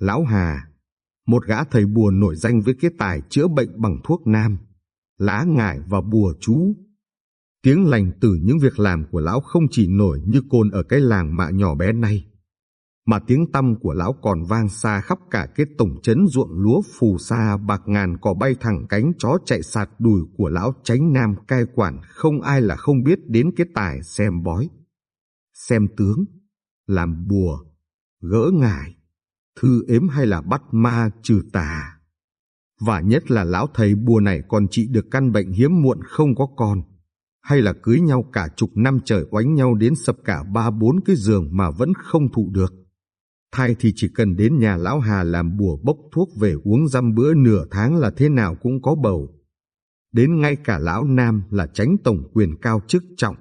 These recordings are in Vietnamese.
Lão Hà, một gã thầy bùa nổi danh với cái tài chữa bệnh bằng thuốc nam, lá ngải và bùa chú. Tiếng lành từ những việc làm của lão không chỉ nổi như cồn ở cái làng mạ nhỏ bé này, mà tiếng tăm của lão còn vang xa khắp cả cái tổng trấn ruộng lúa phù sa bạc ngàn cỏ bay thẳng cánh chó chạy sạt đùi của lão tránh nam cai quản không ai là không biết đến cái tài xem bói, xem tướng, làm bùa, gỡ ngải, thư ếm hay là bắt ma trừ tà. Và nhất là lão thầy bùa này còn trị được căn bệnh hiếm muộn không có con, hay là cưới nhau cả chục năm trời oánh nhau đến sập cả ba bốn cái giường mà vẫn không thụ được. Thai thì chỉ cần đến nhà lão Hà làm bùa bốc thuốc về uống dăm bữa nửa tháng là thế nào cũng có bầu. Đến ngay cả lão Nam là tránh tổng quyền cao chức trọng.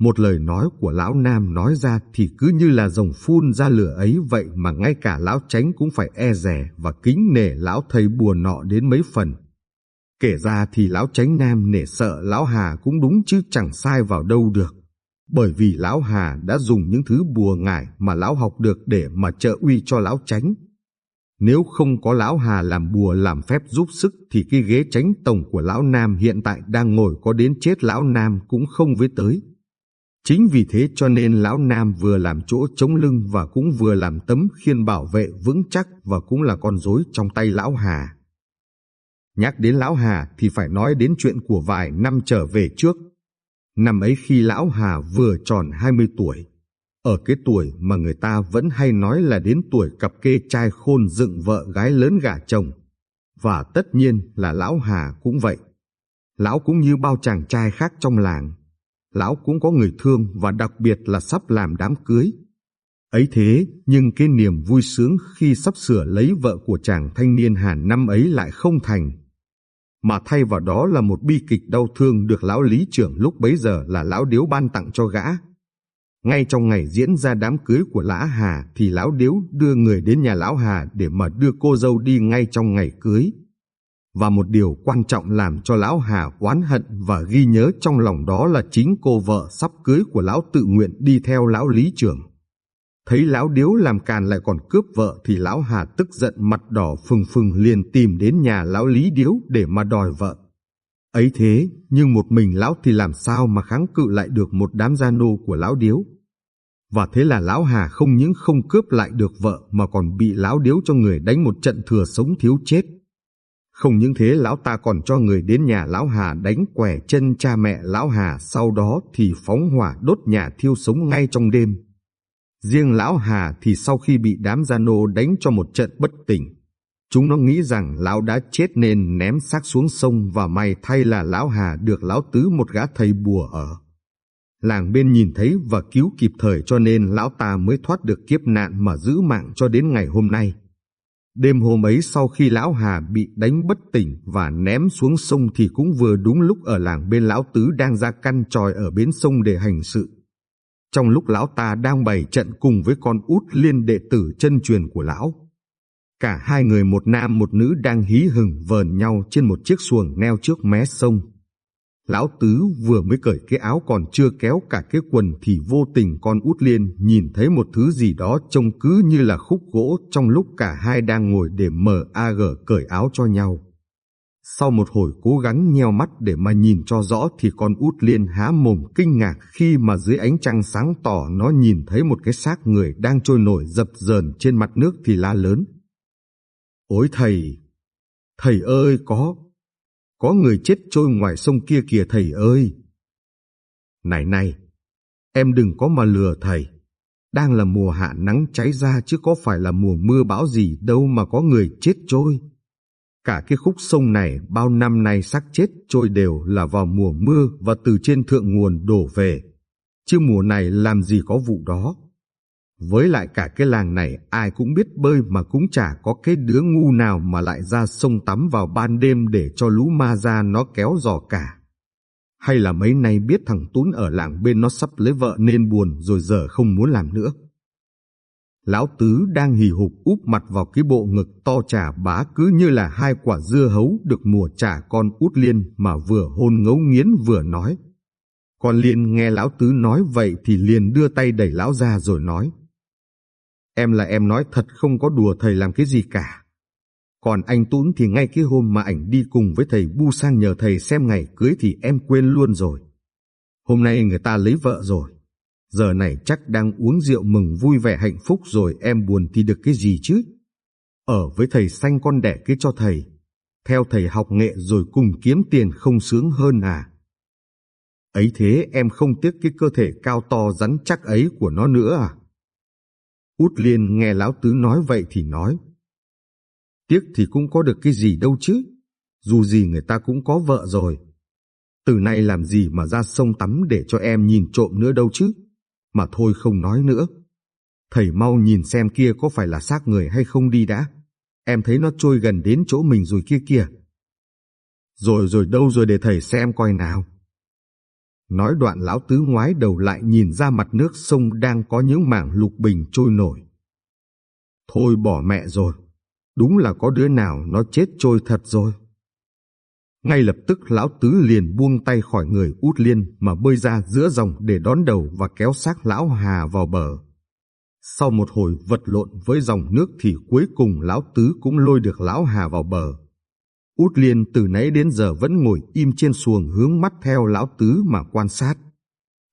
Một lời nói của lão Nam nói ra thì cứ như là rồng phun ra lửa ấy vậy mà ngay cả lão tránh cũng phải e rè và kính nể lão thầy bùa nọ đến mấy phần. Kể ra thì lão tránh Nam nể sợ lão Hà cũng đúng chứ chẳng sai vào đâu được bởi vì lão Hà đã dùng những thứ bùa ngải mà lão học được để mà trợ uy cho lão tránh. Nếu không có lão Hà làm bùa làm phép giúp sức thì cái ghế tránh tổng của lão Nam hiện tại đang ngồi có đến chết lão Nam cũng không với tới. Chính vì thế cho nên lão Nam vừa làm chỗ chống lưng và cũng vừa làm tấm khiên bảo vệ vững chắc và cũng là con rối trong tay lão Hà. Nhắc đến lão Hà thì phải nói đến chuyện của vài năm trở về trước. Năm ấy khi lão Hà vừa tròn 20 tuổi, ở cái tuổi mà người ta vẫn hay nói là đến tuổi cặp kê trai khôn dựng vợ gái lớn gả chồng. Và tất nhiên là lão Hà cũng vậy. Lão cũng như bao chàng trai khác trong làng. Lão cũng có người thương và đặc biệt là sắp làm đám cưới. Ấy thế, nhưng cái niềm vui sướng khi sắp sửa lấy vợ của chàng thanh niên Hàn năm ấy lại không thành mà thay vào đó là một bi kịch đau thương được lão lý trưởng lúc bấy giờ là lão điếu ban tặng cho gã. Ngay trong ngày diễn ra đám cưới của lã Hà thì lão điếu đưa người đến nhà lão Hà để mà đưa cô dâu đi ngay trong ngày cưới. Và một điều quan trọng làm cho lão Hà oán hận và ghi nhớ trong lòng đó là chính cô vợ sắp cưới của lão tự nguyện đi theo lão lý trưởng. Thấy lão điếu làm càn lại còn cướp vợ thì lão Hà tức giận mặt đỏ phừng phừng liền tìm đến nhà lão Lý Điếu để mà đòi vợ. Ấy thế, nhưng một mình lão thì làm sao mà kháng cự lại được một đám gia nô của lão Điếu. Và thế là lão Hà không những không cướp lại được vợ mà còn bị lão Điếu cho người đánh một trận thừa sống thiếu chết. Không những thế lão ta còn cho người đến nhà lão Hà đánh quẻ chân cha mẹ lão Hà sau đó thì phóng hỏa đốt nhà thiêu sống ngay trong đêm. Riêng lão Hà thì sau khi bị đám gia nô đánh cho một trận bất tỉnh, chúng nó nghĩ rằng lão đã chết nên ném xác xuống sông và may thay là lão Hà được lão tứ một gã thầy bùa ở. Làng bên nhìn thấy và cứu kịp thời cho nên lão ta mới thoát được kiếp nạn mà giữ mạng cho đến ngày hôm nay. Đêm hôm ấy sau khi lão Hà bị đánh bất tỉnh và ném xuống sông thì cũng vừa đúng lúc ở làng bên lão tứ đang ra căn tròi ở bến sông để hành sự. Trong lúc lão ta đang bày trận cùng với con út liên đệ tử chân truyền của lão. Cả hai người một nam một nữ đang hí hừng vờn nhau trên một chiếc xuồng neo trước mé sông. Lão Tứ vừa mới cởi cái áo còn chưa kéo cả cái quần thì vô tình con út liên nhìn thấy một thứ gì đó trông cứ như là khúc gỗ trong lúc cả hai đang ngồi để mở AG cởi áo cho nhau. Sau một hồi cố gắng nheo mắt để mà nhìn cho rõ thì con út liên há mồm kinh ngạc khi mà dưới ánh trăng sáng tỏ nó nhìn thấy một cái xác người đang trôi nổi dập dờn trên mặt nước thì la lớn. Ôi thầy! Thầy ơi, có! Có người chết trôi ngoài sông kia kìa thầy ơi! Này này! Em đừng có mà lừa thầy. Đang là mùa hạ nắng cháy ra chứ có phải là mùa mưa bão gì đâu mà có người chết trôi. Cả cái khúc sông này bao năm nay xác chết trôi đều là vào mùa mưa và từ trên thượng nguồn đổ về. Chứ mùa này làm gì có vụ đó. Với lại cả cái làng này, ai cũng biết bơi mà cũng chả có cái đứa ngu nào mà lại ra sông tắm vào ban đêm để cho lũ ma ra nó kéo giò cả. Hay là mấy nay biết thằng Tún ở làng bên nó sắp lấy vợ nên buồn rồi giờ không muốn làm nữa. Lão Tứ đang hì hục úp mặt vào cái bộ ngực to trà bá cứ như là hai quả dưa hấu được mùa trả con út liên mà vừa hôn ngấu nghiến vừa nói. Con liên nghe lão Tứ nói vậy thì liền đưa tay đẩy lão ra rồi nói. Em là em nói thật không có đùa thầy làm cái gì cả. Còn anh Tún thì ngay cái hôm mà ảnh đi cùng với thầy Bu sang nhờ thầy xem ngày cưới thì em quên luôn rồi. Hôm nay người ta lấy vợ rồi. Giờ này chắc đang uống rượu mừng vui vẻ hạnh phúc rồi em buồn thì được cái gì chứ? Ở với thầy sanh con đẻ cái cho thầy. Theo thầy học nghệ rồi cùng kiếm tiền không sướng hơn à? Ấy thế em không tiếc cái cơ thể cao to rắn chắc ấy của nó nữa à? Út Liên nghe Lão Tứ nói vậy thì nói. Tiếc thì cũng có được cái gì đâu chứ, dù gì người ta cũng có vợ rồi. Từ nay làm gì mà ra sông tắm để cho em nhìn trộm nữa đâu chứ, mà thôi không nói nữa. Thầy mau nhìn xem kia có phải là xác người hay không đi đã. Em thấy nó trôi gần đến chỗ mình rồi kia kìa. Rồi rồi đâu rồi để thầy xem coi nào. Nói đoạn lão tứ ngoái đầu lại nhìn ra mặt nước sông đang có những mảng lục bình trôi nổi. Thôi bỏ mẹ rồi, đúng là có đứa nào nó chết trôi thật rồi. Ngay lập tức lão tứ liền buông tay khỏi người út liên mà bơi ra giữa dòng để đón đầu và kéo xác lão Hà vào bờ. Sau một hồi vật lộn với dòng nước thì cuối cùng lão tứ cũng lôi được lão Hà vào bờ. Út Liên từ nãy đến giờ vẫn ngồi im trên xuồng hướng mắt theo lão tứ mà quan sát.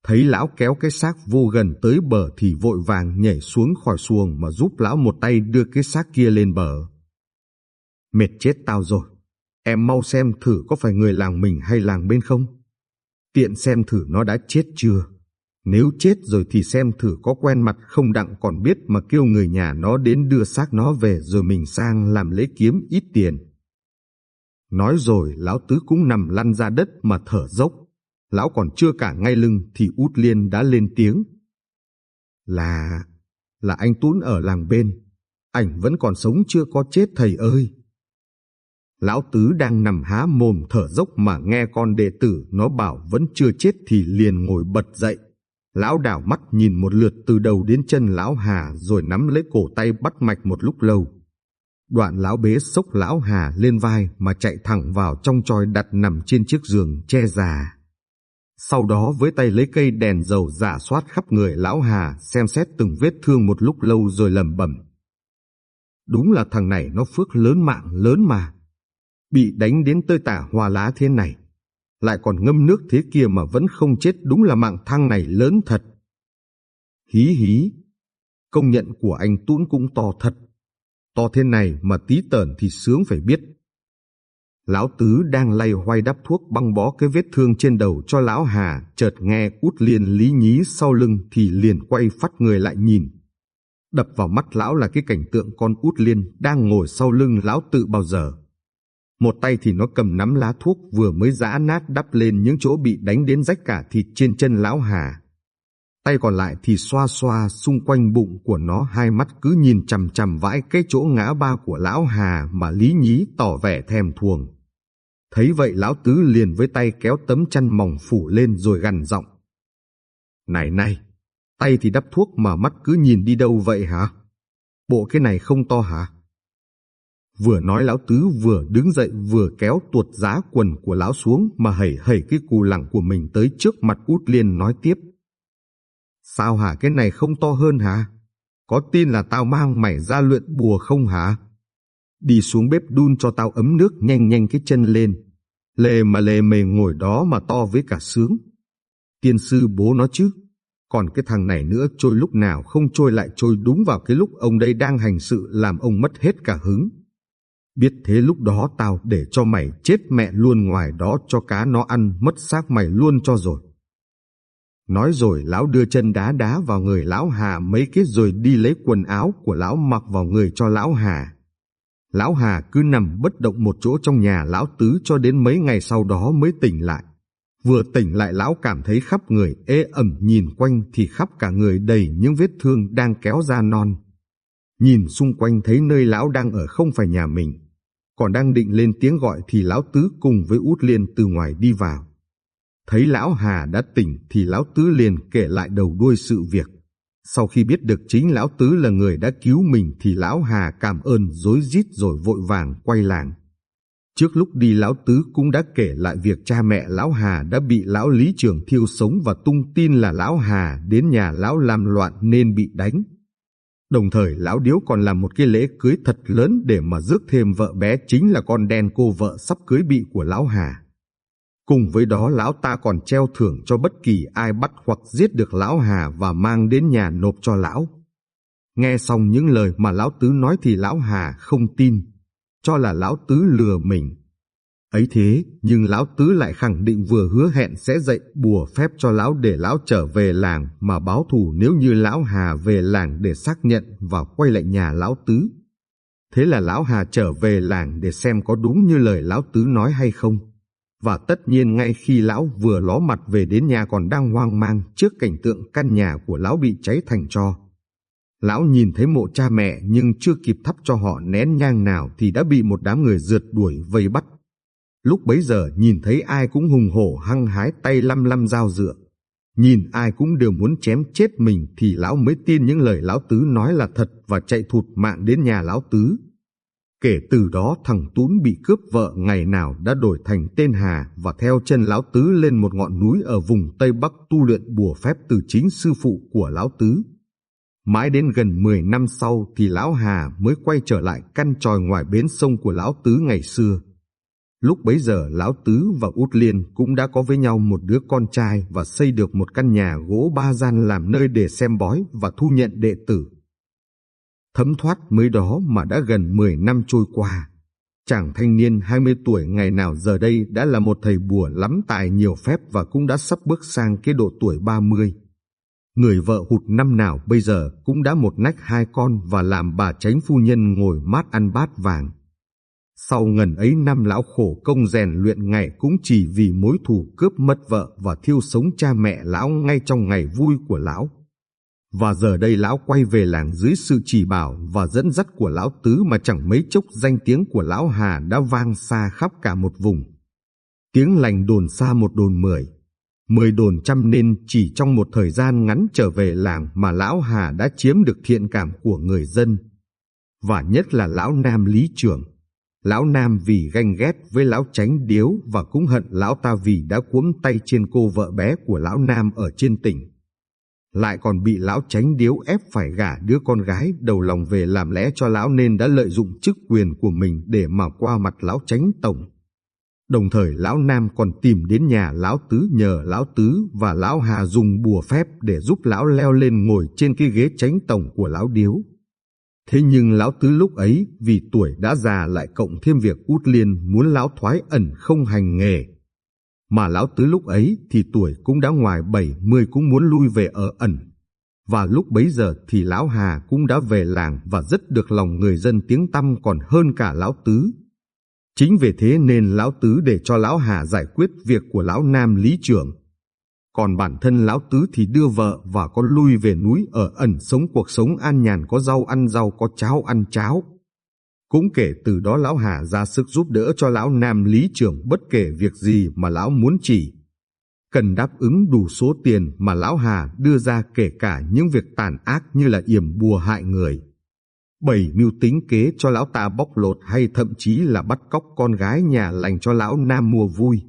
Thấy lão kéo cái xác vô gần tới bờ thì vội vàng nhảy xuống khỏi xuồng mà giúp lão một tay đưa cái xác kia lên bờ. Mệt chết tao rồi. Em mau xem thử có phải người làng mình hay làng bên không? Tiện xem thử nó đã chết chưa? Nếu chết rồi thì xem thử có quen mặt không đặng còn biết mà kêu người nhà nó đến đưa xác nó về rồi mình sang làm lễ kiếm ít tiền. Nói rồi, lão tứ cũng nằm lăn ra đất mà thở dốc. Lão còn chưa cả ngay lưng thì út liên đã lên tiếng. Là... là anh Tún ở làng bên. Ảnh vẫn còn sống chưa có chết thầy ơi. Lão tứ đang nằm há mồm thở dốc mà nghe con đệ tử nó bảo vẫn chưa chết thì liền ngồi bật dậy. Lão đảo mắt nhìn một lượt từ đầu đến chân lão Hà rồi nắm lấy cổ tay bắt mạch một lúc lâu. Đoạn lão bế sốc lão Hà lên vai mà chạy thẳng vào trong tròi đặt nằm trên chiếc giường che già. Sau đó với tay lấy cây đèn dầu giả soát khắp người lão Hà xem xét từng vết thương một lúc lâu rồi lầm bẩm. Đúng là thằng này nó phước lớn mạng lớn mà. Bị đánh đến tơi tả hoa lá thế này. Lại còn ngâm nước thế kia mà vẫn không chết đúng là mạng thang này lớn thật. Hí hí. Công nhận của anh tuấn cũng to thật. To thế này mà tí tởn thì sướng phải biết. Lão Tứ đang lay hoay đắp thuốc băng bó cái vết thương trên đầu cho Lão Hà, chợt nghe út liền lý nhí sau lưng thì liền quay phát người lại nhìn. Đập vào mắt Lão là cái cảnh tượng con út liên đang ngồi sau lưng Lão tự bao giờ. Một tay thì nó cầm nắm lá thuốc vừa mới giã nát đắp lên những chỗ bị đánh đến rách cả thịt trên chân Lão Hà tay còn lại thì xoa xoa xung quanh bụng của nó hai mắt cứ nhìn chằm chằm vãi cái chỗ ngã ba của lão Hà mà lý nhí tỏ vẻ thèm thuồng. Thấy vậy lão tứ liền với tay kéo tấm chăn mỏng phủ lên rồi gằn giọng. Này này, tay thì đắp thuốc mà mắt cứ nhìn đi đâu vậy hả? Bộ cái này không to hả? Vừa nói lão tứ vừa đứng dậy vừa kéo tuột giá quần của lão xuống mà hẩy hẩy cái cù lẳng của mình tới trước mặt út liên nói tiếp. Sao hả cái này không to hơn hả? Có tin là tao mang mày ra luyện bùa không hả? Đi xuống bếp đun cho tao ấm nước nhanh nhanh cái chân lên. Lề mà lề mề ngồi đó mà to với cả sướng. Tiên sư bố nó chứ. Còn cái thằng này nữa, trôi lúc nào không trôi lại trôi đúng vào cái lúc ông đây đang hành sự làm ông mất hết cả hứng. Biết thế lúc đó tao để cho mày chết mẹ luôn, ngoài đó cho cá nó ăn, mất xác mày luôn cho rồi. Nói rồi, lão đưa chân đá đá vào người lão Hà mấy cái rồi đi lấy quần áo của lão mặc vào người cho lão Hà. Lão Hà cứ nằm bất động một chỗ trong nhà lão tứ cho đến mấy ngày sau đó mới tỉnh lại. Vừa tỉnh lại lão cảm thấy khắp người ê ẩm, nhìn quanh thì khắp cả người đầy những vết thương đang kéo ra non. Nhìn xung quanh thấy nơi lão đang ở không phải nhà mình. Còn đang định lên tiếng gọi thì lão tứ cùng với út liên từ ngoài đi vào. Thấy lão Hà đã tỉnh thì lão Tứ liền kể lại đầu đuôi sự việc. Sau khi biết được chính lão Tứ là người đã cứu mình thì lão Hà cảm ơn dối rít rồi vội vàng quay làng. Trước lúc đi, lão Tứ cũng đã kể lại việc cha mẹ lão Hà đã bị lão Lý Trường thiêu sống và tung tin là lão Hà đến nhà lão làm loạn nên bị đánh. Đồng thời, lão điếu còn làm một cái lễ cưới thật lớn để mà rước thêm vợ bé chính là con đen cô vợ sắp cưới bị của lão Hà. Cùng với đó lão ta còn treo thưởng cho bất kỳ ai bắt hoặc giết được lão Hà và mang đến nhà nộp cho lão. Nghe xong những lời mà lão tứ nói thì lão Hà không tin, cho là lão tứ lừa mình. Ấy thế, nhưng lão tứ lại khẳng định vừa hứa hẹn sẽ dạy bùa phép cho lão để lão trở về làng mà báo thù nếu như lão Hà về làng để xác nhận và quay lại nhà lão tứ. Thế là lão Hà trở về làng để xem có đúng như lời lão tứ nói hay không. Và tất nhiên ngay khi lão vừa ló mặt về đến nhà còn đang hoang mang trước cảnh tượng căn nhà của lão bị cháy thành tro. Lão nhìn thấy mộ cha mẹ nhưng chưa kịp thắp cho họ nén nhang nào thì đã bị một đám người rượt đuổi vây bắt. Lúc bấy giờ nhìn thấy ai cũng hùng hổ, hăng hái, tay lăm lăm dao dựa. Nhìn ai cũng đều muốn chém chết mình thì lão mới tin những lời lão tứ nói là thật và chạy thụt mạng đến nhà lão tứ. Kể từ đó thằng Tún bị cướp vợ ngày nào đã đổi thành tên Hà và theo chân lão tứ lên một ngọn núi ở vùng Tây Bắc tu luyện bùa phép từ chính sư phụ của lão tứ. Mãi đến gần 10 năm sau thì lão Hà mới quay trở lại căn tròi ngoài bến sông của lão tứ ngày xưa. Lúc bấy giờ Lão Tứ và Út Liên cũng đã có với nhau một đứa con trai và xây được một căn nhà gỗ ba gian làm nơi để xem bói và thu nhận đệ tử. Thấm thoát mới đó mà đã gần 10 năm trôi qua. Chàng thanh niên 20 tuổi ngày nào giờ đây đã là một thầy bùa lắm tài nhiều phép và cũng đã sắp bước sang cái độ tuổi 30. Người vợ hụt năm nào bây giờ cũng đã một nách hai con và làm bà tránh phu nhân ngồi mát ăn bát vàng. Sau ngần ấy năm lão khổ công rèn luyện ngày cũng chỉ vì mối thù cướp mất vợ và thiêu sống cha mẹ lão ngay trong ngày vui của lão. Và giờ đây lão quay về làng dưới sự chỉ bảo và dẫn dắt của lão tứ mà chẳng mấy chốc danh tiếng của lão Hà đã vang xa khắp cả một vùng. Tiếng lành đồn xa một đồn mười, mười đồn trăm nên chỉ trong một thời gian ngắn trở về làng mà lão Hà đã chiếm được thiện cảm của người dân. Và nhất là lão Nam Lý Trưởng Lão Nam vì ganh ghét với lão tránh điếu và cũng hận lão ta vì đã cuống tay trên cô vợ bé của lão Nam ở trên tỉnh. Lại còn bị lão tránh điếu ép phải gả đứa con gái đầu lòng về làm lẽ cho lão nên đã lợi dụng chức quyền của mình để mà qua mặt lão tránh tổng. Đồng thời lão Nam còn tìm đến nhà lão Tứ nhờ lão Tứ và lão Hà dùng bùa phép để giúp lão leo lên ngồi trên cái ghế tránh tổng của lão Điếu. Thế nhưng lão tứ lúc ấy vì tuổi đã già lại cộng thêm việc út liên muốn lão thoái ẩn không hành nghề. Mà lão tứ lúc ấy thì tuổi cũng đã ngoài bảy mươi cũng muốn lui về ở ẩn. Và lúc bấy giờ thì lão Hà cũng đã về làng và rất được lòng người dân tiếng tăm còn hơn cả lão tứ. Chính vì thế nên lão tứ để cho lão Hà giải quyết việc của lão Nam lý trưởng còn bản thân lão tứ thì đưa vợ và con lui về núi ở ẩn sống cuộc sống an nhàn có rau ăn rau có cháo ăn cháo. Cũng kể từ đó lão Hà ra sức giúp đỡ cho lão Nam lý trưởng bất kể việc gì mà lão muốn chỉ. Cần đáp ứng đủ số tiền mà lão Hà đưa ra kể cả những việc tàn ác như là yểm bùa hại người. Bảy mưu tính kế cho lão ta bóc lột hay thậm chí là bắt cóc con gái nhà lành cho lão Nam mua vui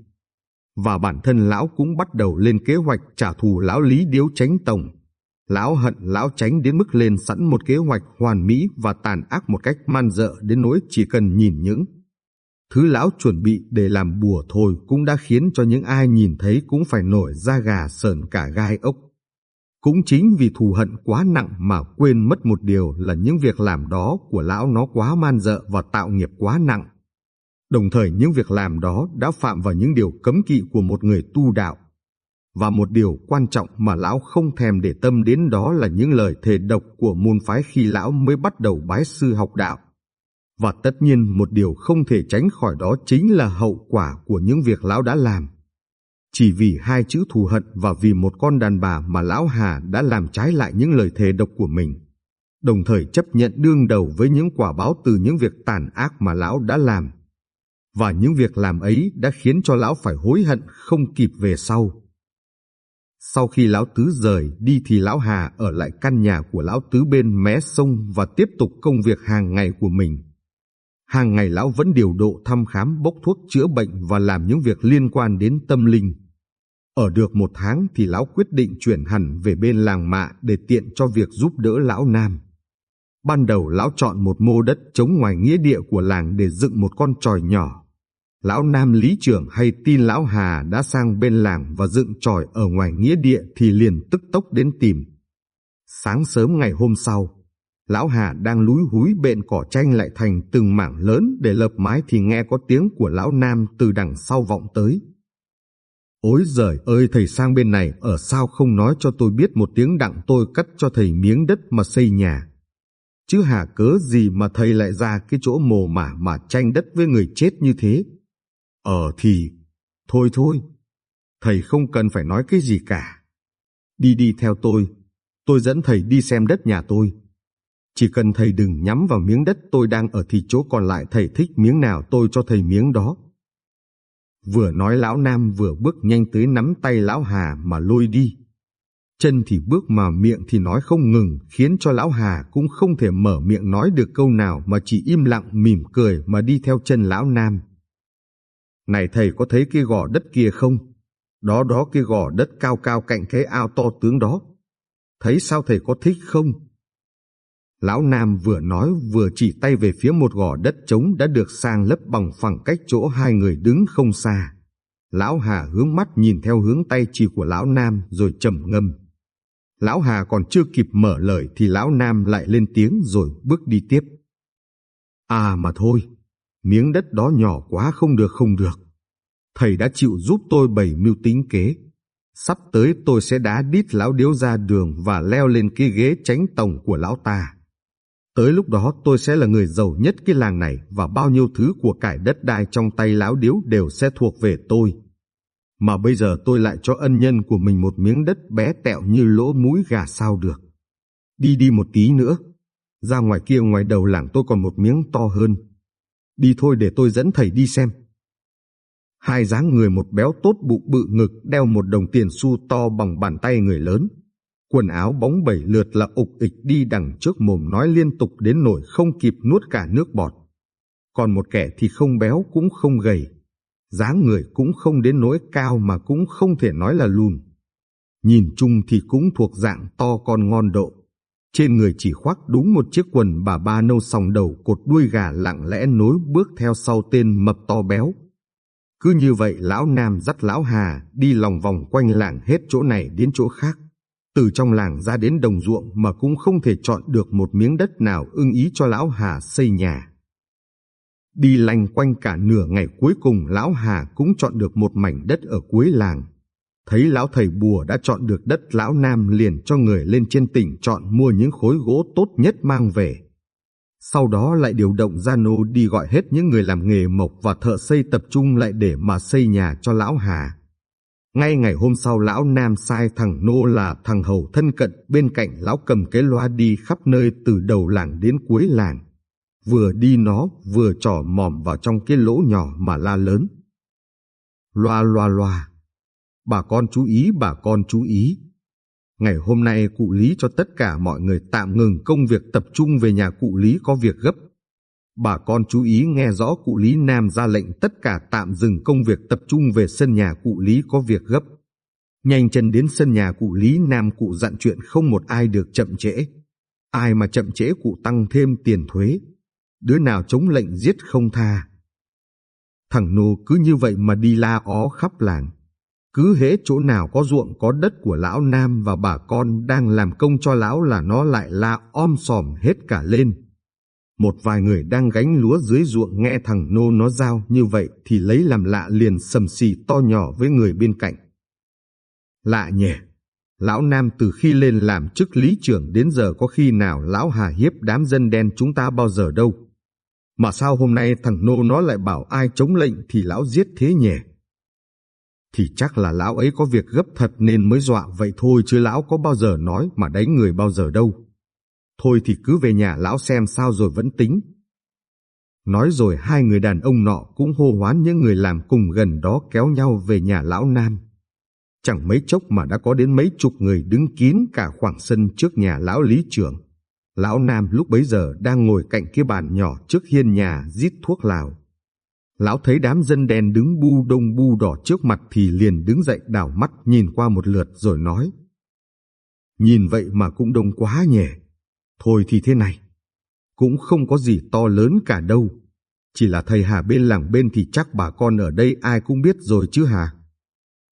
và bản thân lão cũng bắt đầu lên kế hoạch trả thù lão Lý Điếu Tránh Tổng. Lão hận lão tránh đến mức lên sẵn một kế hoạch hoàn mỹ và tàn ác một cách man dợ đến nỗi chỉ cần nhìn những. Thứ lão chuẩn bị để làm bùa thôi cũng đã khiến cho những ai nhìn thấy cũng phải nổi da gà sờn cả gai ốc. Cũng chính vì thù hận quá nặng mà quên mất một điều là những việc làm đó của lão nó quá man dợ và tạo nghiệp quá nặng. Đồng thời những việc làm đó đã phạm vào những điều cấm kỵ của một người tu đạo. Và một điều quan trọng mà lão không thèm để tâm đến đó là những lời thề độc của môn phái khi lão mới bắt đầu bái sư học đạo. Và tất nhiên một điều không thể tránh khỏi đó chính là hậu quả của những việc lão đã làm. Chỉ vì hai chữ thù hận và vì một con đàn bà mà lão Hà đã làm trái lại những lời thề độc của mình. Đồng thời chấp nhận đương đầu với những quả báo từ những việc tàn ác mà lão đã làm và những việc làm ấy đã khiến cho lão phải hối hận không kịp về sau. Sau khi lão tứ rời đi thì lão Hà ở lại căn nhà của lão tứ bên mé sông và tiếp tục công việc hàng ngày của mình. Hàng ngày lão vẫn điều độ, thăm khám, bốc thuốc chữa bệnh và làm những việc liên quan đến tâm linh. Ở được một tháng thì lão quyết định chuyển hẳn về bên làng mạ để tiện cho việc giúp đỡ lão Nam. Ban đầu lão chọn một mô đất trống ngoài nghĩa địa của làng để dựng một con tròi nhỏ. Lão Nam lý trưởng hay tin lão Hà đã sang bên làng và dựng tròi ở ngoài nghĩa địa thì liền tức tốc đến tìm. Sáng sớm ngày hôm sau, lão Hà đang lúi húi bện cỏ tranh lại thành từng mảng lớn để lợp mái thì nghe có tiếng của lão Nam từ đằng sau vọng tới. Ôi giời ơi thầy sang bên này ở sao không nói cho tôi biết một tiếng đặng tôi cắt cho thầy miếng đất mà xây nhà. Chứ hà cớ gì mà thầy lại ra cái chỗ mồ mả mà tranh đất với người chết như thế. Ờ thì, thôi thôi, thầy không cần phải nói cái gì cả. Đi đi theo tôi, tôi dẫn thầy đi xem đất nhà tôi. Chỉ cần thầy đừng nhắm vào miếng đất tôi đang ở thì chỗ còn lại thầy thích miếng nào tôi cho thầy miếng đó. Vừa nói lão Nam vừa bước nhanh tới nắm tay lão Hà mà lôi đi. Chân thì bước mà miệng thì nói không ngừng, khiến cho lão Hà cũng không thể mở miệng nói được câu nào mà chỉ im lặng mỉm cười mà đi theo chân lão Nam. Này thầy có thấy cái gò đất kia không? Đó đó cái gò đất cao cao cạnh cái ao to tướng đó. Thấy sao thầy có thích không? Lão Nam vừa nói vừa chỉ tay về phía một gò đất trống đã được sang lấp bằng phẳng cách chỗ hai người đứng không xa. Lão Hà hướng mắt nhìn theo hướng tay chỉ của Lão Nam rồi trầm ngâm. Lão Hà còn chưa kịp mở lời thì Lão Nam lại lên tiếng rồi bước đi tiếp. À mà thôi, miếng đất đó nhỏ quá không được không được. Thầy đã chịu giúp tôi bày mưu tính kế. Sắp tới tôi sẽ đá đít lão điếu ra đường và leo lên cái ghế tránh tổng của lão ta. Tới lúc đó tôi sẽ là người giàu nhất cái làng này và bao nhiêu thứ của cải đất đai trong tay lão điếu đều sẽ thuộc về tôi. Mà bây giờ tôi lại cho ân nhân của mình một miếng đất bé tẹo như lỗ mũi gà sao được. Đi đi một tí nữa. Ra ngoài kia ngoài đầu làng tôi còn một miếng to hơn. Đi thôi để tôi dẫn thầy đi xem. Hai dáng người một béo tốt bụng bự ngực đeo một đồng tiền xu to bằng bàn tay người lớn. Quần áo bóng bẩy lượt là ục ịch đi đằng trước mồm nói liên tục đến nổi không kịp nuốt cả nước bọt. Còn một kẻ thì không béo cũng không gầy. dáng người cũng không đến nỗi cao mà cũng không thể nói là lùn. Nhìn chung thì cũng thuộc dạng to con ngon độ. Trên người chỉ khoác đúng một chiếc quần bà ba nâu sòng đầu cột đuôi gà lặng lẽ nối bước theo sau tên mập to béo. Cứ như vậy lão Nam dắt lão Hà đi lòng vòng quanh làng hết chỗ này đến chỗ khác. Từ trong làng ra đến đồng ruộng mà cũng không thể chọn được một miếng đất nào ưng ý cho lão Hà xây nhà. Đi lanh quanh cả nửa ngày cuối cùng, lão Hà cũng chọn được một mảnh đất ở cuối làng. Thấy lão thầy bùa đã chọn được đất lão Nam liền cho người lên trên tỉnh chọn mua những khối gỗ tốt nhất mang về. Sau đó lại điều động gia nô đi gọi hết những người làm nghề mộc và thợ xây tập trung lại để mà xây nhà cho lão Hà. Ngay ngày hôm sau lão Nam sai thằng Nô là thằng hầu thân cận, bên cạnh lão cầm cái loa đi khắp nơi từ đầu làng đến cuối làng. Vừa đi nó, vừa trỏ mòm vào trong cái lỗ nhỏ mà la lớn. Loa loa loa. Bà con chú ý, bà con chú ý. Ngày hôm nay cụ Lý cho tất cả mọi người tạm ngừng công việc tập trung về nhà cụ Lý có việc gấp. Bà con chú ý nghe rõ cụ Lý Nam ra lệnh tất cả tạm dừng công việc tập trung về sân nhà cụ Lý có việc gấp. Nhanh chân đến sân nhà cụ Lý Nam cụ dặn chuyện không một ai được chậm trễ. Ai mà chậm trễ cụ tăng thêm tiền thuế. Đứa nào chống lệnh giết không tha. Thằng Nô cứ như vậy mà đi la ó khắp làng. Cứ hễ chỗ nào có ruộng có đất của lão Nam và bà con đang làm công cho lão là nó lại la om sòm hết cả lên. Một vài người đang gánh lúa dưới ruộng nghe thằng Nô nó giao như vậy thì lấy làm lạ liền sầm xì to nhỏ với người bên cạnh. Lạ nhỉ, lão Nam từ khi lên làm chức lý trưởng đến giờ có khi nào lão hà hiếp đám dân đen chúng ta bao giờ đâu. Mà sao hôm nay thằng Nô nó lại bảo ai chống lệnh thì lão giết thế nhỉ? Thì chắc là lão ấy có việc gấp thật nên mới dọa vậy thôi chứ lão có bao giờ nói mà đánh người bao giờ đâu. Thôi thì cứ về nhà lão xem sao rồi vẫn tính. Nói rồi hai người đàn ông nọ cũng hô hoán những người làm cùng gần đó kéo nhau về nhà lão Nam. Chẳng mấy chốc mà đã có đến mấy chục người đứng kín cả khoảng sân trước nhà lão lý trưởng. Lão Nam lúc bấy giờ đang ngồi cạnh cái bàn nhỏ trước hiên nhà rít thuốc lào. Lão thấy đám dân đen đứng bu đông bu đỏ trước mặt thì liền đứng dậy đảo mắt nhìn qua một lượt rồi nói. Nhìn vậy mà cũng đông quá nhỉ. Thôi thì thế này, cũng không có gì to lớn cả đâu. Chỉ là thầy Hà bên làng bên thì chắc bà con ở đây ai cũng biết rồi chứ Hà.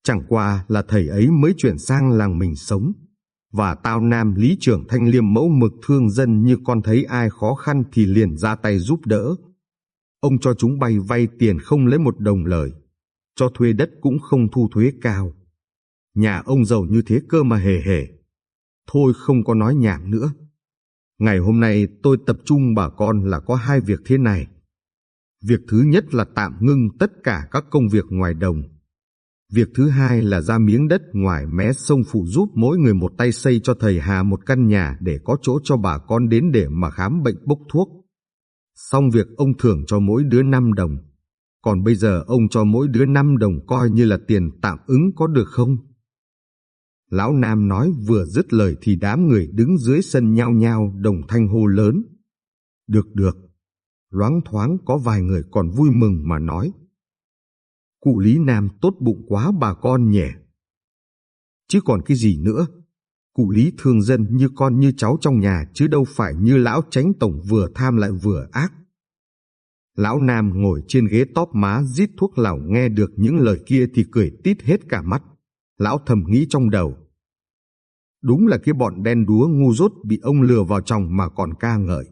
Chẳng qua là thầy ấy mới chuyển sang làng mình sống. Và tao nam lý trưởng thanh liêm mẫu mực thương dân như con thấy ai khó khăn thì liền ra tay giúp đỡ. Ông cho chúng bay vay tiền không lấy một đồng lời. Cho thuê đất cũng không thu thuế cao. Nhà ông giàu như thế cơ mà hề hề. Thôi không có nói nhảm nữa. Ngày hôm nay tôi tập trung bà con là có hai việc thế này. Việc thứ nhất là tạm ngưng tất cả các công việc ngoài đồng. Việc thứ hai là ra miếng đất ngoài mé sông phụ giúp mỗi người một tay xây cho thầy Hà một căn nhà để có chỗ cho bà con đến để mà khám bệnh bốc thuốc. Xong việc ông thưởng cho mỗi đứa 5 đồng. Còn bây giờ ông cho mỗi đứa 5 đồng coi như là tiền tạm ứng có được không? Lão Nam nói vừa dứt lời thì đám người đứng dưới sân nhao nhao đồng thanh hô lớn. Được được, loáng thoáng có vài người còn vui mừng mà nói. Cụ Lý Nam tốt bụng quá bà con nhỉ. Chứ còn cái gì nữa, cụ Lý thương dân như con như cháu trong nhà, chứ đâu phải như lão tránh tổng vừa tham lại vừa ác. Lão Nam ngồi trên ghế tóp má, rít thuốc lào nghe được những lời kia thì cười tít hết cả mắt. Lão thầm nghĩ trong đầu. Đúng là cái bọn đen đúa ngu dốt bị ông lừa vào chồng mà còn ca ngợi.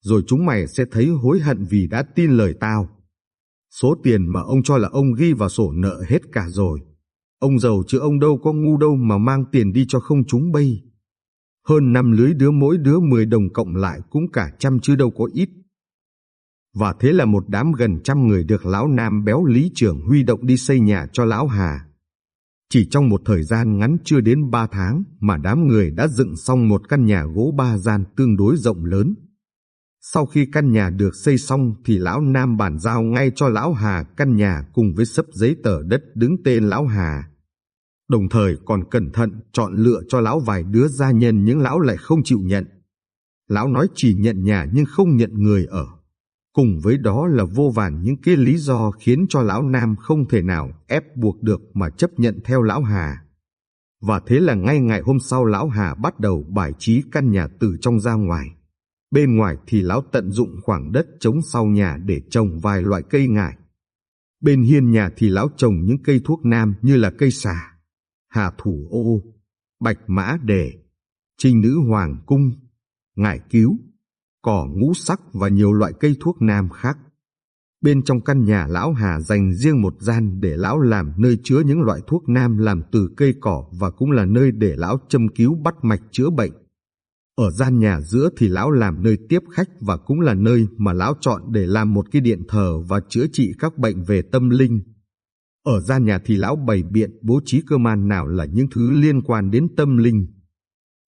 Rồi chúng mày sẽ thấy hối hận vì đã tin lời tao. Số tiền mà ông cho là ông ghi vào sổ nợ hết cả rồi. Ông giàu chứ ông đâu có ngu đâu mà mang tiền đi cho không chúng bay. Hơn năm lưới đứa mỗi đứa mười đồng cộng lại cũng cả trăm chứ đâu có ít. Và thế là một đám gần trăm người được lão Nam béo lý trưởng huy động đi xây nhà cho lão Hà. Chỉ trong một thời gian ngắn chưa đến ba tháng mà đám người đã dựng xong một căn nhà gỗ ba gian tương đối rộng lớn. Sau khi căn nhà được xây xong thì lão Nam bàn giao ngay cho lão Hà căn nhà cùng với sấp giấy tờ đất đứng tên lão Hà. Đồng thời còn cẩn thận chọn lựa cho lão vài đứa gia nhân những lão lại không chịu nhận. Lão nói chỉ nhận nhà nhưng không nhận người ở. Cùng với đó là vô vàn những cái lý do khiến cho lão Nam không thể nào ép buộc được mà chấp nhận theo lão Hà. Và thế là ngay ngày hôm sau lão Hà bắt đầu bài trí căn nhà từ trong ra ngoài. Bên ngoài thì lão tận dụng khoảng đất trống sau nhà để trồng vài loại cây ngải. Bên hiên nhà thì lão trồng những cây thuốc nam như là cây xà, hà thủ ô, bạch mã đề, trinh nữ hoàng cung, ngải cứu, cỏ ngũ sắc và nhiều loại cây thuốc nam khác. Bên trong căn nhà lão Hà dành riêng một gian để lão làm nơi chứa những loại thuốc nam làm từ cây cỏ và cũng là nơi để lão châm cứu bắt mạch chữa bệnh. Ở gian nhà giữa thì lão làm nơi tiếp khách và cũng là nơi mà lão chọn để làm một cái điện thờ và chữa trị các bệnh về tâm linh. Ở gian nhà thì lão bày biện bố trí cơ man nào là những thứ liên quan đến tâm linh.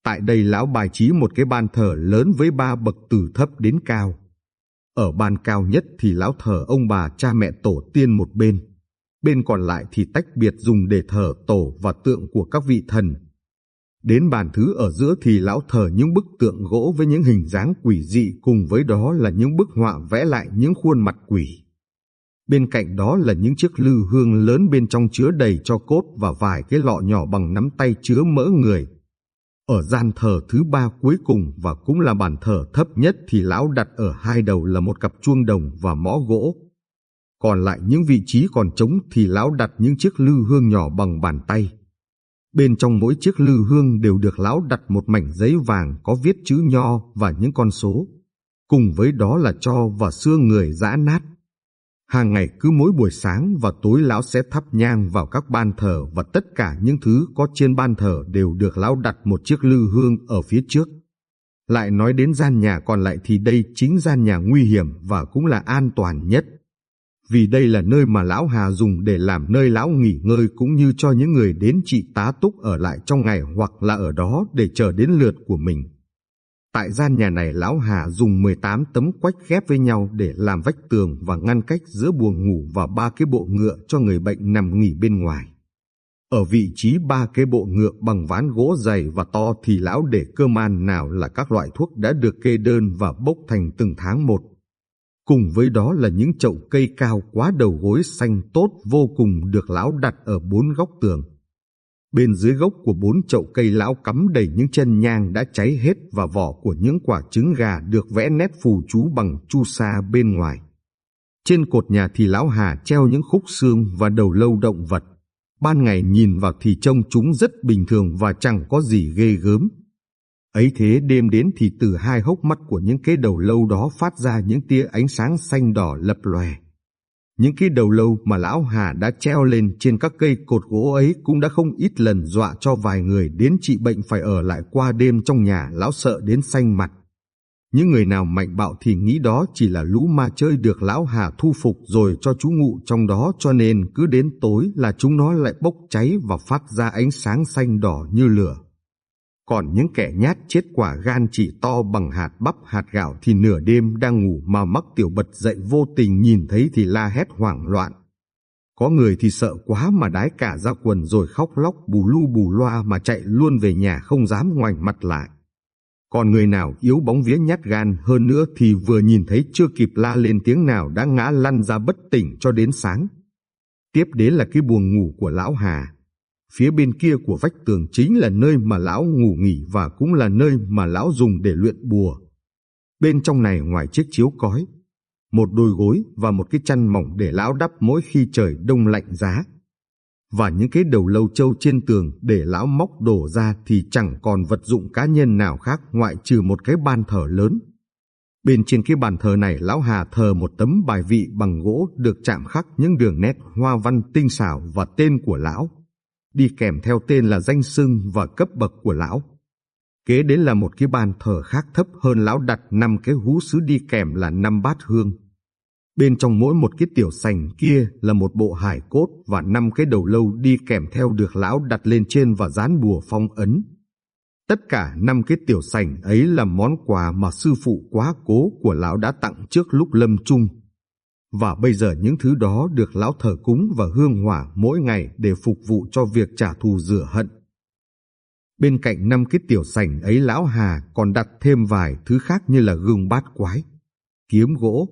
Tại đây lão bài trí một cái ban thờ lớn với ba bậc từ thấp đến cao. Ở ban cao nhất thì lão thờ ông bà cha mẹ tổ tiên một bên. Bên còn lại thì tách biệt dùng để thờ tổ và tượng của các vị thần. Đến bàn thứ ở giữa thì lão thờ những bức tượng gỗ với những hình dáng quỷ dị cùng với đó là những bức họa vẽ lại những khuôn mặt quỷ. Bên cạnh đó là những chiếc lư hương lớn bên trong chứa đầy cho cốt và vài cái lọ nhỏ bằng nắm tay chứa mỡ người. Ở gian thờ thứ ba cuối cùng và cũng là bàn thờ thấp nhất thì lão đặt ở hai đầu là một cặp chuông đồng và mõ gỗ. Còn lại những vị trí còn trống thì lão đặt những chiếc lư hương nhỏ bằng bàn tay. Bên trong mỗi chiếc lư hương đều được lão đặt một mảnh giấy vàng có viết chữ nho và những con số. Cùng với đó là cho và xương người giã nát. Hàng ngày cứ mỗi buổi sáng và tối lão sẽ thắp nhang vào các ban thờ và tất cả những thứ có trên ban thờ đều được lão đặt một chiếc lư hương ở phía trước. Lại nói đến gian nhà còn lại thì đây chính gian nhà nguy hiểm và cũng là an toàn nhất. Vì đây là nơi mà lão Hà dùng để làm nơi lão nghỉ ngơi cũng như cho những người đến trị tá túc ở lại trong ngày hoặc là ở đó để chờ đến lượt của mình. Tại gian nhà này lão Hà dùng 18 tấm quách ghép với nhau để làm vách tường và ngăn cách giữa buồng ngủ và ba cái bộ ngựa cho người bệnh nằm nghỉ bên ngoài. Ở vị trí ba cái bộ ngựa bằng ván gỗ dày và to thì lão để cơ man nào là các loại thuốc đã được kê đơn và bốc thành từng tháng một. Cùng với đó là những chậu cây cao quá đầu gối xanh tốt vô cùng được lão đặt ở bốn góc tường. Bên dưới gốc của bốn chậu cây lão cắm đầy những chân nhang đã cháy hết và vỏ của những quả trứng gà được vẽ nét phù chú bằng chu sa bên ngoài. Trên cột nhà thì lão Hà treo những khúc xương và đầu lâu động vật. Ban ngày nhìn vào thì trông chúng rất bình thường và chẳng có gì ghê gớm. Ấy thế đêm đến thì từ hai hốc mắt của những cái đầu lâu đó phát ra những tia ánh sáng xanh đỏ lập lòe. Những cái đầu lâu mà lão Hà đã treo lên trên các cây cột gỗ ấy cũng đã không ít lần dọa cho vài người đến trị bệnh phải ở lại qua đêm trong nhà lão sợ đến xanh mặt. Những người nào mạnh bạo thì nghĩ đó chỉ là lũ ma chơi được lão Hà thu phục rồi cho chú ngụ trong đó, cho nên cứ đến tối là chúng nó lại bốc cháy và phát ra ánh sáng xanh đỏ như lửa. Còn những kẻ nhát chết quả gan chỉ to bằng hạt bắp, hạt gạo thì nửa đêm đang ngủ mà mắc tiểu bật dậy vô tình nhìn thấy thì la hét hoảng loạn. Có người thì sợ quá mà đái cả ra quần rồi khóc lóc bù lu bù loa mà chạy luôn về nhà không dám ngoảnh mặt lại. Còn người nào yếu bóng vía nhát gan hơn nữa thì vừa nhìn thấy chưa kịp la lên tiếng nào đã ngã lăn ra bất tỉnh cho đến sáng. Tiếp đến là cái buồng ngủ của lão Hà. Phía bên kia của vách tường chính là nơi mà lão ngủ nghỉ và cũng là nơi mà lão dùng để luyện bùa. Bên trong này ngoài chiếc chiếu cói, một đôi gối và một cái chăn mỏng để lão đắp mỗi khi trời đông lạnh giá. Và những cái đầu lâu trâu trên tường để lão móc đổ ra thì chẳng còn vật dụng cá nhân nào khác ngoại trừ một cái bàn thờ lớn. Bên trên cái bàn thờ này lão Hà thờ một tấm bài vị bằng gỗ được chạm khắc những đường nét hoa văn tinh xảo và tên của lão đi kèm theo tên là danh xưng và cấp bậc của lão. Kế đến là một cái bàn thờ khác thấp hơn lão đặt năm cái hú sứ đi kèm là năm bát hương. Bên trong mỗi một cái tiểu sành kia là một bộ hải cốt và năm cái đầu lâu đi kèm theo được lão đặt lên trên và dán bùa phong ấn. Tất cả năm cái tiểu sành ấy là món quà mà sư phụ quá cố của lão đã tặng trước lúc lâm chung và bây giờ những thứ đó được lão thờ cúng và hương hỏa mỗi ngày để phục vụ cho việc trả thù rửa hận. Bên cạnh năm cái tiểu sảnh ấy lão Hà còn đặt thêm vài thứ khác như là gương bát quái, kiếm gỗ,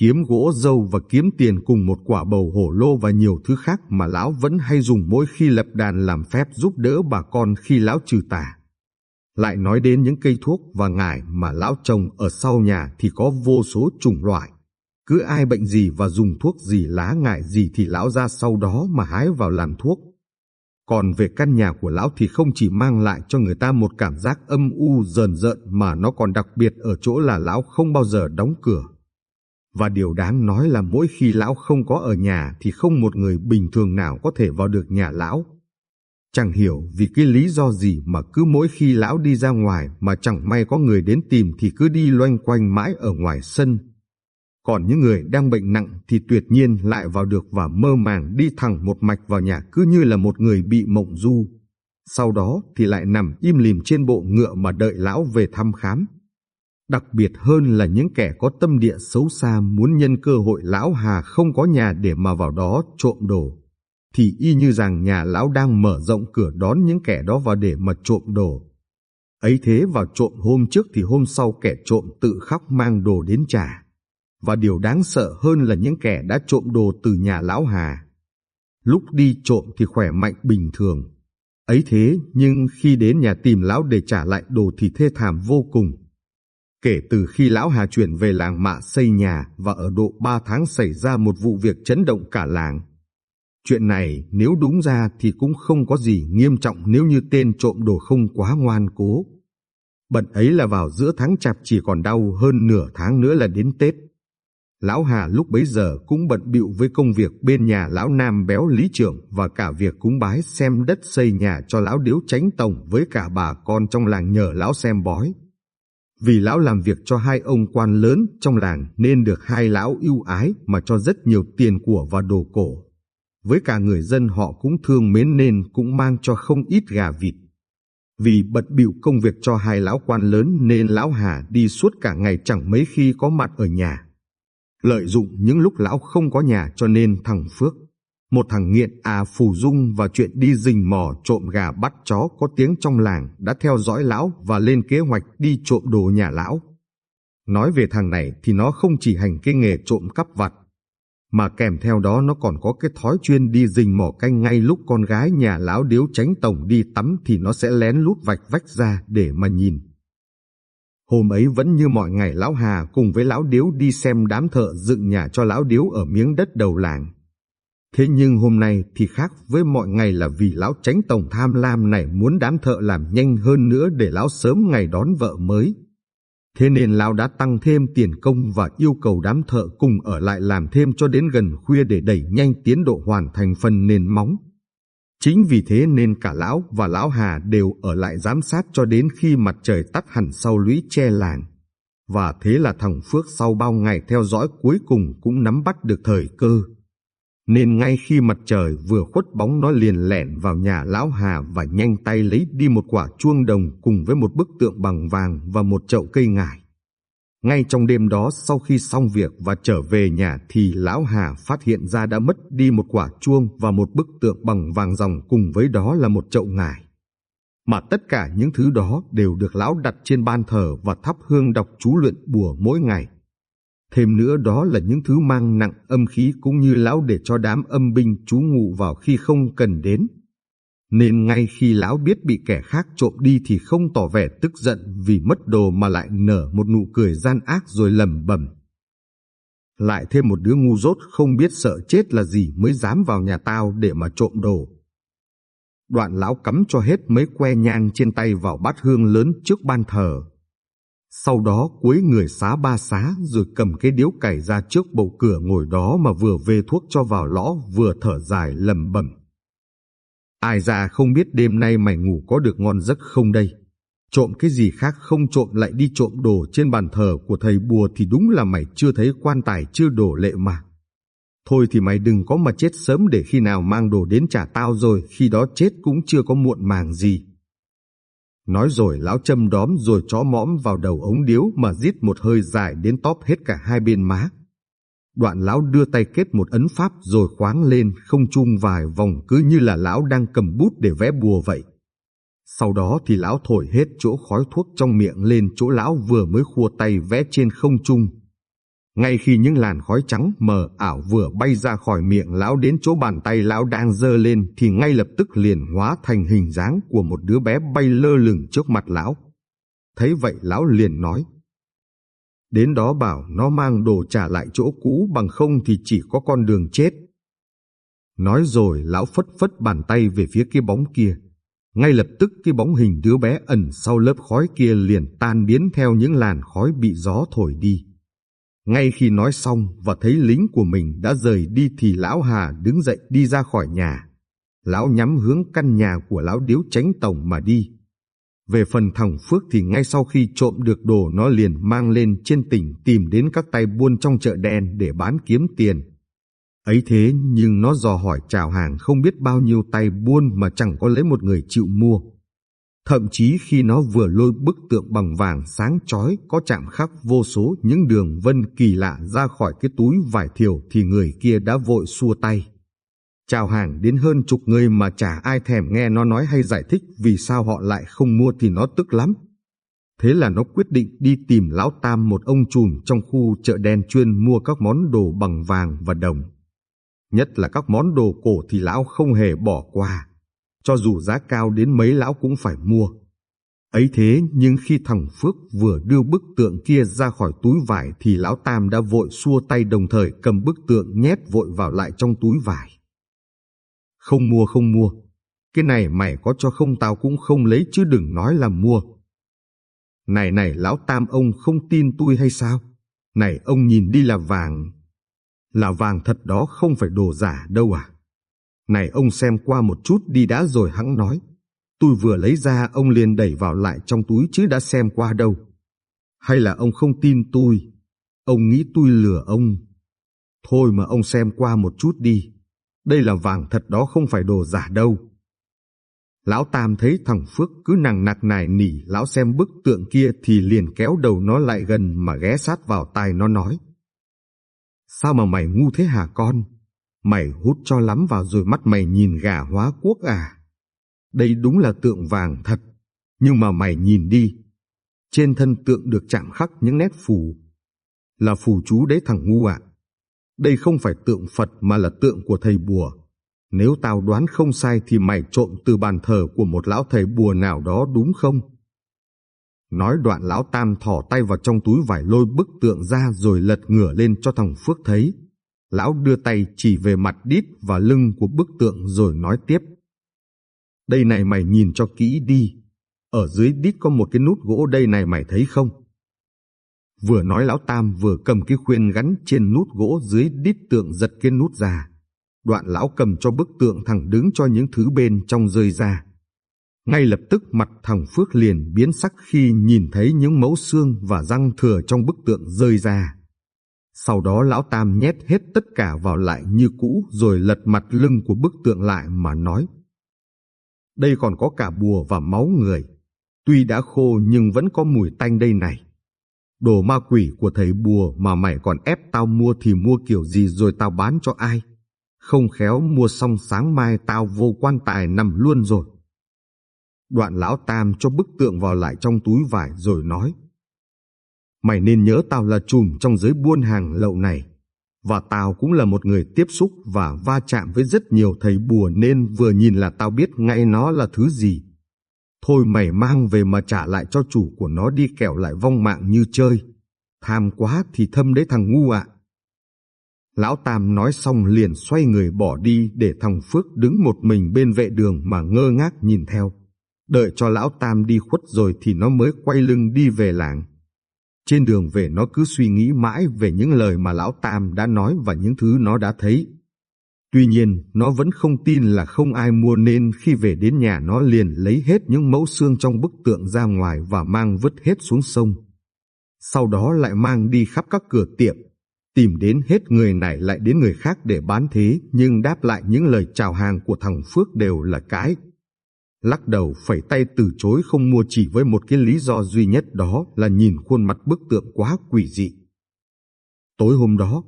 kiếm gỗ dâu và kiếm tiền cùng một quả bầu hổ lô và nhiều thứ khác mà lão vẫn hay dùng mỗi khi lập đàn làm phép giúp đỡ bà con khi lão trừ tà. Lại nói đến những cây thuốc và ngải mà lão trồng ở sau nhà thì có vô số chủng loại. Cứ ai bệnh gì và dùng thuốc gì lá ngại gì thì lão ra sau đó mà hái vào làm thuốc. Còn về căn nhà của lão thì không chỉ mang lại cho người ta một cảm giác âm u, rờn dợn mà nó còn đặc biệt ở chỗ là lão không bao giờ đóng cửa. Và điều đáng nói là mỗi khi lão không có ở nhà thì không một người bình thường nào có thể vào được nhà lão. Chẳng hiểu vì cái lý do gì mà cứ mỗi khi lão đi ra ngoài mà chẳng may có người đến tìm thì cứ đi loanh quanh mãi ở ngoài sân còn những người đang bệnh nặng thì tuyệt nhiên lại vào được và mơ màng đi thẳng một mạch vào nhà cứ như là một người bị mộng du. Sau đó thì lại nằm im lìm trên bộ ngựa mà đợi lão về thăm khám. Đặc biệt hơn là những kẻ có tâm địa xấu xa muốn nhân cơ hội lão Hà không có nhà để mà vào đó trộm đồ. Thì y như rằng nhà lão đang mở rộng cửa đón những kẻ đó vào để mà trộm đồ. Ấy thế vào trộm hôm trước thì hôm sau kẻ trộm tự khóc mang đồ đến trả và điều đáng sợ hơn là những kẻ đã trộm đồ từ nhà lão Hà. Lúc đi trộm thì khỏe mạnh bình thường. Ấy thế nhưng khi đến nhà tìm lão để trả lại đồ thì thê thảm vô cùng. Kể từ khi lão Hà chuyển về làng mạ xây nhà và ở độ ba tháng xảy ra một vụ việc chấn động cả làng. Chuyện này nếu đúng ra thì cũng không có gì nghiêm trọng nếu như tên trộm đồ không quá ngoan cố. Bận ấy là vào giữa tháng chạp chỉ còn đau hơn nửa tháng nữa là đến Tết. Lão Hà lúc bấy giờ cũng bận bịu với công việc bên nhà lão Nam béo lý trưởng và cả việc cúng bái xem đất xây nhà cho lão điếu tránh tổng với cả bà con trong làng nhờ lão xem bói. Vì lão làm việc cho hai ông quan lớn trong làng nên được hai lão ưu ái mà cho rất nhiều tiền của và đồ cổ. Với cả người dân họ cũng thương mến nên cũng mang cho không ít gà vịt. Vì bận bịu công việc cho hai lão quan lớn nên lão Hà đi suốt cả ngày chẳng mấy khi có mặt ở nhà lợi dụng những lúc lão không có nhà cho nên thằng Phước, một thằng nghiện à phù dung và chuyện đi rình mò trộm gà bắt chó có tiếng trong làng đã theo dõi lão và lên kế hoạch đi trộm đồ nhà lão. Nói về thằng này thì nó không chỉ hành cái nghề trộm cắp vặt, mà kèm theo đó nó còn có cái thói chuyên đi rình mỏ canh ngay lúc con gái nhà lão điếu tránh tổng đi tắm thì nó sẽ lén lút vạch vách ra để mà nhìn. Hôm ấy vẫn như mọi ngày lão Hà cùng với lão điếu đi xem đám thợ dựng nhà cho lão điếu ở miếng đất đầu làng. Thế nhưng hôm nay thì khác với mọi ngày là vì lão tránh tổng tham lam này muốn đám thợ làm nhanh hơn nữa để lão sớm ngày đón vợ mới. Thế nên lão đã tăng thêm tiền công và yêu cầu đám thợ cùng ở lại làm thêm cho đến gần khuya để đẩy nhanh tiến độ hoàn thành phần nền móng. Chính vì thế nên cả lão và lão Hà đều ở lại giám sát cho đến khi mặt trời tắt hẳn sau lũy che làng. Và thế là thằng Phước sau bao ngày theo dõi cuối cùng cũng nắm bắt được thời cơ. Nên ngay khi mặt trời vừa khuất bóng nó liền lẻn vào nhà lão Hà và nhanh tay lấy đi một quả chuông đồng cùng với một bức tượng bằng vàng và một chậu cây ngải. Ngay trong đêm đó, sau khi xong việc và trở về nhà thì lão Hà phát hiện ra đã mất đi một quả chuông và một bức tượng bằng vàng ròng cùng với đó là một chậu ngải. Mà tất cả những thứ đó đều được lão đặt trên ban thờ và thắp hương đọc chú luyện bùa mỗi ngày. Thêm nữa đó là những thứ mang nặng âm khí cũng như lão để cho đám âm binh trú ngụ vào khi không cần đến. Nên ngay khi lão biết bị kẻ khác trộm đi thì không tỏ vẻ tức giận vì mất đồ mà lại nở một nụ cười gian ác rồi lẩm bẩm, Lại thêm một đứa ngu dốt không biết sợ chết là gì mới dám vào nhà tao để mà trộm đồ. Đoạn lão cắm cho hết mấy que nhang trên tay vào bát hương lớn trước ban thờ sau đó cuối người xá ba xá rồi cầm cái điếu cày ra trước bầu cửa ngồi đó mà vừa về thuốc cho vào lõ vừa thở dài lầm bẩm. Ai ra không biết đêm nay mày ngủ có được ngon giấc không đây? Trộm cái gì khác không trộm lại đi trộm đồ trên bàn thờ của thầy bùa thì đúng là mày chưa thấy quan tài chưa đổ lệ mà. Thôi thì mày đừng có mà chết sớm để khi nào mang đồ đến trả tao rồi, khi đó chết cũng chưa có muộn màng gì. Nói rồi lão châm đóm rồi chó mõm vào đầu ống điếu mà rít một hơi dài đến tóp hết cả hai bên má. Đoạn lão đưa tay kết một ấn pháp rồi khoáng lên không chung vài vòng cứ như là lão đang cầm bút để vẽ bùa vậy. Sau đó thì lão thổi hết chỗ khói thuốc trong miệng lên chỗ lão vừa mới khua tay vẽ trên không trung. Ngay khi những làn khói trắng mờ ảo vừa bay ra khỏi miệng lão đến chỗ bàn tay lão đang dơ lên thì ngay lập tức liền hóa thành hình dáng của một đứa bé bay lơ lửng trước mặt lão. Thấy vậy lão liền nói. Đến đó bảo nó mang đồ trả lại chỗ cũ bằng không thì chỉ có con đường chết. Nói rồi lão phất phất bàn tay về phía cái bóng kia. Ngay lập tức cái bóng hình đứa bé ẩn sau lớp khói kia liền tan biến theo những làn khói bị gió thổi đi. Ngay khi nói xong và thấy lính của mình đã rời đi thì lão Hà đứng dậy đi ra khỏi nhà. Lão nhắm hướng căn nhà của lão điếu tránh tổng mà đi. Về phần thằng Phước thì ngay sau khi trộm được đồ nó liền mang lên trên tỉnh tìm đến các tay buôn trong chợ đen để bán kiếm tiền. Ấy thế nhưng nó dò hỏi chào hàng không biết bao nhiêu tay buôn mà chẳng có lấy một người chịu mua. Thậm chí khi nó vừa lôi bức tượng bằng vàng sáng chói, có chạm khắc vô số những đường vân kỳ lạ ra khỏi cái túi vải thiều thì người kia đã vội xua tay. Chào hàng đến hơn chục người mà chả ai thèm nghe nó nói hay giải thích vì sao họ lại không mua thì nó tức lắm. Thế là nó quyết định đi tìm Lão Tam một ông trùm trong khu chợ đen chuyên mua các món đồ bằng vàng và đồng. Nhất là các món đồ cổ thì Lão không hề bỏ qua cho dù giá cao đến mấy lão cũng phải mua. Ấy thế nhưng khi thằng Phước vừa đưa bức tượng kia ra khỏi túi vải thì lão Tam đã vội xua tay đồng thời cầm bức tượng nhét vội vào lại trong túi vải. Không mua không mua, cái này mày có cho không tao cũng không lấy chứ đừng nói là mua. Này này lão Tam ông không tin tôi hay sao? Này ông nhìn đi là vàng. Là vàng thật đó không phải đồ giả đâu à? Này ông xem qua một chút đi đã rồi hắn nói. Tôi vừa lấy ra ông liền đẩy vào lại trong túi chứ đã xem qua đâu. Hay là ông không tin tôi? Ông nghĩ tôi lừa ông. Thôi mà ông xem qua một chút đi. Đây là vàng thật đó không phải đồ giả đâu. Lão Tam thấy thằng Phước cứ nằng nặc nài nỉ lão xem bức tượng kia thì liền kéo đầu nó lại gần mà ghé sát vào tai nó nói. Sao mà mày ngu thế hả con? Mày hút cho lắm vào rồi mắt mày nhìn gà hóa quốc à? Đây đúng là tượng vàng thật, nhưng mà mày nhìn đi. Trên thân tượng được chạm khắc những nét phù. Là phù chú đấy thằng ngu ạ. Đây không phải tượng Phật mà là tượng của thầy bùa. Nếu tao đoán không sai thì mày trộm từ bàn thờ của một lão thầy bùa nào đó đúng không? Nói đoạn lão Tam thỏ tay vào trong túi vải lôi bức tượng ra rồi lật ngửa lên cho thằng Phước thấy. Lão đưa tay chỉ về mặt đít và lưng của bức tượng rồi nói tiếp. Đây này mày nhìn cho kỹ đi. Ở dưới đít có một cái nút gỗ đây này mày thấy không? Vừa nói lão Tam vừa cầm cái khuyên gắn trên nút gỗ dưới đít tượng giật cái nút ra. Đoạn lão cầm cho bức tượng thẳng đứng cho những thứ bên trong rơi ra. Ngay lập tức mặt thằng Phước liền biến sắc khi nhìn thấy những mẫu xương và răng thừa trong bức tượng rơi ra. Sau đó lão Tam nhét hết tất cả vào lại như cũ rồi lật mặt lưng của bức tượng lại mà nói. Đây còn có cả bùa và máu người. Tuy đã khô nhưng vẫn có mùi tanh đây này. Đồ ma quỷ của thầy bùa mà mày còn ép tao mua thì mua kiểu gì rồi tao bán cho ai? Không khéo mua xong sáng mai tao vô quan tài nằm luôn rồi. Đoạn lão tam cho bức tượng vào lại trong túi vải rồi nói. Mày nên nhớ tao là chùm trong giới buôn hàng lậu này. Và tao cũng là một người tiếp xúc và va chạm với rất nhiều thầy bùa nên vừa nhìn là tao biết ngay nó là thứ gì. Thôi mày mang về mà trả lại cho chủ của nó đi kẻo lại vong mạng như chơi. Tham quá thì thâm đấy thằng ngu ạ. Lão Tam nói xong liền xoay người bỏ đi để thằng Phước đứng một mình bên vệ đường mà ngơ ngác nhìn theo. Đợi cho lão Tam đi khuất rồi thì nó mới quay lưng đi về làng. Trên đường về nó cứ suy nghĩ mãi về những lời mà lão Tam đã nói và những thứ nó đã thấy. Tuy nhiên, nó vẫn không tin là không ai mua nên khi về đến nhà nó liền lấy hết những mẫu xương trong bức tượng ra ngoài và mang vứt hết xuống sông. Sau đó lại mang đi khắp các cửa tiệm, tìm đến hết người này lại đến người khác để bán thế, nhưng đáp lại những lời chào hàng của thằng Phước đều là cái. Lắc đầu phẩy tay từ chối không mua chỉ với một cái lý do duy nhất đó là nhìn khuôn mặt bức tượng quá quỷ dị. Tối hôm đó,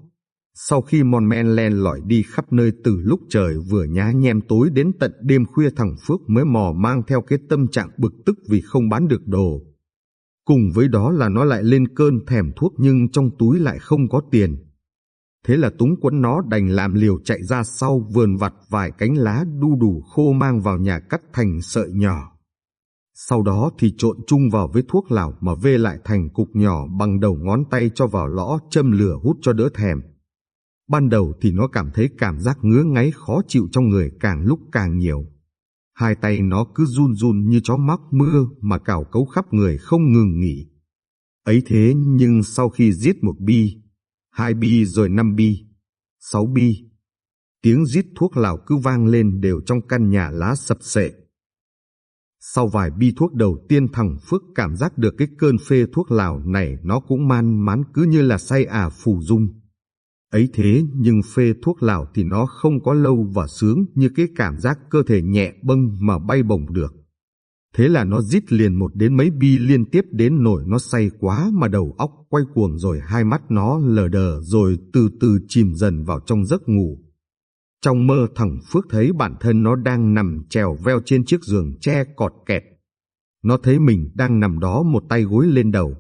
sau khi Mon Men len lỏi đi khắp nơi từ lúc trời vừa nhá nhem tối đến tận đêm khuya thằng Phước mới mò mang theo cái tâm trạng bực tức vì không bán được đồ. Cùng với đó là nó lại lên cơn thèm thuốc nhưng trong túi lại không có tiền. Thế là túng quấn nó đành làm liều chạy ra sau vườn vặt vài cánh lá đu đủ khô mang vào nhà cắt thành sợi nhỏ. Sau đó thì trộn chung vào với thuốc lào mà vê lại thành cục nhỏ bằng đầu ngón tay cho vào lõ, châm lửa hút cho đỡ thèm. Ban đầu thì nó cảm thấy cảm giác ngứa ngáy khó chịu trong người càng lúc càng nhiều. Hai tay nó cứ run run như chó mắc mưa mà cào cấu khắp người không ngừng nghỉ. Ấy thế nhưng sau khi giết một bi, hai bi rồi năm bi, sáu bi, tiếng giết thuốc lào cứ vang lên đều trong căn nhà lá sập sệ. Sau vài bi thuốc đầu tiên thằng Phước cảm giác được cái cơn phê thuốc lào này nó cũng man mán cứ như là say à phù dung. Ấy thế nhưng phê thuốc lào thì nó không có lâu và sướng như cái cảm giác cơ thể nhẹ bâng mà bay bổng được. Thế là nó rít liền một đến mấy bi liên tiếp đến nổi nó say quá mà đầu óc quay cuồng rồi hai mắt nó lờ đờ rồi từ từ chìm dần vào trong giấc ngủ. Trong mơ thằng Phước thấy bản thân nó đang nằm trèo veo trên chiếc giường tre cọt kẹt. Nó thấy mình đang nằm đó một tay gối lên đầu,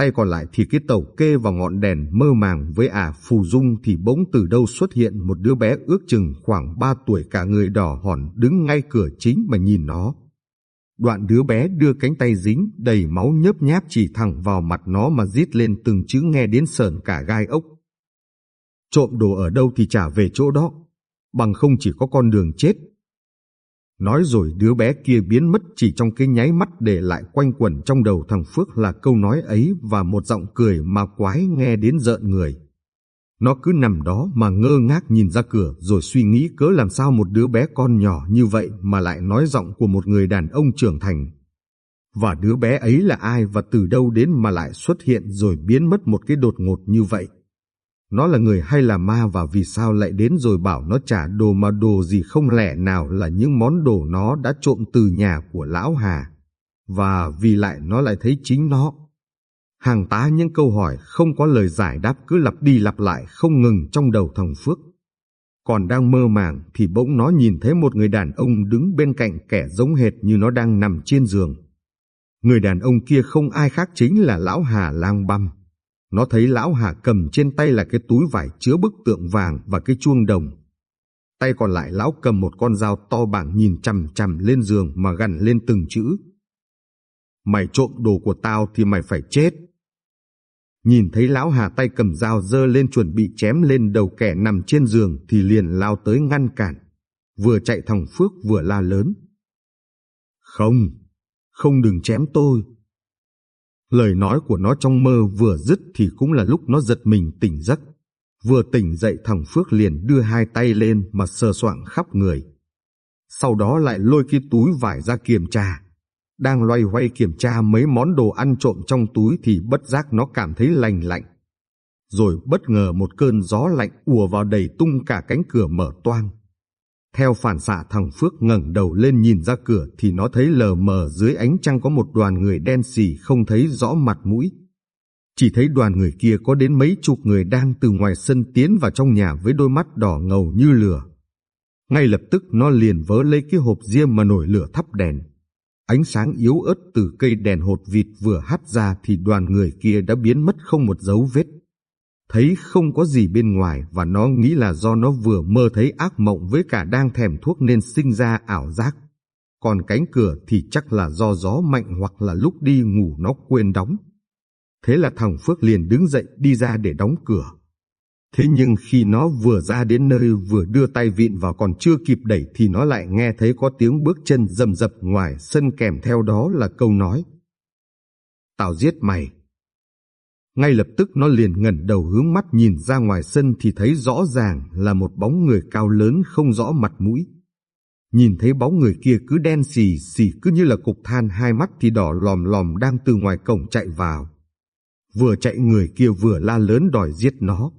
tay còn lại thì cái tàu kê vào ngọn đèn mơ màng với ả phù dung thì bỗng từ đâu xuất hiện một đứa bé ước chừng khoảng ba tuổi cả người đỏ hòn đứng ngay cửa chính mà nhìn nó. Đoạn đứa bé đưa cánh tay dính đầy máu nhớp nháp chỉ thẳng vào mặt nó mà rít lên từng chữ nghe đến sờn cả gai ốc. Trộm đồ ở đâu thì trả về chỗ đó, bằng không chỉ có con đường chết Nói rồi đứa bé kia biến mất chỉ trong cái nháy mắt để lại quanh quẩn trong đầu thằng Phước là câu nói ấy và một giọng cười mà quái nghe đến rợn người. Nó cứ nằm đó mà ngơ ngác nhìn ra cửa rồi suy nghĩ cớ làm sao một đứa bé con nhỏ như vậy mà lại nói giọng của một người đàn ông trưởng thành. Và đứa bé ấy là ai và từ đâu đến mà lại xuất hiện rồi biến mất một cái đột ngột như vậy. Nó là người hay là ma và vì sao lại đến rồi bảo nó trả đồ mà đồ gì không lẽ nào là những món đồ nó đã trộm từ nhà của lão Hà. Và vì lại nó lại thấy chính nó. Hàng tá những câu hỏi không có lời giải đáp cứ lặp đi lặp lại không ngừng trong đầu thằng Phước. Còn đang mơ màng thì bỗng nó nhìn thấy một người đàn ông đứng bên cạnh kẻ giống hệt như nó đang nằm trên giường. Người đàn ông kia không ai khác chính là lão Hà lang băm. Nó thấy lão Hà cầm trên tay là cái túi vải chứa bức tượng vàng và cái chuông đồng. Tay còn lại lão cầm một con dao to bảng nhìn chằm chằm lên giường mà gằn lên từng chữ. Mày trộm đồ của tao thì mày phải chết. Nhìn thấy lão Hà tay cầm dao dơ lên chuẩn bị chém lên đầu kẻ nằm trên giường thì liền lao tới ngăn cản. Vừa chạy thằng Phước vừa la lớn. Không, không đừng chém tôi. Lời nói của nó trong mơ vừa dứt thì cũng là lúc nó giật mình tỉnh giấc. Vừa tỉnh dậy, thằng Phước liền đưa hai tay lên mà sờ soạng khắp người. Sau đó lại lôi cái túi vải ra kiểm tra. Đang loay hoay kiểm tra mấy món đồ ăn trộm trong túi thì bất giác nó cảm thấy lành lạnh. Rồi bất ngờ một cơn gió lạnh ùa vào đầy tung cả cánh cửa mở toang. Theo phản xạ thằng Phước ngẩng đầu lên nhìn ra cửa thì nó thấy lờ mờ dưới ánh trăng có một đoàn người đen xì không thấy rõ mặt mũi. Chỉ thấy đoàn người kia có đến mấy chục người đang từ ngoài sân tiến vào trong nhà với đôi mắt đỏ ngầu như lửa. Ngay lập tức nó liền vớ lấy cái hộp diêm mà nổi lửa thắp đèn. Ánh sáng yếu ớt từ cây đèn hột vịt vừa hắt ra thì đoàn người kia đã biến mất không một dấu vết. Thấy không có gì bên ngoài và nó nghĩ là do nó vừa mơ thấy ác mộng với cả đang thèm thuốc nên sinh ra ảo giác. Còn cánh cửa thì chắc là do gió mạnh hoặc là lúc đi ngủ nó quên đóng. Thế là thằng Phước liền đứng dậy đi ra để đóng cửa. Thế nhưng khi nó vừa ra đến nơi vừa đưa tay vịn vào còn chưa kịp đẩy thì nó lại nghe thấy có tiếng bước chân rầm rập ngoài sân kèm theo đó là câu nói. Tao giết mày. Ngay lập tức nó liền ngẩn đầu hướng mắt nhìn ra ngoài sân thì thấy rõ ràng là một bóng người cao lớn không rõ mặt mũi. Nhìn thấy bóng người kia cứ đen xì xì, cứ như là cục than, hai mắt thì đỏ lòm lòm đang từ ngoài cổng chạy vào. Vừa chạy, người kia vừa la lớn đòi giết nó.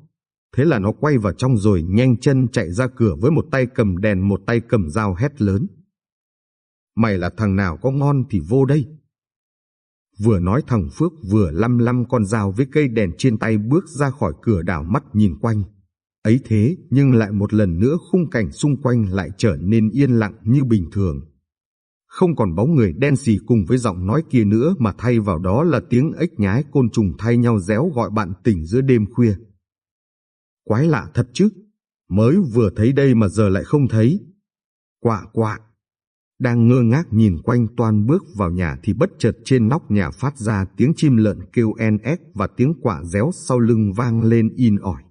Thế là nó quay vào trong rồi nhanh chân chạy ra cửa với một tay cầm đèn, một tay cầm dao hét lớn. Mày là thằng nào có ngon thì vô đây. Vừa nói thằng Phước vừa lăm lăm con dao với cây đèn trên tay bước ra khỏi cửa đảo mắt nhìn quanh. Ấy thế nhưng lại một lần nữa khung cảnh xung quanh lại trở nên yên lặng như bình thường. Không còn bóng người đen xì cùng với giọng nói kia nữa mà thay vào đó là tiếng ếch nhái côn trùng thay nhau réo gọi bạn tỉnh giữa đêm khuya. Quái lạ thật chứ, mới vừa thấy đây mà giờ lại không thấy. Quạ quạ. Đang ngơ ngác nhìn quanh toan bước vào nhà thì bất chợt trên nóc nhà phát ra tiếng chim lợn kêu en ép và tiếng quạ réo sau lưng vang lên in ỏi.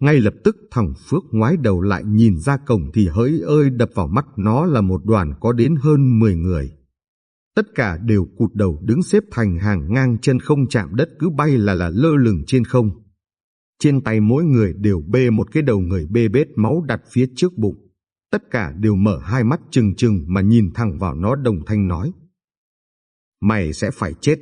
Ngay lập tức thằng Phước ngoái đầu lại nhìn ra cổng thì hỡi ơi đập vào mắt nó là một đoàn có đến hơn 10 người. Tất cả đều cụt đầu đứng xếp thành hàng ngang chân không chạm đất cứ bay là là lơ lửng trên không. Trên tay mỗi người đều bê một cái đầu người bê bết máu đặt phía trước bụng. Tất cả đều mở hai mắt trừng trừng mà nhìn thẳng vào nó, đồng thanh nói. Mày sẽ phải chết.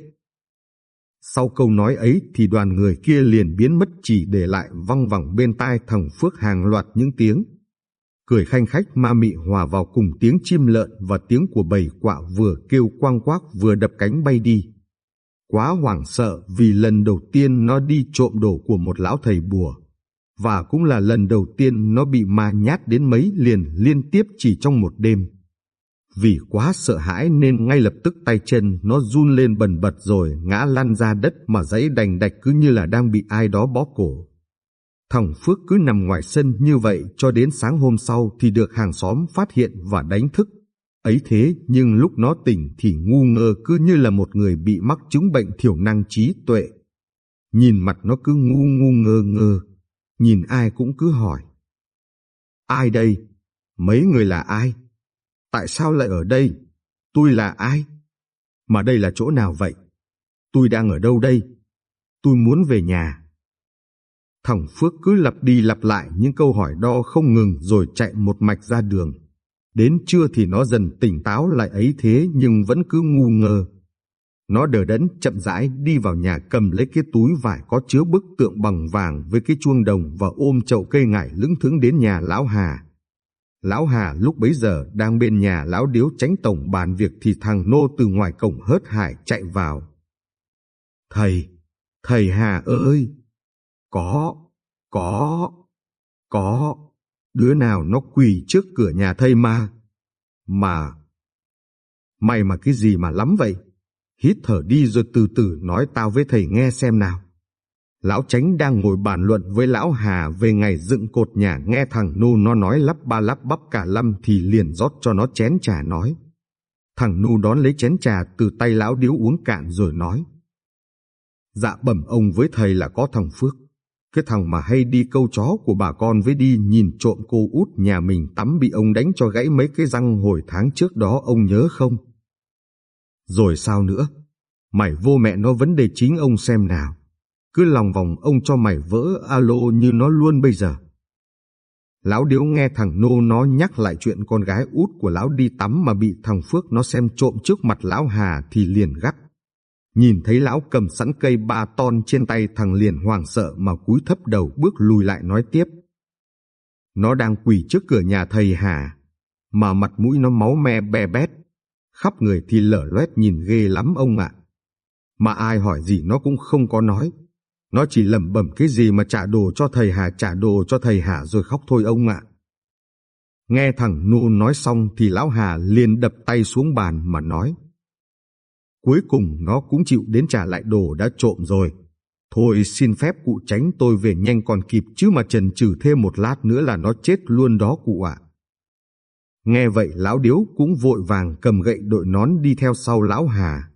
Sau câu nói ấy thì đoàn người kia liền biến mất chỉ để lại văng vẳng bên tai thằng Phước hàng loạt những tiếng. Cười khanh khách, ma mị hòa vào cùng tiếng chim lợn và tiếng của bầy quạ vừa kêu quang quác vừa đập cánh bay đi. Quá hoảng sợ vì lần đầu tiên nó đi trộm đồ của một lão thầy bùa. Và cũng là lần đầu tiên nó bị ma nhát đến mấy liền liên tiếp chỉ trong một đêm. Vì quá sợ hãi nên ngay lập tức tay chân nó run lên bần bật rồi ngã lăn ra đất mà giấy đành đạch cứ như là đang bị ai đó bó cổ. Thằng Phước cứ nằm ngoài sân như vậy cho đến sáng hôm sau thì được hàng xóm phát hiện và đánh thức. Ấy thế nhưng lúc nó tỉnh thì ngu ngơ cứ như là một người bị mắc chứng bệnh thiểu năng trí tuệ. Nhìn mặt nó cứ ngu ngu ngơ ngơ, nhìn ai cũng cứ hỏi. Ai đây? Mấy người là ai? Tại sao lại ở đây? Tôi là ai? Mà đây là chỗ nào vậy? Tôi đang ở đâu đây? Tôi muốn về nhà. Thằng Phước cứ lặp đi lặp lại những câu hỏi đo không ngừng rồi chạy một mạch ra đường. Đến trưa thì nó dần tỉnh táo lại ấy thế nhưng vẫn cứ ngu ngơ. Nó đờ đẫn chậm rãi đi vào nhà cầm lấy cái túi vải có chứa bức tượng bằng vàng với cái chuông đồng và ôm chậu cây ngải lững thững đến nhà lão Hà. Lão Hà lúc bấy giờ đang bên nhà lão điếu tránh tổng bàn việc thì thằng Nô từ ngoài cổng hớt hải chạy vào. Thầy, thầy Hà ơi! Có, có, có, đứa nào nó quỳ trước cửa nhà thầy mà. Mà, mày mà cái gì mà lắm vậy? Hít thở đi rồi từ từ nói tao với thầy nghe xem nào. Lão Tránh đang ngồi bàn luận với Lão Hà về ngày dựng cột nhà nghe thằng Nu nó nói lắp ba lắp bắp cả lâm thì liền rót cho nó chén trà nói. Thằng Nu đón lấy chén trà từ tay Lão Điếu uống cạn rồi nói. Dạ bẩm ông với thầy là có thằng Phước. Cái thằng mà hay đi câu chó của bà con với đi nhìn trộm cô út nhà mình tắm bị ông đánh cho gãy mấy cái răng hồi tháng trước đó, ông nhớ không? Rồi sao nữa? Mày vô mẹ nó vấn đề chính ông xem nào. Cứ lòng vòng ông cho mày vỡ alo như nó luôn bây giờ. Lão Điếu nghe thằng Nô nó nhắc lại chuyện con gái út của lão đi tắm mà bị thằng Phước nó xem trộm trước mặt lão Hà thì liền gắt. Nhìn thấy lão cầm sẵn cây ba ton trên tay thằng liền hoàng sợ mà cúi thấp đầu bước lùi lại nói tiếp. Nó đang quỳ trước cửa nhà thầy Hà, mà mặt mũi nó máu me be bét, khắp người thì lở loét nhìn ghê lắm ông ạ. Mà ai hỏi gì nó cũng không có nói. Nó chỉ lẩm bẩm cái gì mà trả đồ cho thầy Hà, trả đồ cho thầy Hà rồi khóc thôi ông ạ. Nghe thằng Nụ nói xong thì lão Hà liền đập tay xuống bàn mà nói. Cuối cùng nó cũng chịu đến trả lại đồ đã trộm rồi. Thôi xin phép cụ tránh tôi về nhanh còn kịp chứ mà trần trừ thêm một lát nữa là nó chết luôn đó cụ ạ. Nghe vậy lão điếu cũng vội vàng cầm gậy đội nón đi theo sau lão Hà.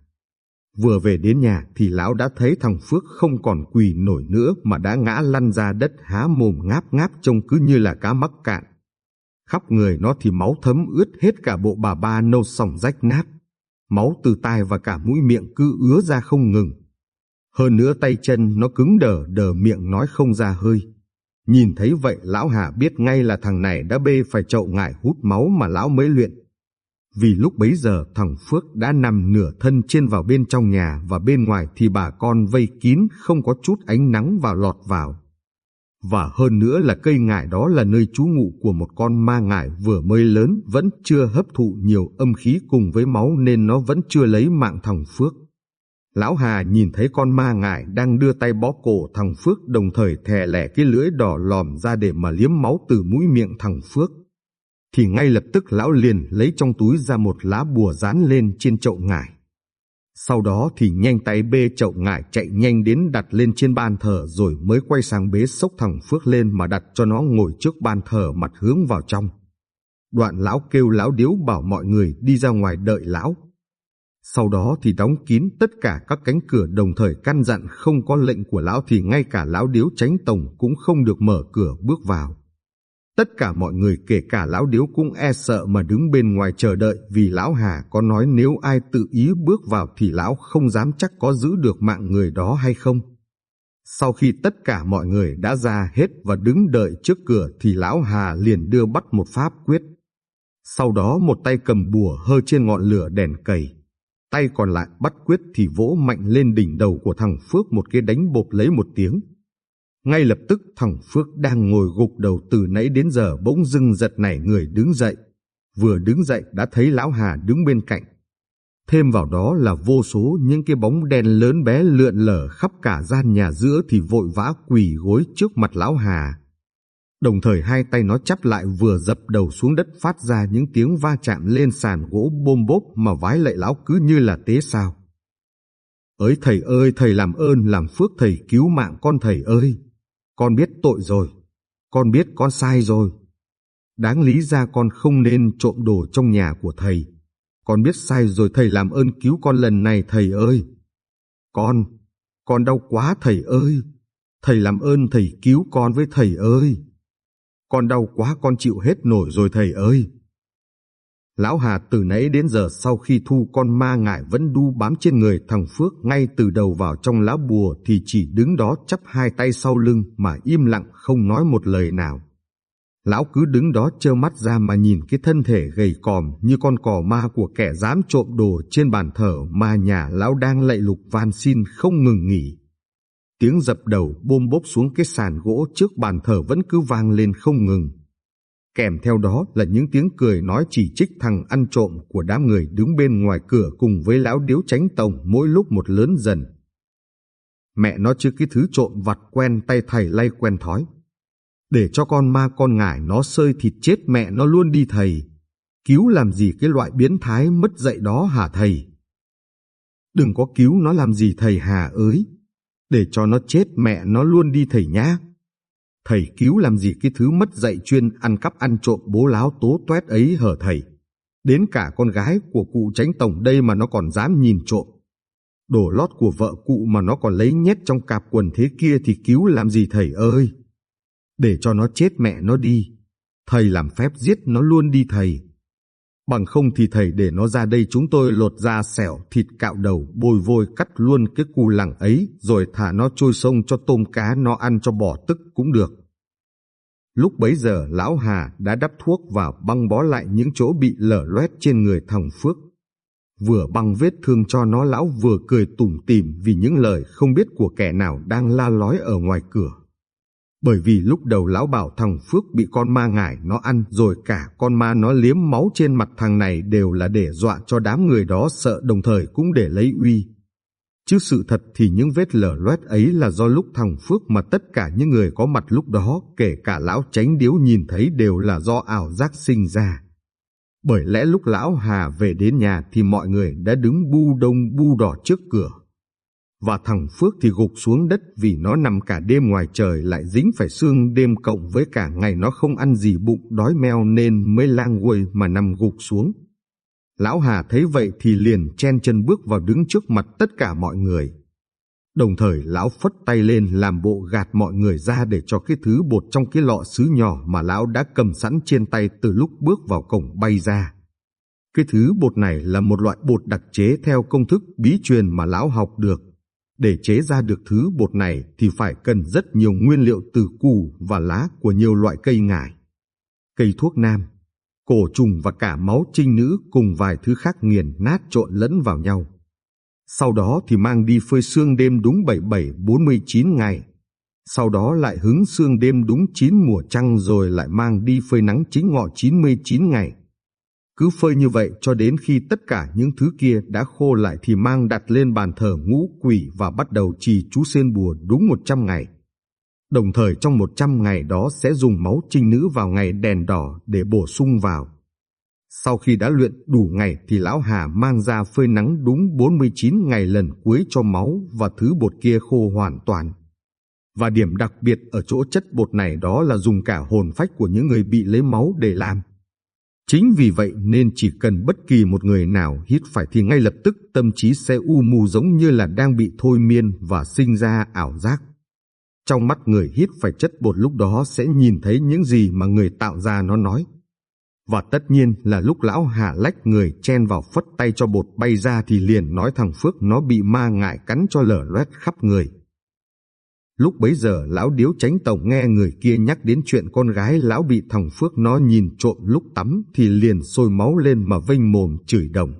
Vừa về đến nhà thì lão đã thấy thằng Phước không còn quỳ nổi nữa mà đã ngã lăn ra đất há mồm ngáp ngáp trông cứ như là cá mắc cạn. Khắp người nó thì máu thấm ướt hết cả bộ bà ba nâu sòng rách nát. Máu từ tai và cả mũi miệng cứ ứa ra không ngừng. Hơn nữa tay chân nó cứng đờ đờ miệng nói không ra hơi. Nhìn thấy vậy, lão Hà biết ngay là thằng này đã bê phải chậu ngải hút máu mà lão mới luyện. Vì lúc bấy giờ, thằng Phước đã nằm nửa thân trên vào bên trong nhà và bên ngoài thì bà con vây kín, không có chút ánh nắng vào lọt vào. Và hơn nữa là cây ngải đó là nơi trú ngụ của một con ma ngải vừa mới lớn, vẫn chưa hấp thụ nhiều âm khí cùng với máu nên nó vẫn chưa lấy mạng thằng Phước. Lão Hà nhìn thấy con ma ngải đang đưa tay bó cổ thằng Phước, đồng thời thè lẻ cái lưỡi đỏ lòm ra để mà liếm máu từ mũi miệng thằng Phước. Thì ngay lập tức lão liền lấy trong túi ra một lá bùa dán lên trên chậu ngải. Sau đó thì nhanh tay bê chậu ngải chạy nhanh đến đặt lên trên ban thờ rồi mới quay sang bế sốc thằng Phước lên mà đặt cho nó ngồi trước ban thờ mặt hướng vào trong. Đoạn lão kêu lão điếu bảo mọi người đi ra ngoài đợi lão. Sau đó thì đóng kín tất cả các cánh cửa đồng thời căn dặn không có lệnh của lão thì ngay cả lão điếu tránh tổng cũng không được mở cửa bước vào. Tất cả mọi người kể cả lão điếu cũng e sợ mà đứng bên ngoài chờ đợi vì lão Hà có nói nếu ai tự ý bước vào thì lão không dám chắc có giữ được mạng người đó hay không. Sau khi tất cả mọi người đã ra hết và đứng đợi trước cửa thì lão Hà liền đưa bắt một pháp quyết. Sau đó một tay cầm bùa hơ trên ngọn lửa đèn cầy. Tay còn lại bắt quyết thì vỗ mạnh lên đỉnh đầu của thằng Phước một cái đánh bộp lấy một tiếng. Ngay lập tức thằng Phước đang ngồi gục đầu từ nãy đến giờ bỗng dưng giật nảy người đứng dậy. Vừa đứng dậy đã thấy lão Hà đứng bên cạnh. Thêm vào đó là vô số những cái bóng đen lớn bé lượn lở khắp cả gian nhà giữa thì vội vã quỳ gối trước mặt lão Hà. Đồng thời hai tay nó chắp lại vừa dập đầu xuống đất phát ra những tiếng va chạm lên sàn gỗ bôm bốp mà vái lạy lão cứ như là tế sao. Ơi thầy ơi thầy làm ơn làm phước thầy cứu mạng con thầy ơi. Con biết tội rồi, con biết con sai rồi. Đáng lý ra con không nên trộm đồ trong nhà của thầy. Con biết sai rồi thầy làm ơn cứu con lần này thầy ơi. Con, con đau quá thầy ơi. Thầy làm ơn thầy cứu con với thầy ơi. Con đau quá con chịu hết nổi rồi thầy ơi. Lão Hà từ nãy đến giờ sau khi thu con ma ngải vẫn đu bám trên người thằng Phước, ngay từ đầu vào trong lá bùa thì chỉ đứng đó chắp hai tay sau lưng mà im lặng, không nói một lời nào. Lão cứ đứng đó trơ mắt ra mà nhìn cái thân thể gầy còm như con cò ma của kẻ dám trộm đồ trên bàn thờ mà nhà lão đang lạy lục van xin không ngừng nghỉ. Tiếng dập đầu bôm bốp xuống cái sàn gỗ trước bàn thờ vẫn cứ vang lên không ngừng kèm theo đó là những tiếng cười nói chỉ trích thằng ăn trộm của đám người đứng bên ngoài cửa cùng với lão điếu tránh tổng mỗi lúc một lớn dần. Mẹ nó chứ cái thứ trộm vặt quen tay thầy lay quen thói. Để cho con ma con ngải nó sơi thịt chết mẹ nó luôn đi thầy. Cứu làm gì cái loại biến thái mất dạy đó hả thầy? Đừng có cứu nó làm gì thầy hà ới để cho nó chết mẹ nó luôn đi thầy nhá. Thầy cứu làm gì cái thứ mất dạy chuyên ăn cắp ăn trộm bố láo tố toét ấy hở thầy. Đến cả con gái của cụ tránh tổng đây mà nó còn dám nhìn trộm. Đồ lót của vợ cụ mà nó còn lấy nhét trong cạp quần thế kia thì cứu làm gì thầy ơi. Để cho nó chết mẹ nó đi. Thầy làm phép giết nó luôn đi thầy. Bằng không thì thầy để nó ra đây chúng tôi lột da xẻo, thịt cạo đầu, bôi vôi cắt luôn cái cù lẳng ấy, rồi thả nó trôi sông cho tôm cá nó ăn cho bỏ tức cũng được. Lúc bấy giờ lão Hà đã đắp thuốc vào băng bó lại những chỗ bị lở loét trên người thằng Phước. Vừa băng vết thương cho nó lão vừa cười tủm tỉm vì những lời không biết của kẻ nào đang la lói ở ngoài cửa. Bởi vì lúc đầu lão bảo thằng Phước bị con ma ngải nó ăn, rồi cả con ma nó liếm máu trên mặt thằng này đều là để dọa cho đám người đó sợ, đồng thời cũng để lấy uy. Chứ sự thật thì những vết lở loét ấy là do lúc thằng Phước mà tất cả những người có mặt lúc đó, kể cả lão tránh điếu nhìn thấy đều là do ảo giác sinh ra. Bởi lẽ lúc lão Hà về đến nhà thì mọi người đã đứng bu đông bu đỏ trước cửa và thằng Phước thì gục xuống đất vì nó nằm cả đêm ngoài trời lại dính phải xương đêm cộng với cả ngày nó không ăn gì bụng đói meo nên mới lang quầy mà nằm gục xuống. Lão Hà thấy vậy thì liền chen chân bước vào đứng trước mặt tất cả mọi người. Đồng thời lão phất tay lên làm bộ gạt mọi người ra để cho cái thứ bột trong cái lọ sứ nhỏ mà lão đã cầm sẵn trên tay từ lúc bước vào cổng bay ra. Cái thứ bột này là một loại bột đặc chế theo công thức bí truyền mà lão học được để chế ra được thứ bột này thì phải cần rất nhiều nguyên liệu từ củ và lá của nhiều loại cây ngải. Cây thuốc nam, cổ trùng và cả máu trinh nữ cùng vài thứ khác nghiền nát trộn lẫn vào nhau. Sau đó thì mang đi phơi xương đêm đúng 77-49 ngày. Sau đó lại hứng xương đêm đúng 9 mùa trăng rồi lại mang đi phơi nắng chính ngọ 99 ngày. Cứ phơi như vậy cho đến khi tất cả những thứ kia đã khô lại thì mang đặt lên bàn thờ ngũ quỷ và bắt đầu trì chú sen bùa đúng 100 ngày. Đồng thời trong 100 ngày đó sẽ dùng máu trinh nữ vào ngày đèn đỏ để bổ sung vào. Sau khi đã luyện đủ ngày thì lão Hà mang ra phơi nắng đúng 49 ngày lần cuối cho máu và thứ bột kia khô hoàn toàn. Và điểm đặc biệt ở chỗ chất bột này đó là dùng cả hồn phách của những người bị lấy máu để làm. Chính vì vậy nên chỉ cần bất kỳ một người nào hít phải thì ngay lập tức tâm trí sẽ u mù giống như là đang bị thôi miên và sinh ra ảo giác. Trong mắt người hít phải chất bột lúc đó sẽ nhìn thấy những gì mà người tạo ra nó nói. Và tất nhiên là lúc lão hạ lách người chen vào phất tay cho bột bay ra thì liền nói thằng Phước nó bị ma ngại cắn cho lở loét khắp người. Lúc bấy giờ lão điếu tránh tổng nghe người kia nhắc đến chuyện con gái lão bị thằng Phước nó nhìn trộm lúc tắm thì liền sôi máu lên mà vênh mồm chửi đồng.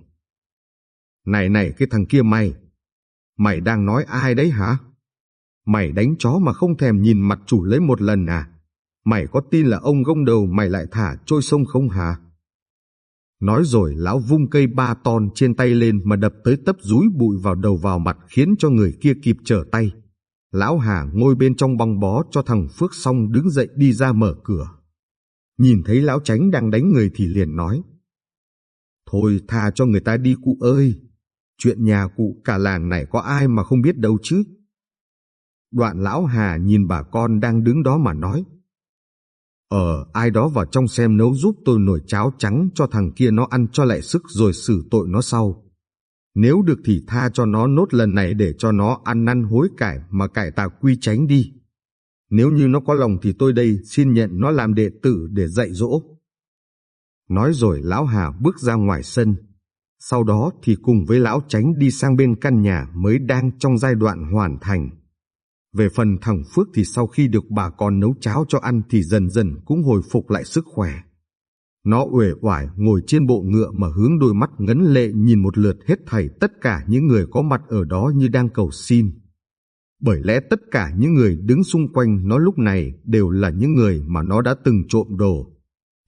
Này này cái thằng kia mày, mày đang nói ai đấy hả? Mày đánh chó mà không thèm nhìn mặt chủ lấy một lần à? Mày có tin là ông gông đầu mày lại thả trôi sông không hả? Nói rồi lão vung cây ba ton trên tay lên mà đập tới tấp rúi bụi vào đầu vào mặt khiến cho người kia kịp trở tay. Lão Hà ngồi bên trong băng bó cho thằng Phước xong đứng dậy đi ra mở cửa. Nhìn thấy lão tránh đang đánh người thì liền nói. Thôi tha cho người ta đi cụ ơi, chuyện nhà cụ cả làng này có ai mà không biết đâu chứ. Đoạn lão Hà nhìn bà con đang đứng đó mà nói. Ờ, ai đó vào trong xem nấu giúp tôi nồi cháo trắng cho thằng kia nó ăn cho lại sức rồi xử tội nó sau. Nếu được thì tha cho nó nốt lần này để cho nó ăn năn hối cải mà cải tà quy tránh đi. Nếu như nó có lòng thì tôi đây xin nhận nó làm đệ tử để dạy dỗ. Nói rồi lão Hà bước ra ngoài sân. Sau đó thì cùng với lão tránh đi sang bên căn nhà mới đang trong giai đoạn hoàn thành. Về phần thằng Phước thì sau khi được bà con nấu cháo cho ăn thì dần dần cũng hồi phục lại sức khỏe. Nó uể oải ngồi trên bộ ngựa mà hướng đôi mắt ngấn lệ nhìn một lượt hết thảy tất cả những người có mặt ở đó như đang cầu xin. Bởi lẽ tất cả những người đứng xung quanh nó lúc này đều là những người mà nó đã từng trộm đồ,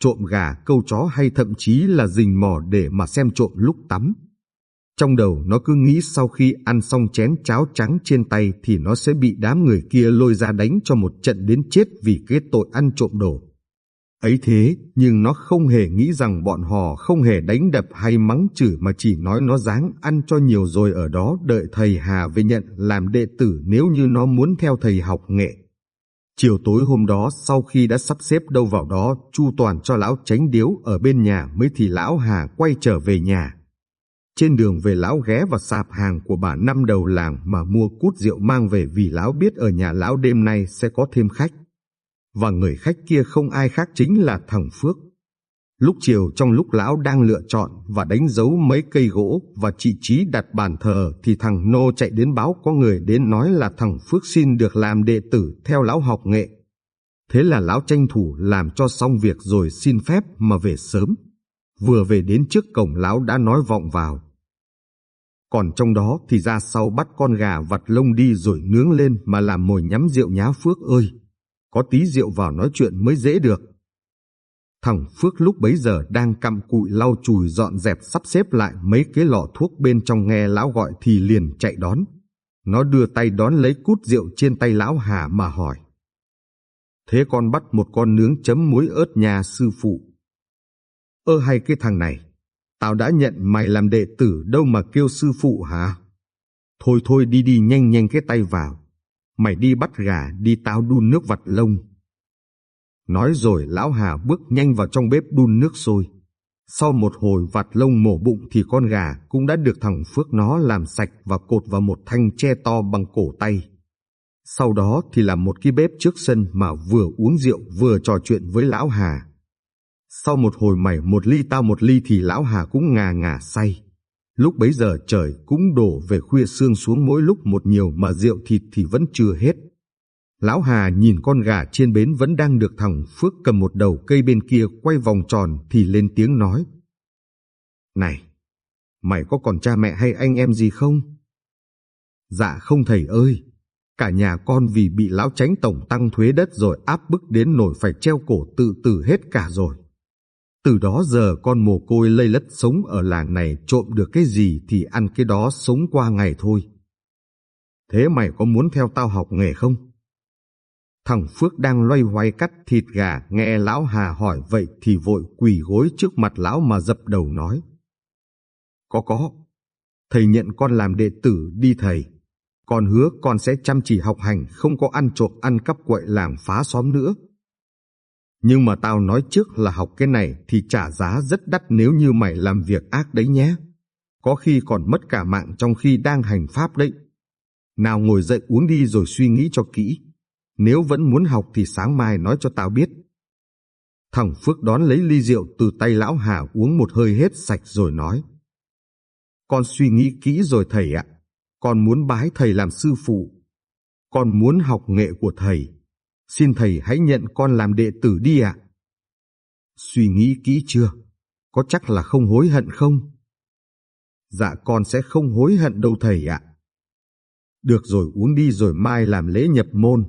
trộm gà, câu chó hay thậm chí là rình mò để mà xem trộm lúc tắm. Trong đầu nó cứ nghĩ sau khi ăn xong chén cháo trắng trên tay thì nó sẽ bị đám người kia lôi ra đánh cho một trận đến chết vì cái tội ăn trộm đồ. Ấy thế, nhưng nó không hề nghĩ rằng bọn họ không hề đánh đập hay mắng chửi mà chỉ nói nó dáng ăn cho nhiều rồi ở đó đợi thầy Hà về nhận làm đệ tử nếu như nó muốn theo thầy học nghệ. Chiều tối hôm đó sau khi đã sắp xếp đâu vào đó chu toàn cho lão tránh điếu ở bên nhà mới thì lão Hà quay trở về nhà. Trên đường về lão ghé vào sạp hàng của bà năm đầu làng mà mua cút rượu mang về vì lão biết ở nhà lão đêm nay sẽ có thêm khách. Và người khách kia không ai khác chính là thằng Phước. Lúc chiều trong lúc lão đang lựa chọn và đánh dấu mấy cây gỗ và chị trí đặt bàn thờ thì thằng Nô chạy đến báo có người đến nói là thằng Phước xin được làm đệ tử theo lão học nghệ. Thế là lão tranh thủ làm cho xong việc rồi xin phép mà về sớm. Vừa về đến trước cổng lão đã nói vọng vào. Còn trong đó thì ra sau bắt con gà vặt lông đi rồi nướng lên mà làm mồi nhắm rượu nhá Phước ơi. Có tí rượu vào nói chuyện mới dễ được. Thằng Phước lúc bấy giờ đang cặm cụi lau chùi dọn dẹp sắp xếp lại mấy cái lọ thuốc bên trong nghe lão gọi thì liền chạy đón. Nó đưa tay đón lấy cút rượu trên tay lão Hà mà hỏi. Thế con bắt một con nướng chấm muối ớt nhà sư phụ. Ơ hay cái thằng này, tao đã nhận mày làm đệ tử đâu mà kêu sư phụ hả? Thôi thôi đi đi nhanh nhanh cái tay vào. Mày đi bắt gà, đi tao đun nước vặt lông. Nói rồi lão Hà bước nhanh vào trong bếp đun nước sôi. Sau một hồi vặt lông mổ bụng thì con gà cũng đã được thằng Phước nó làm sạch và cột vào một thanh tre to bằng cổ tay. Sau đó thì làm một cái bếp trước sân mà vừa uống rượu vừa trò chuyện với lão Hà. Sau một hồi mày một ly tao một ly thì lão Hà cũng ngà ngà say. Lúc bấy giờ trời cũng đổ về khuya sương xuống mỗi lúc một nhiều mà rượu thịt thì vẫn chưa hết. Lão Hà nhìn con gà trên bến vẫn đang được thằng Phước cầm một đầu cây bên kia quay vòng tròn thì lên tiếng nói. Này, mày có còn cha mẹ hay anh em gì không? Dạ không thầy ơi, cả nhà con vì bị lão tránh tổng tăng thuế đất rồi áp bức đến nổi phải treo cổ tự tử hết cả rồi. Từ đó giờ con mồ côi lây lất sống ở làng này trộm được cái gì thì ăn cái đó sống qua ngày thôi. Thế mày có muốn theo tao học nghề không? Thằng Phước đang loay hoay cắt thịt gà, nghe lão Hà hỏi vậy thì vội quỳ gối trước mặt lão mà dập đầu nói. Có có, thầy nhận con làm đệ tử đi thầy. Con hứa con sẽ chăm chỉ học hành, không có ăn trộm ăn cắp quậy làng phá xóm nữa. Nhưng mà tao nói trước là học cái này thì trả giá rất đắt nếu như mày làm việc ác đấy nhé. Có khi còn mất cả mạng trong khi đang hành pháp đấy. Nào ngồi dậy uống đi rồi suy nghĩ cho kỹ. Nếu vẫn muốn học thì sáng mai nói cho tao biết. Thằng Phước đón lấy ly rượu từ tay lão Hà uống một hơi hết sạch rồi nói. Con suy nghĩ kỹ rồi thầy ạ. Con muốn bái thầy làm sư phụ. Con muốn học nghệ của thầy. Xin thầy hãy nhận con làm đệ tử đi ạ. Suy nghĩ kỹ chưa? Có chắc là không hối hận không? Dạ con sẽ không hối hận đâu thầy ạ. Được rồi, uống đi rồi mai làm lễ nhập môn.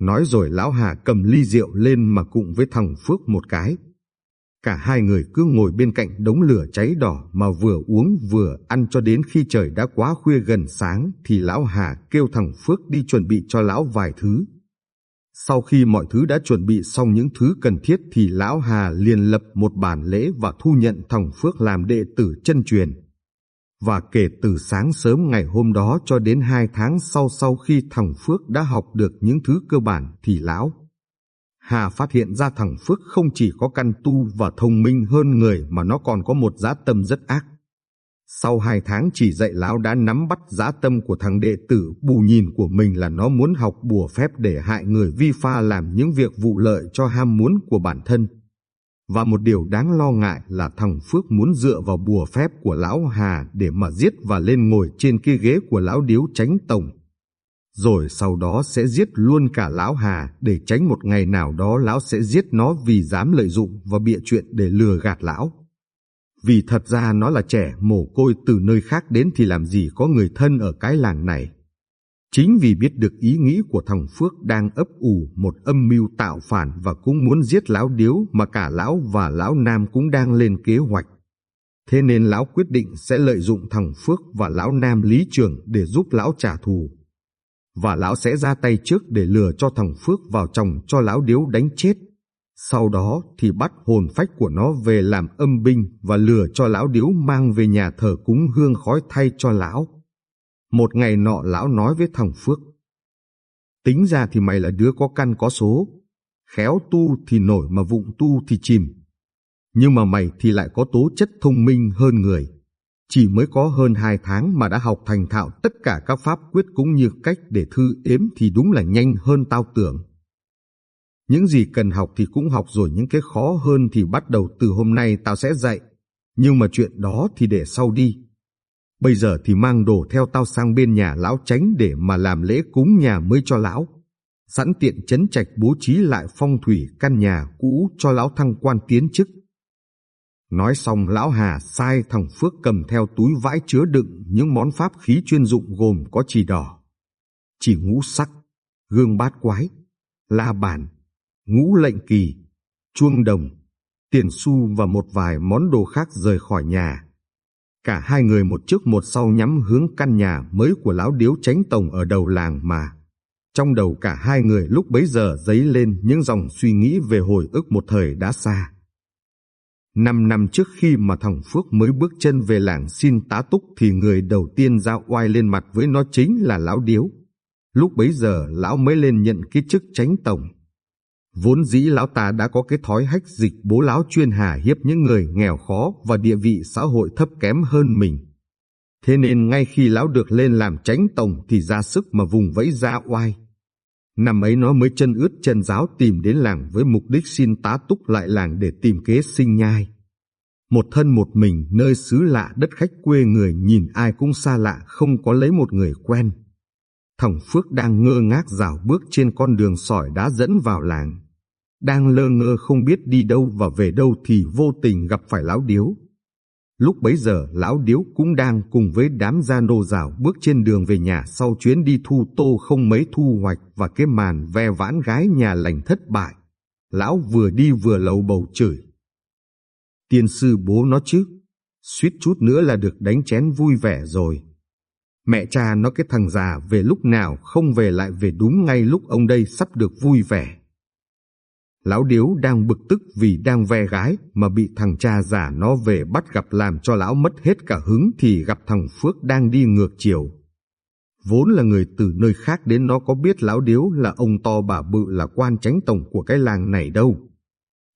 Nói rồi lão Hà cầm ly rượu lên mà cùng với thằng Phước một cái. Cả hai người cứ ngồi bên cạnh đống lửa cháy đỏ mà vừa uống vừa ăn cho đến khi trời đã quá khuya gần sáng thì lão Hà kêu thằng Phước đi chuẩn bị cho lão vài thứ. Sau khi mọi thứ đã chuẩn bị xong những thứ cần thiết thì lão Hà liền lập một bản lễ và thu nhận thằng Phước làm đệ tử chân truyền. Và kể từ sáng sớm ngày hôm đó cho đến hai tháng sau sau khi thằng Phước đã học được những thứ cơ bản thì lão Hà phát hiện ra thằng Phước không chỉ có căn tu và thông minh hơn người mà nó còn có một giá tâm rất ác. Sau hai tháng chỉ dạy lão đã nắm bắt giá tâm của thằng đệ tử, bù nhìn của mình là nó muốn học bùa phép để hại người vi pha làm những việc vụ lợi cho ham muốn của bản thân. Và một điều đáng lo ngại là thằng Phước muốn dựa vào bùa phép của lão Hà để mà giết và lên ngồi trên cái ghế của lão điếu tránh tổng. Rồi sau đó sẽ giết luôn cả lão Hà, để tránh một ngày nào đó lão sẽ giết nó vì dám lợi dụng và bịa chuyện để lừa gạt lão. Vì thật ra nó là trẻ mồ côi từ nơi khác đến thì làm gì có người thân ở cái làng này. Chính vì biết được ý nghĩ của thằng Phước đang ấp ủ một âm mưu tạo phản và cũng muốn giết lão điếu mà cả lão và lão Nam cũng đang lên kế hoạch. Thế nên lão quyết định sẽ lợi dụng thằng Phước và lão Nam Lý Trường để giúp lão trả thù. Và lão sẽ ra tay trước để lừa cho thằng Phước vào chồng cho lão điếu đánh chết. Sau đó thì bắt hồn phách của nó về làm âm binh và lừa cho lão điếu mang về nhà thờ cúng hương khói thay cho lão. Một ngày nọ lão nói với thằng Phước. Tính ra thì mày là đứa có căn có số. Khéo tu thì nổi mà vụng tu thì chìm. Nhưng mà mày thì lại có tố chất thông minh hơn người. Chỉ mới có hơn hai tháng mà đã học thành thạo tất cả các pháp quyết cũng như cách để thư ếm thì đúng là nhanh hơn tao tưởng. Những gì cần học thì cũng học rồi những cái khó hơn thì bắt đầu từ hôm nay tao sẽ dạy. Nhưng mà chuyện đó thì để sau đi. Bây giờ thì mang đồ theo tao sang bên nhà lão tránh để mà làm lễ cúng nhà mới cho lão. Sẵn tiện chấn trạch bố trí lại phong thủy căn nhà cũ cho lão thăng quan tiến chức. Nói xong lão Hà sai thằng Phước cầm theo túi vãi chứa đựng những món pháp khí chuyên dụng gồm có chỉ đỏ, chỉ ngũ sắc, gương bát quái, la bàn, ngũ lệnh kỳ, chuông đồng, tiền xu và một vài món đồ khác rời khỏi nhà. Cả hai người một trước một sau nhắm hướng căn nhà mới của lão điếu tránh tổng ở đầu làng mà. Trong đầu cả hai người lúc bấy giờ dấy lên những dòng suy nghĩ về hồi ức một thời đã xa. Năm năm trước khi mà thằng Phước mới bước chân về làng xin tá túc thì người đầu tiên ra oai lên mặt với nó chính là lão điếu. Lúc bấy giờ lão mới lên nhận cái chức tránh tổng. Vốn dĩ lão ta đã có cái thói hách dịch bố lão chuyên hà hiếp những người nghèo khó và địa vị xã hội thấp kém hơn mình. Thế nên ngay khi lão được lên làm tránh tổng thì ra sức mà vùng vẫy ra oai. Năm ấy nó mới chân ướt chân giáo tìm đến làng với mục đích xin tá túc lại làng để tìm kế sinh nhai. Một thân một mình nơi xứ lạ đất khách quê người nhìn ai cũng xa lạ, không có lấy một người quen. Thằng Phước đang ngơ ngác rào bước trên con đường sỏi đá dẫn vào làng. Đang lơ ngơ không biết đi đâu và về đâu thì vô tình gặp phải lão điếu. Lúc bấy giờ lão điếu cũng đang cùng với đám gia nô rào bước trên đường về nhà sau chuyến đi thu tô không mấy thu hoạch và cái màn ve vãn gái nhà lành thất bại. Lão vừa đi vừa lầu bầu chửi. Tiên sư bố nó chứ, suýt chút nữa là được đánh chén vui vẻ rồi. Mẹ cha nó cái thằng già về lúc nào không về lại về đúng ngay lúc ông đây sắp được vui vẻ. Lão Điếu đang bực tức vì đang ve gái mà bị thằng cha giả nó về bắt gặp làm cho lão mất hết cả hứng thì gặp thằng Phước đang đi ngược chiều. Vốn là người từ nơi khác đến nó có biết lão Điếu là ông to bà bự là quan tránh tổng của cái làng này đâu.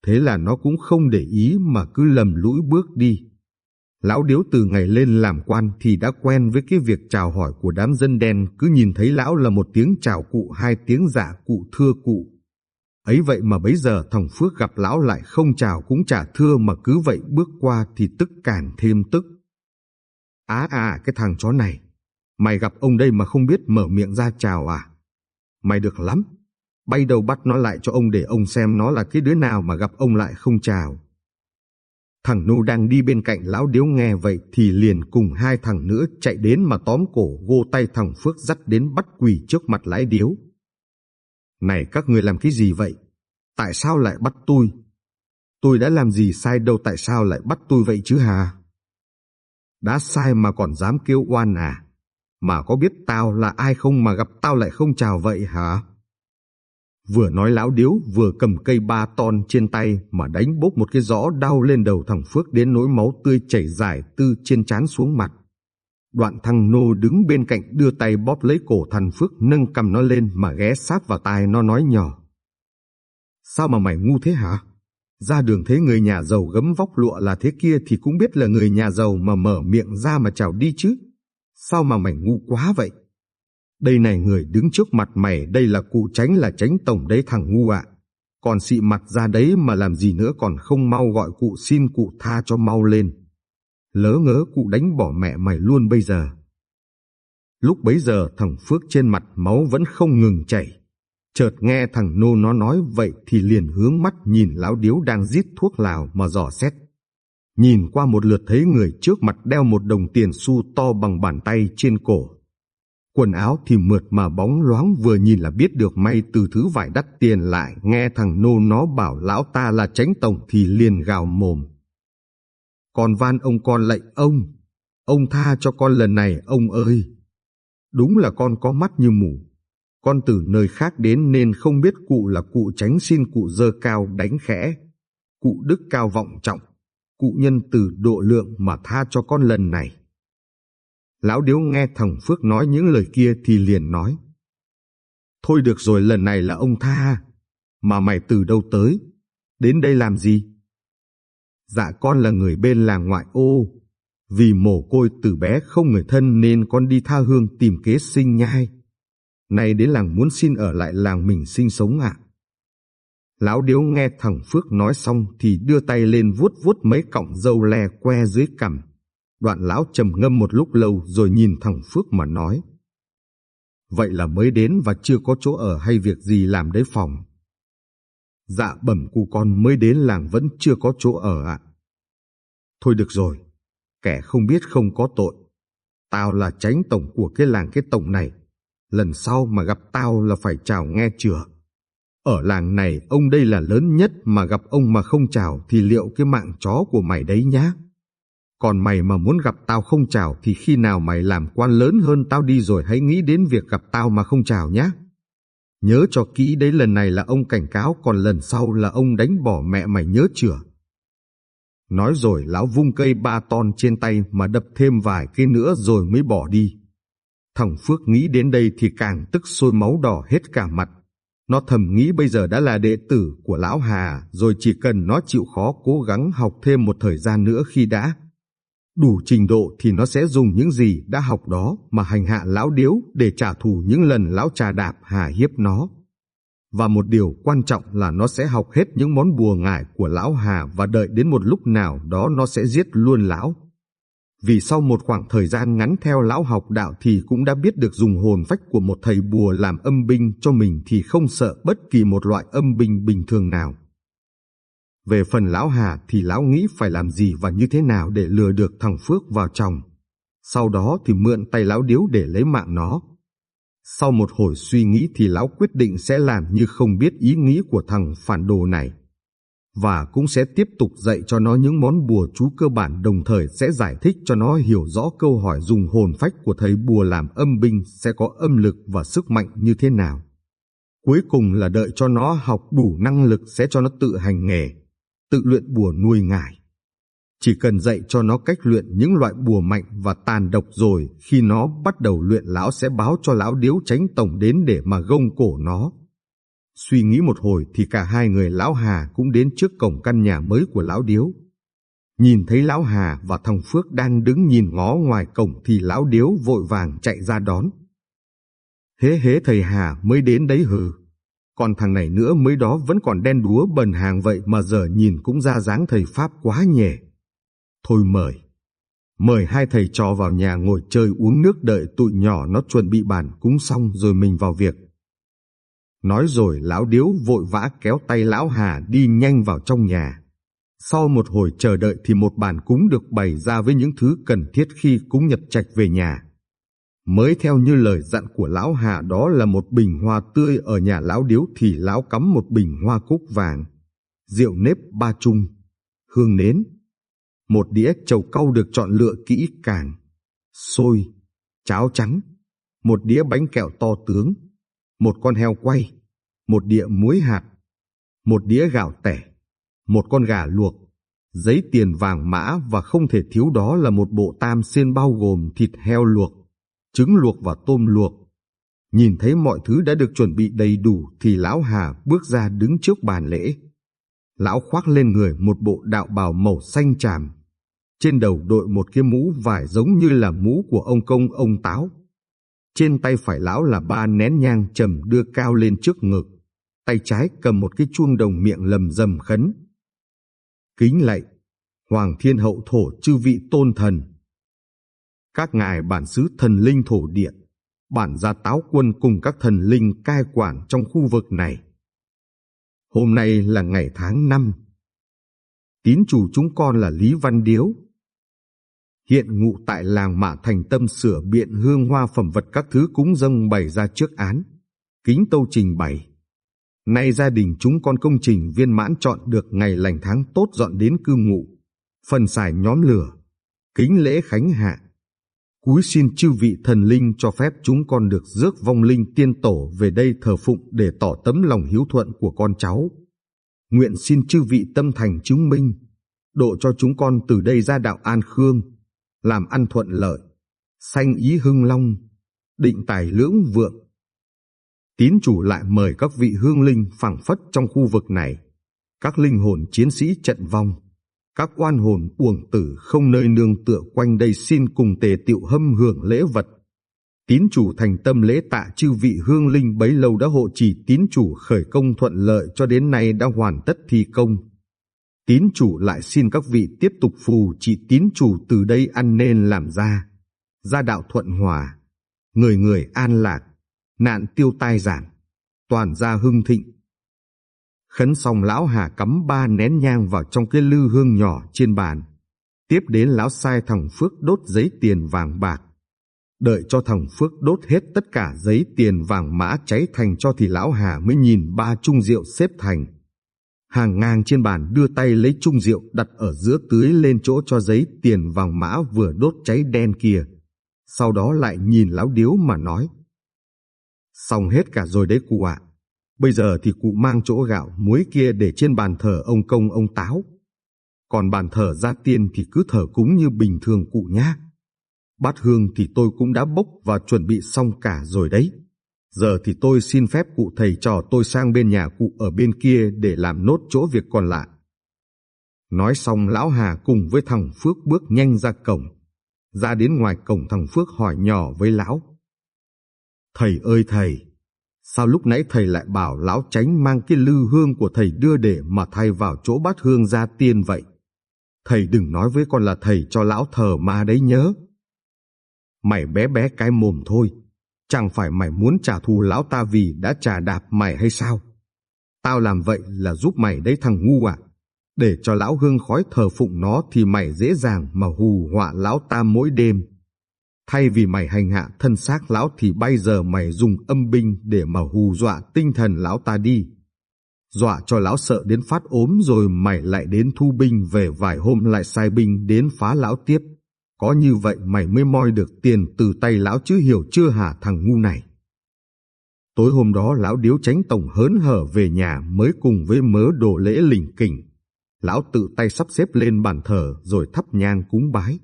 Thế là nó cũng không để ý mà cứ lầm lũi bước đi. Lão Điếu từ ngày lên làm quan thì đã quen với cái việc chào hỏi của đám dân đen, cứ nhìn thấy lão là một tiếng chào cụ, hai tiếng dạ cụ, thưa cụ Ấy vậy mà bấy giờ thằng Phước gặp lão lại không chào cũng chả thưa mà cứ vậy bước qua thì tức càng thêm tức. Á à cái thằng chó này, mày gặp ông đây mà không biết mở miệng ra chào à? Mày được lắm, bay đầu bắt nó lại cho ông để ông xem nó là cái đứa nào mà gặp ông lại không chào. Thằng Nô đang đi bên cạnh lão điếu nghe vậy thì liền cùng hai thằng nữa chạy đến mà tóm cổ gô tay thằng Phước dắt đến bắt quỳ trước mặt lái điếu. Này các người làm cái gì vậy? Tại sao lại bắt tôi? Tôi đã làm gì sai đâu tại sao lại bắt tôi vậy chứ hà? Đã sai mà còn dám kêu oan à? Mà có biết tao là ai không mà gặp tao lại không chào vậy hả? Vừa nói lão điếu, vừa cầm cây ba ton trên tay mà đánh bốc một cái gió đau lên đầu thằng Phước đến nỗi máu tươi chảy dài từ trên trán xuống mặt. Đoạn thằng Nô đứng bên cạnh đưa tay bóp lấy cổ thằng Phước nâng cầm nó lên mà ghé sát vào tai nó nói nhỏ. Sao mà mày ngu thế hả? Ra đường thấy người nhà giàu gấm vóc lụa là thế kia thì cũng biết là người nhà giàu mà mở miệng ra mà chào đi chứ. Sao mà mày ngu quá vậy? Đây này người đứng trước mặt mày, đây là cụ tránh là tránh tổng đấy thằng ngu ạ. Còn xị mặt ra đấy mà làm gì nữa còn không mau gọi cụ xin cụ tha cho mau lên lỡ ngớ cụ đánh bỏ mẹ mày luôn bây giờ. Lúc bấy giờ thằng Phước trên mặt máu vẫn không ngừng chảy. Chợt nghe thằng Nô nó nói vậy thì liền hướng mắt nhìn lão điếu đang giết thuốc lào mà dò xét. Nhìn qua một lượt thấy người trước mặt đeo một đồng tiền xu to bằng bàn tay trên cổ. Quần áo thì mượt mà bóng loáng vừa nhìn là biết được may từ thứ vải đắt tiền lại. Nghe thằng Nô nó bảo lão ta là tránh tổng thì liền gào mồm. Con van ông con lạy ông, ông tha cho con lần này ông ơi. Đúng là con có mắt như mù, Con từ nơi khác đến nên không biết cụ là cụ tránh xin cụ dơ cao đánh khẽ. Cụ đức cao vọng trọng, cụ nhân từ độ lượng mà tha cho con lần này. Lão điếu nghe thằng Phước nói những lời kia thì liền nói. Thôi được rồi lần này là ông tha, mà mày từ đâu tới, đến đây làm gì? Dạ con là người bên làng ngoại ô, vì mồ côi từ bé không người thân nên con đi tha hương tìm kế sinh nhai. Nay đến làng muốn xin ở lại làng mình sinh sống ạ. Lão điếu nghe thằng Phước nói xong thì đưa tay lên vuốt vuốt mấy cọng dâu le que dưới cằm. Đoạn lão trầm ngâm một lúc lâu rồi nhìn thằng Phước mà nói. Vậy là mới đến và chưa có chỗ ở hay việc gì làm đấy phòng. Dạ bẩm cu con mới đến làng vẫn chưa có chỗ ở ạ. Thôi được rồi, kẻ không biết không có tội. Tao là tránh tổng của cái làng cái tổng này. Lần sau mà gặp tao là phải chào nghe chừa. Ở làng này ông đây là lớn nhất mà gặp ông mà không chào thì liệu cái mạng chó của mày đấy nhá. Còn mày mà muốn gặp tao không chào thì khi nào mày làm quan lớn hơn tao đi rồi hãy nghĩ đến việc gặp tao mà không chào nhá. Nhớ cho kỹ đấy, lần này là ông cảnh cáo, còn lần sau là ông đánh bỏ mẹ mày nhớ chưa? Nói rồi, lão vung cây ba ton trên tay mà đập thêm vài cây nữa rồi mới bỏ đi. Thằng Phước nghĩ đến đây thì càng tức sôi máu đỏ hết cả mặt. Nó thầm nghĩ bây giờ đã là đệ tử của lão Hà, rồi chỉ cần nó chịu khó cố gắng học thêm một thời gian nữa khi đã đủ trình độ thì nó sẽ dùng những gì đã học đó mà hành hạ lão điếu để trả thù những lần lão trà đạp hà hiếp nó. Và một điều quan trọng là nó sẽ học hết những món bùa ngải của lão Hà và đợi đến một lúc nào đó nó sẽ giết luôn lão. Vì sau một khoảng thời gian ngắn theo lão học đạo thì cũng đã biết được dùng hồn phách của một thầy bùa làm âm binh cho mình thì không sợ bất kỳ một loại âm binh bình thường nào. Về phần lão Hà thì lão nghĩ phải làm gì và như thế nào để lừa được thằng Phước vào chồng. Sau đó thì mượn tay lão điếu để lấy mạng nó. Sau một hồi suy nghĩ thì lão quyết định sẽ làm như không biết ý nghĩ của thằng phản đồ này. Và cũng sẽ tiếp tục dạy cho nó những món bùa chú cơ bản, đồng thời sẽ giải thích cho nó hiểu rõ câu hỏi dùng hồn phách của thầy bùa làm âm binh sẽ có âm lực và sức mạnh như thế nào. Cuối cùng là đợi cho nó học đủ năng lực sẽ cho nó tự hành nghề tự luyện bùa nuôi ngải. Chỉ cần dạy cho nó cách luyện những loại bùa mạnh và tàn độc rồi, khi nó bắt đầu luyện lão sẽ báo cho lão điếu tránh tổng đến để mà gông cổ nó. Suy nghĩ một hồi thì cả hai người lão Hà cũng đến trước cổng căn nhà mới của lão điếu. Nhìn thấy lão Hà và thằng Phước đang đứng nhìn ngó ngoài cổng thì lão điếu vội vàng chạy ra đón. Hế hế thầy Hà mới đến đấy hừ. Còn thằng này nữa mới đó vẫn còn đen đúa bần hàng vậy mà giờ nhìn cũng ra dáng thầy Pháp quá nhẹ. Thôi mời. Mời hai thầy trò vào nhà ngồi chơi uống nước đợi tụi nhỏ nó chuẩn bị bàn cúng xong rồi mình vào việc. Nói rồi lão điếu vội vã kéo tay lão Hà đi nhanh vào trong nhà. Sau một hồi chờ đợi thì một bàn cúng được bày ra với những thứ cần thiết khi cúng nhập trạch về nhà. Mới theo như lời dặn của lão hà đó là một bình hoa tươi ở nhà lão điếu thì lão cắm một bình hoa cúc vàng, rượu nếp ba chung, hương nến, một đĩa trầu cau được chọn lựa kỹ càng, xôi, cháo trắng, một đĩa bánh kẹo to tướng, một con heo quay, một đĩa muối hạt, một đĩa gạo tẻ, một con gà luộc, giấy tiền vàng mã và không thể thiếu đó là một bộ tam xiên bao gồm thịt heo luộc, trứng luộc và tôm luộc. Nhìn thấy mọi thứ đã được chuẩn bị đầy đủ thì lão Hà bước ra đứng trước bàn lễ. Lão khoác lên người một bộ đạo bào màu xanh tràm. Trên đầu đội một cái mũ vải giống như là mũ của ông công ông táo. Trên tay phải lão là ba nén nhang trầm đưa cao lên trước ngực. Tay trái cầm một cái chuông đồng miệng lầm rầm khấn. Kính lạy, Hoàng Thiên Hậu Thổ chư vị tôn thần, các ngài bản xứ thần linh thổ địa, bản gia táo quân cùng các thần linh cai quản trong khu vực này. Hôm nay là ngày tháng năm. Tín chủ chúng con là Lý Văn Điếu. Hiện ngụ tại làng Mạ Thành Tâm sửa biện hương hoa phẩm vật các thứ cúng dâng bày ra trước án. Kính tâu trình bày. Nay gia đình chúng con công trình viên mãn chọn được ngày lành tháng tốt dọn đến cư ngụ. Phần xài nhóm lửa. Kính lễ khánh hạ Cúi xin chư vị thần linh cho phép chúng con được rước vong linh tiên tổ về đây thờ phụng để tỏ tấm lòng hiếu thuận của con cháu. Nguyện xin chư vị tâm thành chứng minh, độ cho chúng con từ đây ra đạo An Khương, làm ăn thuận lợi, sanh ý hưng long, định tài lưỡng vượng. Tín chủ lại mời các vị hương linh phảng phất trong khu vực này, các linh hồn chiến sĩ trận vong, các oan hồn uổng tử không nơi nương tựa quanh đây xin cùng tề tiệu hâm hưởng lễ vật. Tín chủ thành tâm lễ tạ chư vị hương linh bấy lâu đã hộ trì tín chủ khởi công thuận lợi cho đến nay đã hoàn tất thi công. Tín chủ lại xin các vị tiếp tục phù trị tín chủ từ đây ăn nên làm ra. Gia đạo thuận hòa, người người an lạc, nạn tiêu tai giảm, toàn gia hưng thịnh. Khấn xong lão Hà cắm ba nén nhang vào trong cái lư hương nhỏ trên bàn. Tiếp đến lão sai thằng Phước đốt giấy tiền vàng bạc. Đợi cho thằng Phước đốt hết tất cả giấy tiền vàng mã cháy thành cho thì lão Hà mới nhìn ba chung rượu xếp thành. Hàng ngang trên bàn đưa tay lấy chung rượu đặt ở giữa tưới lên chỗ cho giấy tiền vàng mã vừa đốt cháy đen kia. Sau đó lại nhìn lão điếu mà nói. Xong hết cả rồi đấy cụ ạ. Bây giờ thì cụ mang chỗ gạo muối kia để trên bàn thờ ông công ông táo. Còn bàn thờ gia tiên thì cứ thờ cúng như bình thường cụ nhá. Bát hương thì tôi cũng đã bốc và chuẩn bị xong cả rồi đấy. Giờ thì tôi xin phép cụ thầy trò tôi sang bên nhà cụ ở bên kia để làm nốt chỗ việc còn lại. Nói xong lão Hà cùng với thằng Phước bước nhanh ra cổng. Ra đến ngoài cổng thằng Phước hỏi nhỏ với lão. Thầy ơi thầy, sao lúc nãy thầy lại bảo lão tránh mang cái lư hương của thầy đưa để mà thay vào chỗ bát hương gia tiên vậy? Thầy đừng nói với con là thầy cho lão thờ ma đấy nhớ. Mày bé bé cái mồm thôi, chẳng phải mày muốn trả thù lão ta vì đã trả đạp mày hay sao? Tao làm vậy là giúp mày đấy thằng ngu ạ. Để cho lão hương khói thờ phụng nó thì mày dễ dàng mà hù họa lão ta mỗi đêm. Thay vì mày hành hạ thân xác lão thì bây giờ mày dùng âm binh để mà hù dọa tinh thần lão ta đi. Dọa cho lão sợ đến phát ốm rồi mày lại đến thu binh về vài hôm lại sai binh đến phá lão tiếp. Có như vậy mày mới moi được tiền từ tay lão chứ hiểu chưa hả thằng ngu này. Tối hôm đó lão điếu tránh tổng hớn hở về nhà mới cùng với mớ đồ lễ lình kỉnh. Lão tự tay sắp xếp lên bàn thờ rồi thắp nhang cúng bái.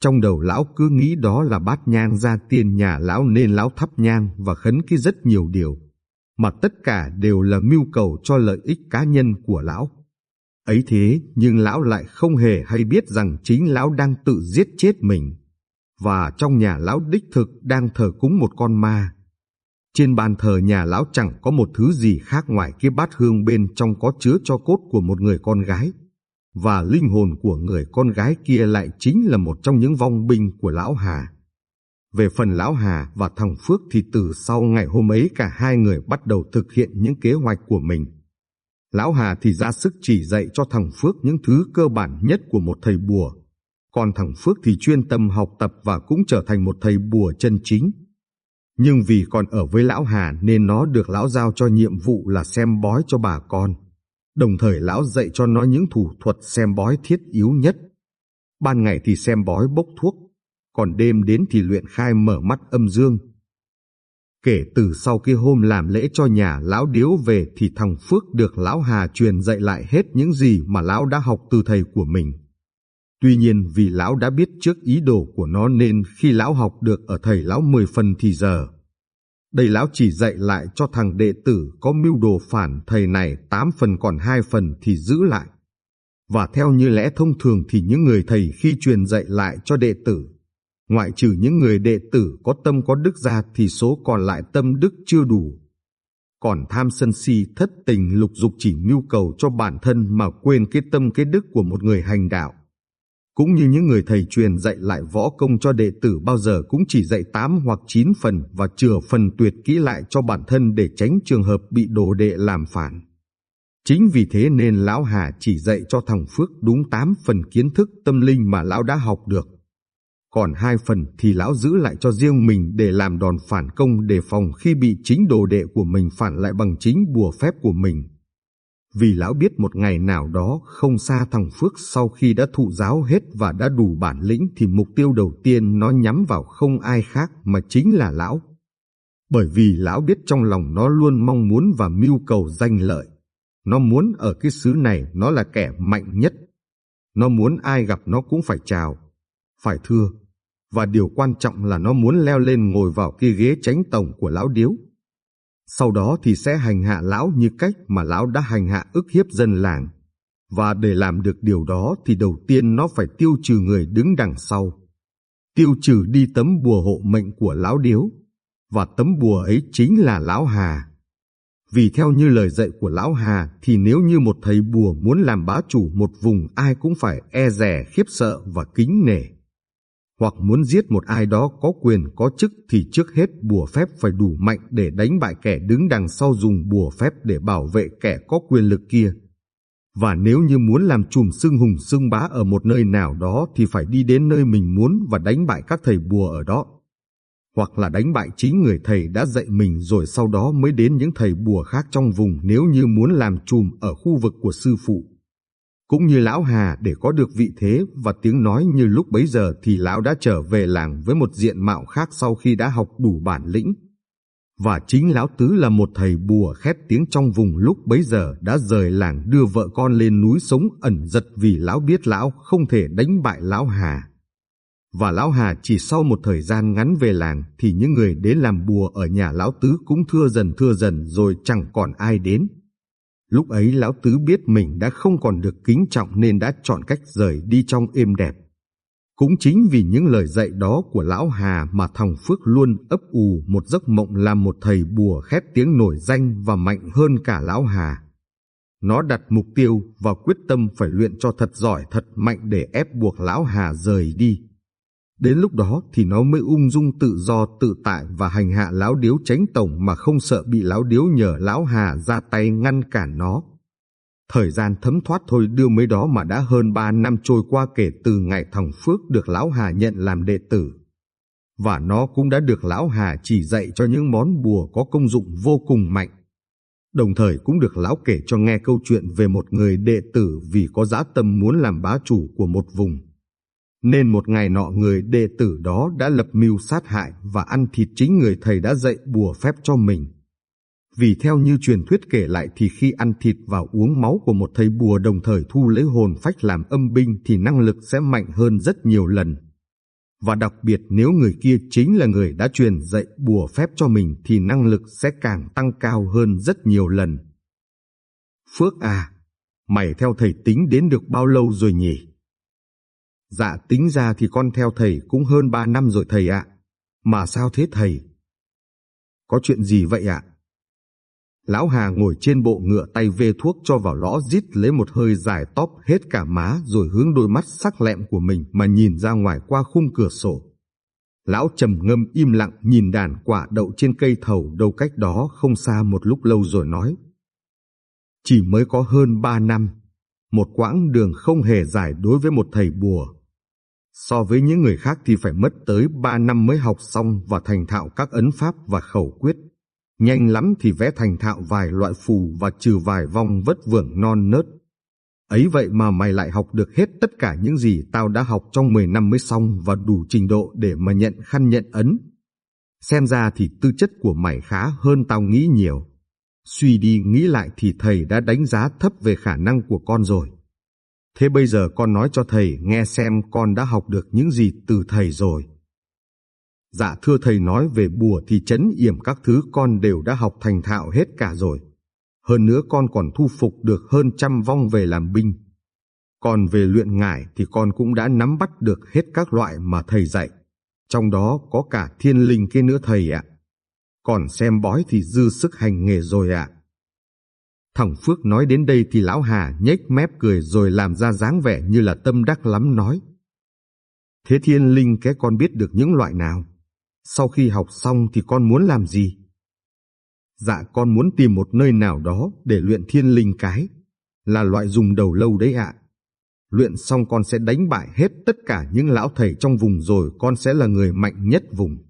Trong đầu lão cứ nghĩ đó là bát nhang ra tiền nhà lão nên lão thắp nhang và khấn cái rất nhiều điều, mà tất cả đều là mưu cầu cho lợi ích cá nhân của lão. Ấy thế nhưng lão lại không hề hay biết rằng chính lão đang tự giết chết mình, và trong nhà lão đích thực đang thờ cúng một con ma. Trên bàn thờ nhà lão chẳng có một thứ gì khác ngoài cái bát hương bên trong có chứa cho cốt của một người con gái và linh hồn của người con gái kia lại chính là một trong những vong binh của Lão Hà. Về phần Lão Hà và thằng Phước thì từ sau ngày hôm ấy cả hai người bắt đầu thực hiện những kế hoạch của mình. Lão Hà thì ra sức chỉ dạy cho thằng Phước những thứ cơ bản nhất của một thầy bùa, còn thằng Phước thì chuyên tâm học tập và cũng trở thành một thầy bùa chân chính. Nhưng vì còn ở với Lão Hà nên nó được Lão giao cho nhiệm vụ là xem bói cho bà con đồng thời lão dạy cho nó những thủ thuật xem bói thiết yếu nhất. Ban ngày thì xem bói bốc thuốc, còn đêm đến thì luyện khai mở mắt âm dương. Kể từ sau khi hôm làm lễ cho nhà lão điếu về thì thằng Phước được lão Hà truyền dạy lại hết những gì mà lão đã học từ thầy của mình. Tuy nhiên vì lão đã biết trước ý đồ của nó nên khi lão học được ở thầy lão 10 phần thì giờ, đây lão chỉ dạy lại cho thằng đệ tử có mưu đồ phản thầy này tám phần còn hai phần thì giữ lại. Và theo như lẽ thông thường thì những người thầy khi truyền dạy lại cho đệ tử, ngoại trừ những người đệ tử có tâm có đức ra thì số còn lại tâm đức chưa đủ. Còn tham sân si thất tình lục dục chỉ mưu cầu cho bản thân mà quên cái tâm cái đức của một người hành đạo cũng như những người thầy truyền dạy lại võ công cho đệ tử bao giờ cũng chỉ dạy 8 hoặc 9 phần và chừa phần tuyệt kỹ lại cho bản thân để tránh trường hợp bị đồ đệ làm phản. Chính vì thế nên Lão Hà chỉ dạy cho thằng Phước đúng 8 phần kiến thức tâm linh mà Lão đã học được. Còn hai phần thì Lão giữ lại cho riêng mình để làm đòn phản công đề phòng khi bị chính đồ đệ của mình phản lại bằng chính bùa phép của mình. Vì lão biết một ngày nào đó không xa thằng Phước sau khi đã thụ giáo hết và đã đủ bản lĩnh thì mục tiêu đầu tiên nó nhắm vào không ai khác mà chính là lão. Bởi vì lão biết trong lòng nó luôn mong muốn và mưu cầu danh lợi. Nó muốn ở cái xứ này nó là kẻ mạnh nhất. Nó muốn ai gặp nó cũng phải chào, phải thưa. Và điều quan trọng là nó muốn leo lên ngồi vào cái ghế tránh tổng của lão điếu. Sau đó thì sẽ hành hạ lão như cách mà lão đã hành hạ ức hiếp dân làng. Và để làm được điều đó thì đầu tiên nó phải tiêu trừ người đứng đằng sau. Tiêu trừ đi tấm bùa hộ mệnh của lão điếu. Và tấm bùa ấy chính là lão Hà. Vì theo như lời dạy của lão Hà thì nếu như một thầy bùa muốn làm bá chủ một vùng, ai cũng phải e rè khiếp sợ và kính nể hoặc muốn giết một ai đó có quyền, có chức thì trước hết bùa phép phải đủ mạnh để đánh bại kẻ đứng đằng sau dùng bùa phép để bảo vệ kẻ có quyền lực kia. Và nếu như muốn làm chùm xưng hùng xưng bá ở một nơi nào đó thì phải đi đến nơi mình muốn và đánh bại các thầy bùa ở đó. Hoặc là đánh bại chính người thầy đã dạy mình rồi sau đó mới đến những thầy bùa khác trong vùng nếu như muốn làm chùm ở khu vực của sư phụ. Cũng như lão Hà, để có được vị thế và tiếng nói như lúc bấy giờ thì lão đã trở về làng với một diện mạo khác sau khi đã học đủ bản lĩnh. Và chính lão Tứ là một thầy bùa khét tiếng trong vùng lúc bấy giờ đã rời làng đưa vợ con lên núi sống ẩn giật vì lão biết lão không thể đánh bại lão Hà. Và lão Hà chỉ sau một thời gian ngắn về làng thì những người đến làm bùa ở nhà lão Tứ cũng thưa dần thưa dần rồi chẳng còn ai đến. Lúc ấy lão tứ biết mình đã không còn được kính trọng nên đã chọn cách rời đi trong êm đẹp. Cũng chính vì những lời dạy đó của lão Hà mà thằng Phước luôn ấp ù một giấc mộng làm một thầy bùa khét tiếng nổi danh và mạnh hơn cả lão Hà. Nó đặt mục tiêu và quyết tâm phải luyện cho thật giỏi, thật mạnh để ép buộc lão Hà rời đi. Đến lúc đó thì nó mới ung dung tự do, tự tại và hành hạ lão điếu tránh tổng mà không sợ bị lão điếu nhờ lão Hà ra tay ngăn cản nó. Thời gian thấm thoát thôi đưa mấy đó mà đã hơn ba năm trôi qua kể từ ngày thằng Phước được lão Hà nhận làm đệ tử. Và nó cũng đã được lão Hà chỉ dạy cho những món bùa có công dụng vô cùng mạnh. Đồng thời cũng được lão kể cho nghe câu chuyện về một người đệ tử vì có giá tâm muốn làm bá chủ của một vùng nên một ngày nọ người đệ tử đó đã lập mưu sát hại và ăn thịt chính người thầy đã dạy bùa phép cho mình. Vì theo như truyền thuyết kể lại thì khi ăn thịt và uống máu của một thầy bùa đồng thời thu lấy hồn phách làm âm binh thì năng lực sẽ mạnh hơn rất nhiều lần. Và đặc biệt nếu người kia chính là người đã truyền dạy bùa phép cho mình thì năng lực sẽ càng tăng cao hơn rất nhiều lần. Phước à, mày theo thầy tính đến được bao lâu rồi nhỉ? Dạ tính ra thì con theo thầy cũng hơn ba năm rồi thầy ạ. Mà sao thế thầy? Có chuyện gì vậy ạ? Lão Hà ngồi trên bộ ngựa tay vê thuốc cho vào lõ rít lấy một hơi dài tóp hết cả má rồi hướng đôi mắt sắc lẹm của mình mà nhìn ra ngoài qua khung cửa sổ. Lão trầm ngâm im lặng nhìn đàn quả đậu trên cây thầu đâu cách đó không xa một lúc lâu rồi nói. Chỉ mới có hơn ba năm, một quãng đường không hề dài đối với một thầy bùa. So với những người khác thì phải mất tới 3 năm mới học xong và thành thạo các ấn pháp và khẩu quyết. Nhanh lắm thì vẽ thành thạo vài loại phù và trừ vài vong vất vưởng non nớt. Ấy vậy mà mày lại học được hết tất cả những gì tao đã học trong 10 năm mới xong và đủ trình độ để mà nhận khăn nhận ấn. Xem ra thì tư chất của mày khá hơn tao nghĩ nhiều. Suy đi nghĩ lại thì thầy đã đánh giá thấp về khả năng của con rồi. Thế bây giờ con nói cho thầy nghe xem con đã học được những gì từ thầy rồi. Dạ thưa thầy nói về bùa thì chấn yểm các thứ con đều đã học thành thạo hết cả rồi. Hơn nữa con còn thu phục được hơn trăm vong về làm binh. Còn về luyện ngải thì con cũng đã nắm bắt được hết các loại mà thầy dạy. Trong đó có cả thiên linh kia nữa thầy ạ. Còn xem bói thì dư sức hành nghề rồi ạ. Thằng Phước nói đến đây thì lão Hà nhếch mép cười rồi làm ra dáng vẻ như là tâm đắc lắm nói. Thế thiên linh cái con biết được những loại nào? Sau khi học xong thì con muốn làm gì? Dạ con muốn tìm một nơi nào đó để luyện thiên linh cái, là loại dùng đầu lâu đấy ạ. Luyện xong con sẽ đánh bại hết tất cả những lão thầy trong vùng rồi con sẽ là người mạnh nhất vùng.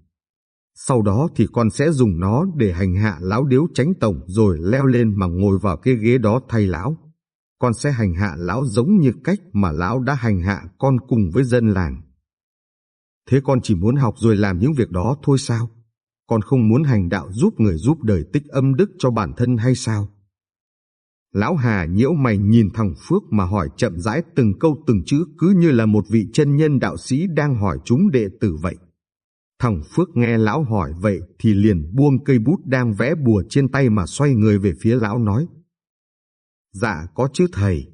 Sau đó thì con sẽ dùng nó để hành hạ lão điếu tránh tổng rồi leo lên mà ngồi vào cái ghế đó thay lão. Con sẽ hành hạ lão giống như cách mà lão đã hành hạ con cùng với dân làng. Thế con chỉ muốn học rồi làm những việc đó thôi sao? Con không muốn hành đạo giúp người giúp đời tích âm đức cho bản thân hay sao? Lão Hà nhiễu mày nhìn thằng Phước mà hỏi chậm rãi từng câu từng chữ cứ như là một vị chân nhân đạo sĩ đang hỏi chúng đệ tử vậy. Thằng Phước nghe lão hỏi vậy thì liền buông cây bút đang vẽ bùa trên tay mà xoay người về phía lão nói. Dạ có chứ thầy,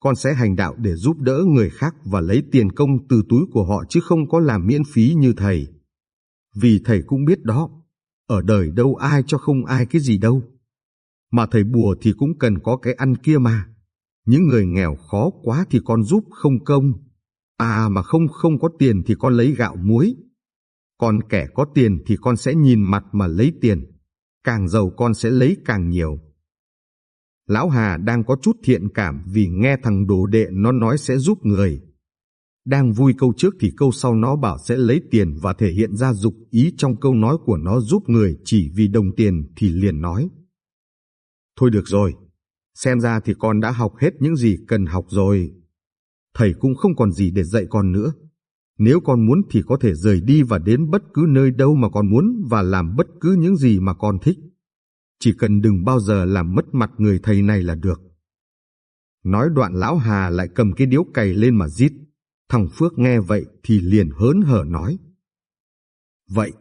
con sẽ hành đạo để giúp đỡ người khác và lấy tiền công từ túi của họ chứ không có làm miễn phí như thầy. Vì thầy cũng biết đó, ở đời đâu ai cho không ai cái gì đâu. Mà thầy bùa thì cũng cần có cái ăn kia mà. Những người nghèo khó quá thì con giúp không công. À mà không không có tiền thì con lấy gạo muối. Còn kẻ có tiền thì con sẽ nhìn mặt mà lấy tiền. Càng giàu con sẽ lấy càng nhiều. Lão Hà đang có chút thiện cảm vì nghe thằng đồ đệ nó nói sẽ giúp người. Đang vui câu trước thì câu sau nó bảo sẽ lấy tiền và thể hiện ra dục ý trong câu nói của nó giúp người chỉ vì đồng tiền thì liền nói. Thôi được rồi, xem ra thì con đã học hết những gì cần học rồi. Thầy cũng không còn gì để dạy con nữa. Nếu con muốn thì có thể rời đi và đến bất cứ nơi đâu mà con muốn và làm bất cứ những gì mà con thích. Chỉ cần đừng bao giờ làm mất mặt người thầy này là được. Nói đoạn lão Hà lại cầm cái điếu cày lên mà giết. Thằng Phước nghe vậy thì liền hớn hở nói. Vậy,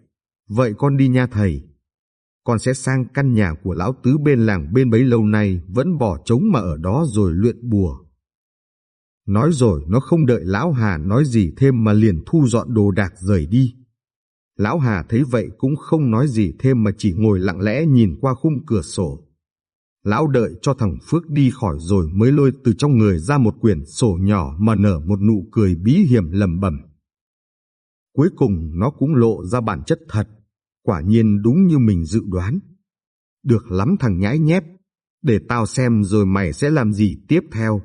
vậy con đi nha thầy. Con sẽ sang căn nhà của lão tứ bên làng bên bấy lâu nay vẫn bỏ trống mà ở đó rồi luyện bùa. Nói rồi nó không đợi lão Hà nói gì thêm mà liền thu dọn đồ đạc rời đi. Lão Hà thấy vậy cũng không nói gì thêm mà chỉ ngồi lặng lẽ nhìn qua khung cửa sổ. Lão đợi cho thằng Phước đi khỏi rồi mới lôi từ trong người ra một quyển sổ nhỏ mà nở một nụ cười bí hiểm lầm bẩm. Cuối cùng nó cũng lộ ra bản chất thật, quả nhiên đúng như mình dự đoán. Được lắm thằng nhãi nhép, để tao xem rồi mày sẽ làm gì tiếp theo.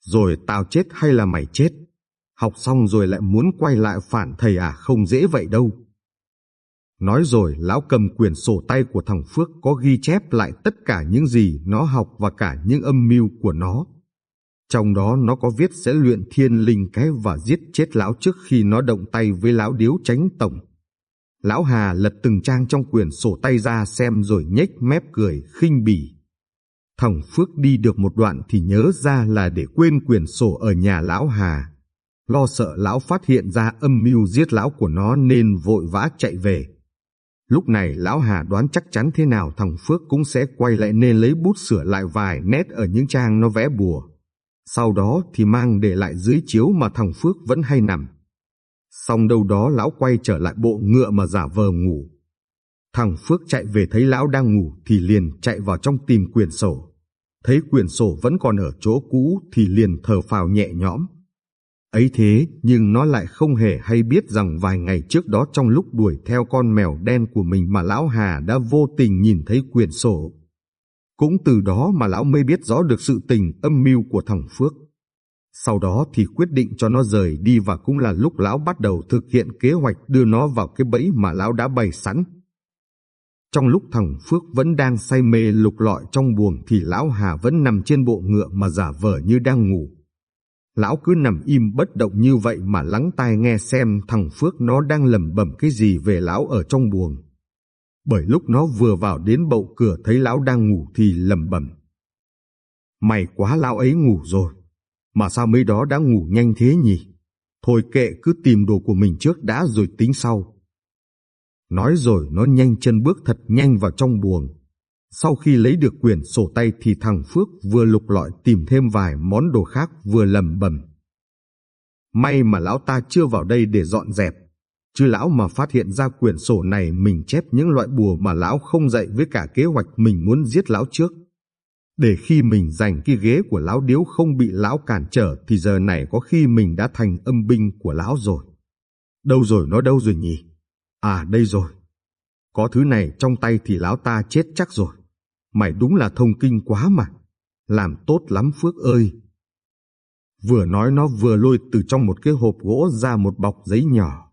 Rồi tao chết hay là mày chết? Học xong rồi lại muốn quay lại phản thầy à không dễ vậy đâu. Nói rồi, lão cầm quyển sổ tay của thằng Phước có ghi chép lại tất cả những gì nó học và cả những âm mưu của nó. Trong đó, nó có viết sẽ luyện thiên linh cái và giết chết lão trước khi nó động tay với lão điếu tránh tổng. Lão Hà lật từng trang trong quyển sổ tay ra xem rồi nhếch mép cười, khinh bỉ. Thằng Phước đi được một đoạn thì nhớ ra là để quên quyển sổ ở nhà lão Hà. Lo sợ lão phát hiện ra âm mưu giết lão của nó nên vội vã chạy về. Lúc này lão Hà đoán chắc chắn thế nào thằng Phước cũng sẽ quay lại nên lấy bút sửa lại vài nét ở những trang nó vẽ bùa. Sau đó thì mang để lại dưới chiếu mà thằng Phước vẫn hay nằm. Xong đâu đó lão quay trở lại bộ ngựa mà giả vờ ngủ. Thằng Phước chạy về thấy lão đang ngủ thì liền chạy vào trong tìm quyển sổ. Thấy quyển sổ vẫn còn ở chỗ cũ thì liền thở phào nhẹ nhõm. Ấy thế, nhưng nó lại không hề hay biết rằng vài ngày trước đó trong lúc đuổi theo con mèo đen của mình mà lão Hà đã vô tình nhìn thấy quyển sổ. Cũng từ đó mà lão mới biết rõ được sự tình âm mưu của thằng Phước. Sau đó thì quyết định cho nó rời đi và cũng là lúc lão bắt đầu thực hiện kế hoạch đưa nó vào cái bẫy mà lão đã bày sẵn. Trong lúc thằng Phước vẫn đang say mê lục lọi trong buồng thì lão Hà vẫn nằm trên bộ ngựa mà giả vờ như đang ngủ. Lão cứ nằm im bất động như vậy mà lắng tai nghe xem thằng Phước nó đang lẩm bẩm cái gì về lão ở trong buồng. Bởi lúc nó vừa vào đến bậu cửa thấy lão đang ngủ thì lẩm bẩm. Mày quá lão ấy ngủ rồi, mà sao mấy đó đã ngủ nhanh thế nhỉ? Thôi kệ cứ tìm đồ của mình trước đã rồi tính sau. Nói rồi nó nhanh chân bước thật nhanh vào trong buồng. Sau khi lấy được quyển sổ tay thì thằng Phước vừa lục lọi tìm thêm vài món đồ khác vừa lầm bầm. May mà lão ta chưa vào đây để dọn dẹp, chứ lão mà phát hiện ra quyển sổ này mình chép những loại bùa mà lão không dạy với cả kế hoạch mình muốn giết lão trước. Để khi mình giành cái ghế của lão điếu không bị lão cản trở thì giờ này có khi mình đã thành âm binh của lão rồi. Đâu rồi nó đâu rồi nhỉ? À đây rồi. Có thứ này trong tay thì lão ta chết chắc rồi. Mày đúng là thông kinh quá mà. Làm tốt lắm, Phước ơi. Vừa nói nó vừa lôi từ trong một cái hộp gỗ ra một bọc giấy nhỏ.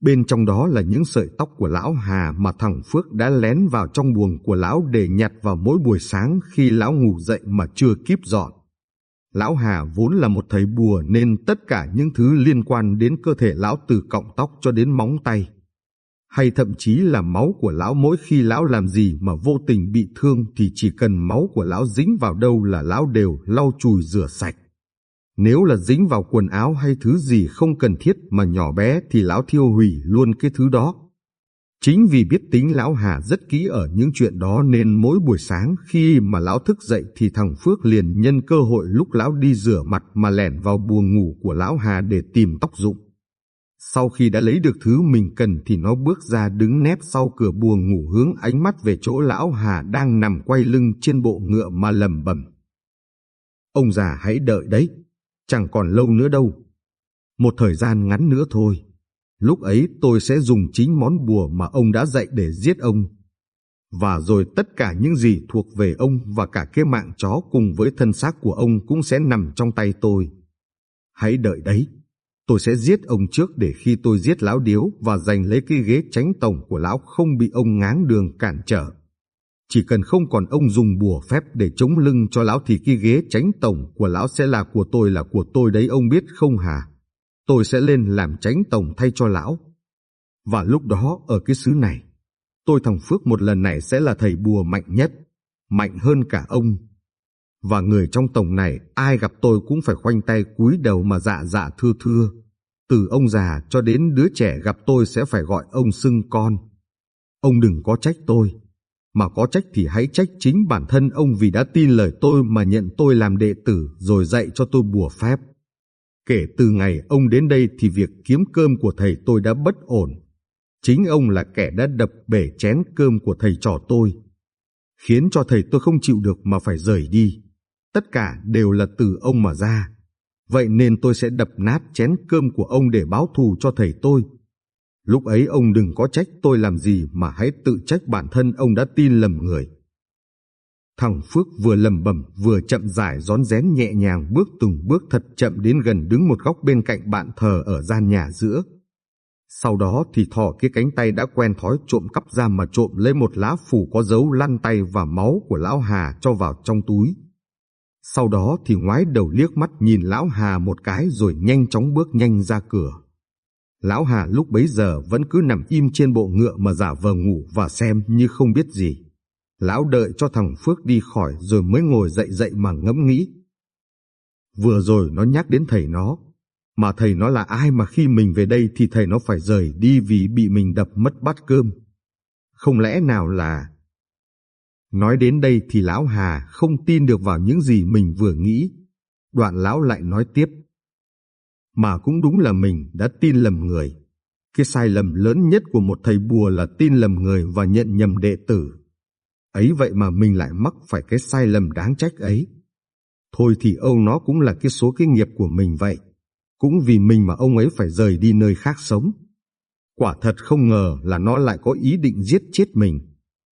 Bên trong đó là những sợi tóc của lão Hà mà thằng Phước đã lén vào trong buồng của lão để nhặt vào mỗi buổi sáng khi lão ngủ dậy mà chưa kịp dọn. Lão Hà vốn là một thầy bùa nên tất cả những thứ liên quan đến cơ thể lão từ cọng tóc cho đến móng tay. Hay thậm chí là máu của lão mỗi khi lão làm gì mà vô tình bị thương thì chỉ cần máu của lão dính vào đâu là lão đều lau chùi rửa sạch. Nếu là dính vào quần áo hay thứ gì không cần thiết mà nhỏ bé thì lão thiêu hủy luôn cái thứ đó. Chính vì biết tính lão Hà rất kỹ ở những chuyện đó nên mỗi buổi sáng khi mà lão thức dậy thì thằng Phước liền nhân cơ hội lúc lão đi rửa mặt mà lẻn vào buồng ngủ của lão Hà để tìm tóc dụng. Sau khi đã lấy được thứ mình cần thì nó bước ra đứng nép sau cửa buồng ngủ hướng ánh mắt về chỗ lão Hà đang nằm quay lưng trên bộ ngựa mà lầm bẩm. Ông già hãy đợi đấy, chẳng còn lâu nữa đâu. Một thời gian ngắn nữa thôi. Lúc ấy tôi sẽ dùng chính món bùa mà ông đã dạy để giết ông. Và rồi tất cả những gì thuộc về ông và cả cái mạng chó cùng với thân xác của ông cũng sẽ nằm trong tay tôi. Hãy đợi đấy. Tôi sẽ giết ông trước để khi tôi giết lão điếu và giành lấy cái ghế tránh tổng của lão không bị ông ngáng đường cản trở. Chỉ cần không còn ông dùng bùa phép để chống lưng cho lão thì cái ghế tránh tổng của lão sẽ là của tôi là của tôi đấy ông biết không hả? tôi sẽ lên làm tránh tổng thay cho lão. Và lúc đó ở cái xứ này, tôi thằng Phước một lần này sẽ là thầy bùa mạnh nhất, mạnh hơn cả ông. Và người trong tổng này ai gặp tôi cũng phải khoanh tay cúi đầu mà dạ dạ thưa thưa. Từ ông già cho đến đứa trẻ gặp tôi sẽ phải gọi ông xưng con. Ông đừng có trách tôi, mà có trách thì hãy trách chính bản thân ông vì đã tin lời tôi mà nhận tôi làm đệ tử rồi dạy cho tôi bùa phép. Kể từ ngày ông đến đây thì việc kiếm cơm của thầy tôi đã bất ổn. Chính ông là kẻ đã đập bể chén cơm của thầy trò tôi, khiến cho thầy tôi không chịu được mà phải rời đi. Tất cả đều là từ ông mà ra. Vậy nên tôi sẽ đập nát chén cơm của ông để báo thù cho thầy tôi. Lúc ấy ông đừng có trách tôi làm gì mà hãy tự trách bản thân ông đã tin lầm người. Thằng Phước vừa lầm bầm vừa chậm rãi rón rén nhẹ nhàng bước từng bước thật chậm đến gần đứng một góc bên cạnh bạn thờ ở gian nhà giữa. Sau đó thì thò cái cánh tay đã quen thói trộm cắp ra mà trộm lấy một lá phủ có dấu lăn tay và máu của lão Hà cho vào trong túi. Sau đó thì ngoái đầu liếc mắt nhìn lão Hà một cái rồi nhanh chóng bước nhanh ra cửa. Lão Hà lúc bấy giờ vẫn cứ nằm im trên bộ ngựa mà giả vờ ngủ và xem như không biết gì. Lão đợi cho thằng Phước đi khỏi rồi mới ngồi dậy dậy mà ngẫm nghĩ. Vừa rồi nó nhắc đến thầy nó, mà thầy nó là ai mà khi mình về đây thì thầy nó phải rời đi vì bị mình đập mất bát cơm. Không lẽ nào là... Nói đến đây thì lão Hà không tin được vào những gì mình vừa nghĩ. Đoạn lão lại nói tiếp. Mà cũng đúng là mình đã tin lầm người. Cái sai lầm lớn nhất của một thầy bùa là tin lầm người và nhận nhầm đệ tử. Ấy vậy mà mình lại mắc phải cái sai lầm đáng trách ấy. Thôi thì ông nó cũng là cái số cái nghiệp của mình vậy. Cũng vì mình mà ông ấy phải rời đi nơi khác sống. Quả thật không ngờ là nó lại có ý định giết chết mình.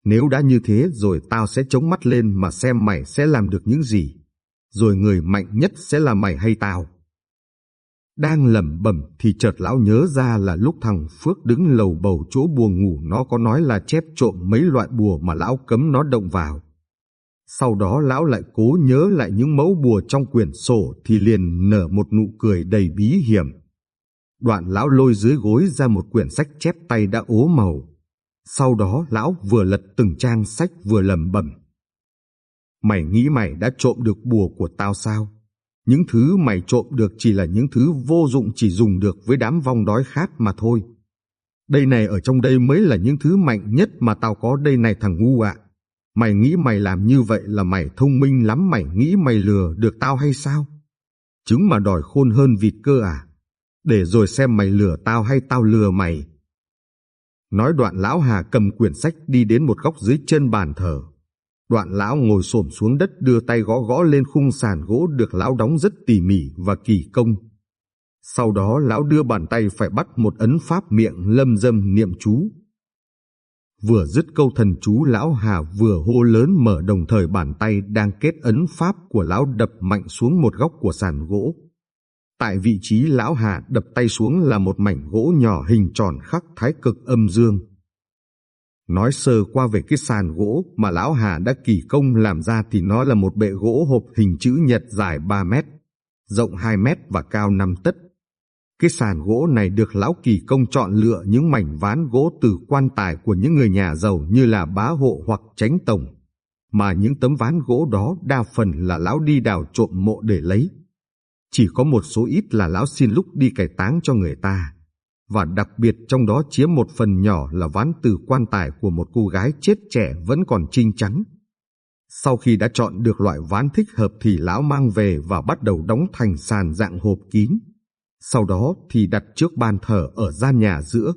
Nếu đã như thế rồi tao sẽ chống mắt lên mà xem mày sẽ làm được những gì. Rồi người mạnh nhất sẽ là mày hay tao. Đang lẩm bẩm thì chợt lão nhớ ra là lúc thằng Phước đứng lầu bầu chỗ buồng ngủ, nó có nói là chép trộm mấy loại bùa mà lão cấm nó động vào. Sau đó lão lại cố nhớ lại những mẫu bùa trong quyển sổ thì liền nở một nụ cười đầy bí hiểm. Đoạn lão lôi dưới gối ra một quyển sách chép tay đã ố màu. Sau đó lão vừa lật từng trang sách vừa lẩm bẩm. Mày nghĩ mày đã trộm được bùa của tao sao? Những thứ mày trộm được chỉ là những thứ vô dụng chỉ dùng được với đám vong đói khát mà thôi. Đây này ở trong đây mới là những thứ mạnh nhất mà tao có, đây này thằng ngu ạ. Mày nghĩ mày làm như vậy là mày thông minh lắm, mày nghĩ mày lừa được tao hay sao? Trứng mà đòi khôn hơn vịt cơ à? Để rồi xem mày lừa tao hay tao lừa mày. Nói đoạn lão Hà cầm quyển sách đi đến một góc dưới chân bàn thờ. Đoạn lão ngồi xổm xuống đất đưa tay gõ gõ lên khung sàn gỗ được lão đóng rất tỉ mỉ và kỳ công. Sau đó lão đưa bàn tay phải bắt một ấn pháp miệng lâm dâm niệm chú. Vừa dứt câu thần chú, lão Hà vừa hô lớn mở đồng thời bàn tay đang kết ấn pháp của lão đập mạnh xuống một góc của sàn gỗ. Tại vị trí lão Hà đập tay xuống là một mảnh gỗ nhỏ hình tròn khắc thái cực âm dương. Nói sơ qua về cái sàn gỗ mà lão Hà đã kỳ công làm ra thì nó là một bệ gỗ hộp hình chữ nhật dài 3 mét, rộng 2 mét và cao 5 tấc. Cái sàn gỗ này được lão kỳ công chọn lựa những mảnh ván gỗ từ quan tài của những người nhà giàu như là bá hộ hoặc tránh tổng, mà những tấm ván gỗ đó đa phần là lão đi đào trộm mộ để lấy. Chỉ có một số ít là lão xin lúc đi cải táng cho người ta, và đặc biệt trong đó chiếm một phần nhỏ là ván từ quan tài của một cô gái chết trẻ vẫn còn trinh trắng. Sau khi đã chọn được loại ván thích hợp thì lão mang về và bắt đầu đóng thành sàn dạng hộp kín. Sau đó thì đặt trước bàn thờ ở gian nhà giữa.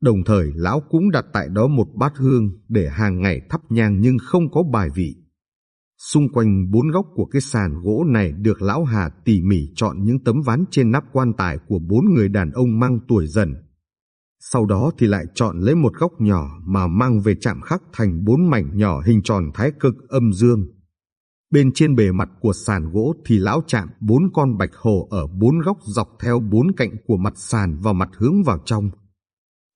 Đồng thời lão cũng đặt tại đó một bát hương để hàng ngày thắp nhang nhưng không có bài vị. Xung quanh bốn góc của cái sàn gỗ này được lão Hà tỉ mỉ chọn những tấm ván trên nắp quan tài của bốn người đàn ông mang tuổi dần. Sau đó thì lại chọn lấy một góc nhỏ mà mang về chạm khắc thành bốn mảnh nhỏ hình tròn thái cực âm dương. Bên trên bề mặt của sàn gỗ thì lão chạm bốn con bạch hồ ở bốn góc dọc theo bốn cạnh của mặt sàn và mặt hướng vào trong.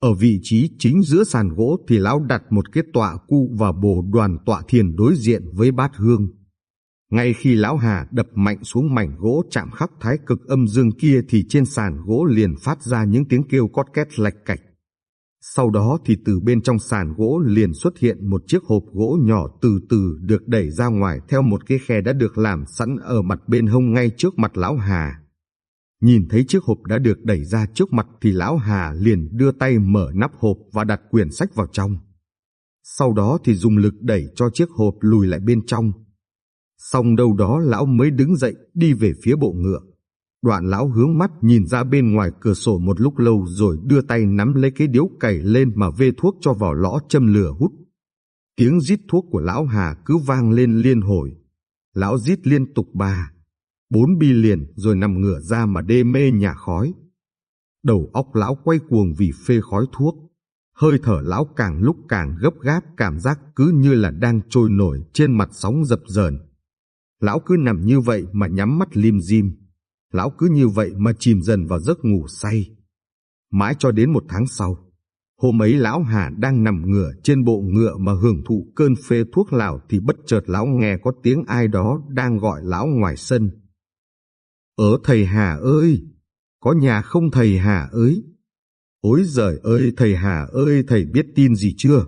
Ở vị trí chính giữa sàn gỗ thì lão đặt một cái tọa cu và bồ đoàn tọa thiền đối diện với bát hương. Ngay khi lão Hà đập mạnh xuống mảnh gỗ chạm khắc thái cực âm dương kia thì trên sàn gỗ liền phát ra những tiếng kêu cót két lạch cạch. Sau đó thì từ bên trong sàn gỗ liền xuất hiện một chiếc hộp gỗ nhỏ từ từ được đẩy ra ngoài theo một cái khe đã được làm sẵn ở mặt bên hông ngay trước mặt lão Hà. Nhìn thấy chiếc hộp đã được đẩy ra trước mặt thì lão Hà liền đưa tay mở nắp hộp và đặt quyển sách vào trong. Sau đó thì dùng lực đẩy cho chiếc hộp lùi lại bên trong. Xong đâu đó lão mới đứng dậy đi về phía bộ ngựa. Đoạn lão hướng mắt nhìn ra bên ngoài cửa sổ một lúc lâu rồi đưa tay nắm lấy cái điếu cày lên mà vê thuốc cho vào lõ châm lửa hút. Tiếng rít thuốc của lão Hà cứ vang lên liên hồi. Lão rít liên tục ba, bốn bi liền rồi nằm ngửa ra mà đê mê nhà khói. Đầu óc lão quay cuồng vì phê khói thuốc. Hơi thở lão càng lúc càng gấp gáp cảm giác cứ như là đang trôi nổi trên mặt sóng dập dờn. Lão cứ nằm như vậy mà nhắm mắt lim dim. Lão cứ như vậy mà chìm dần vào giấc ngủ say. Mãi cho đến một tháng sau, hôm ấy lão Hà đang nằm ngửa trên bộ ngựa mà hưởng thụ cơn phê thuốc lào thì bất chợt lão nghe có tiếng ai đó đang gọi lão ngoài sân. Ở thầy Hà ơi! Có nhà không thầy Hà ơi? Ôi giời ơi thầy Hà ơi thầy biết tin gì chưa?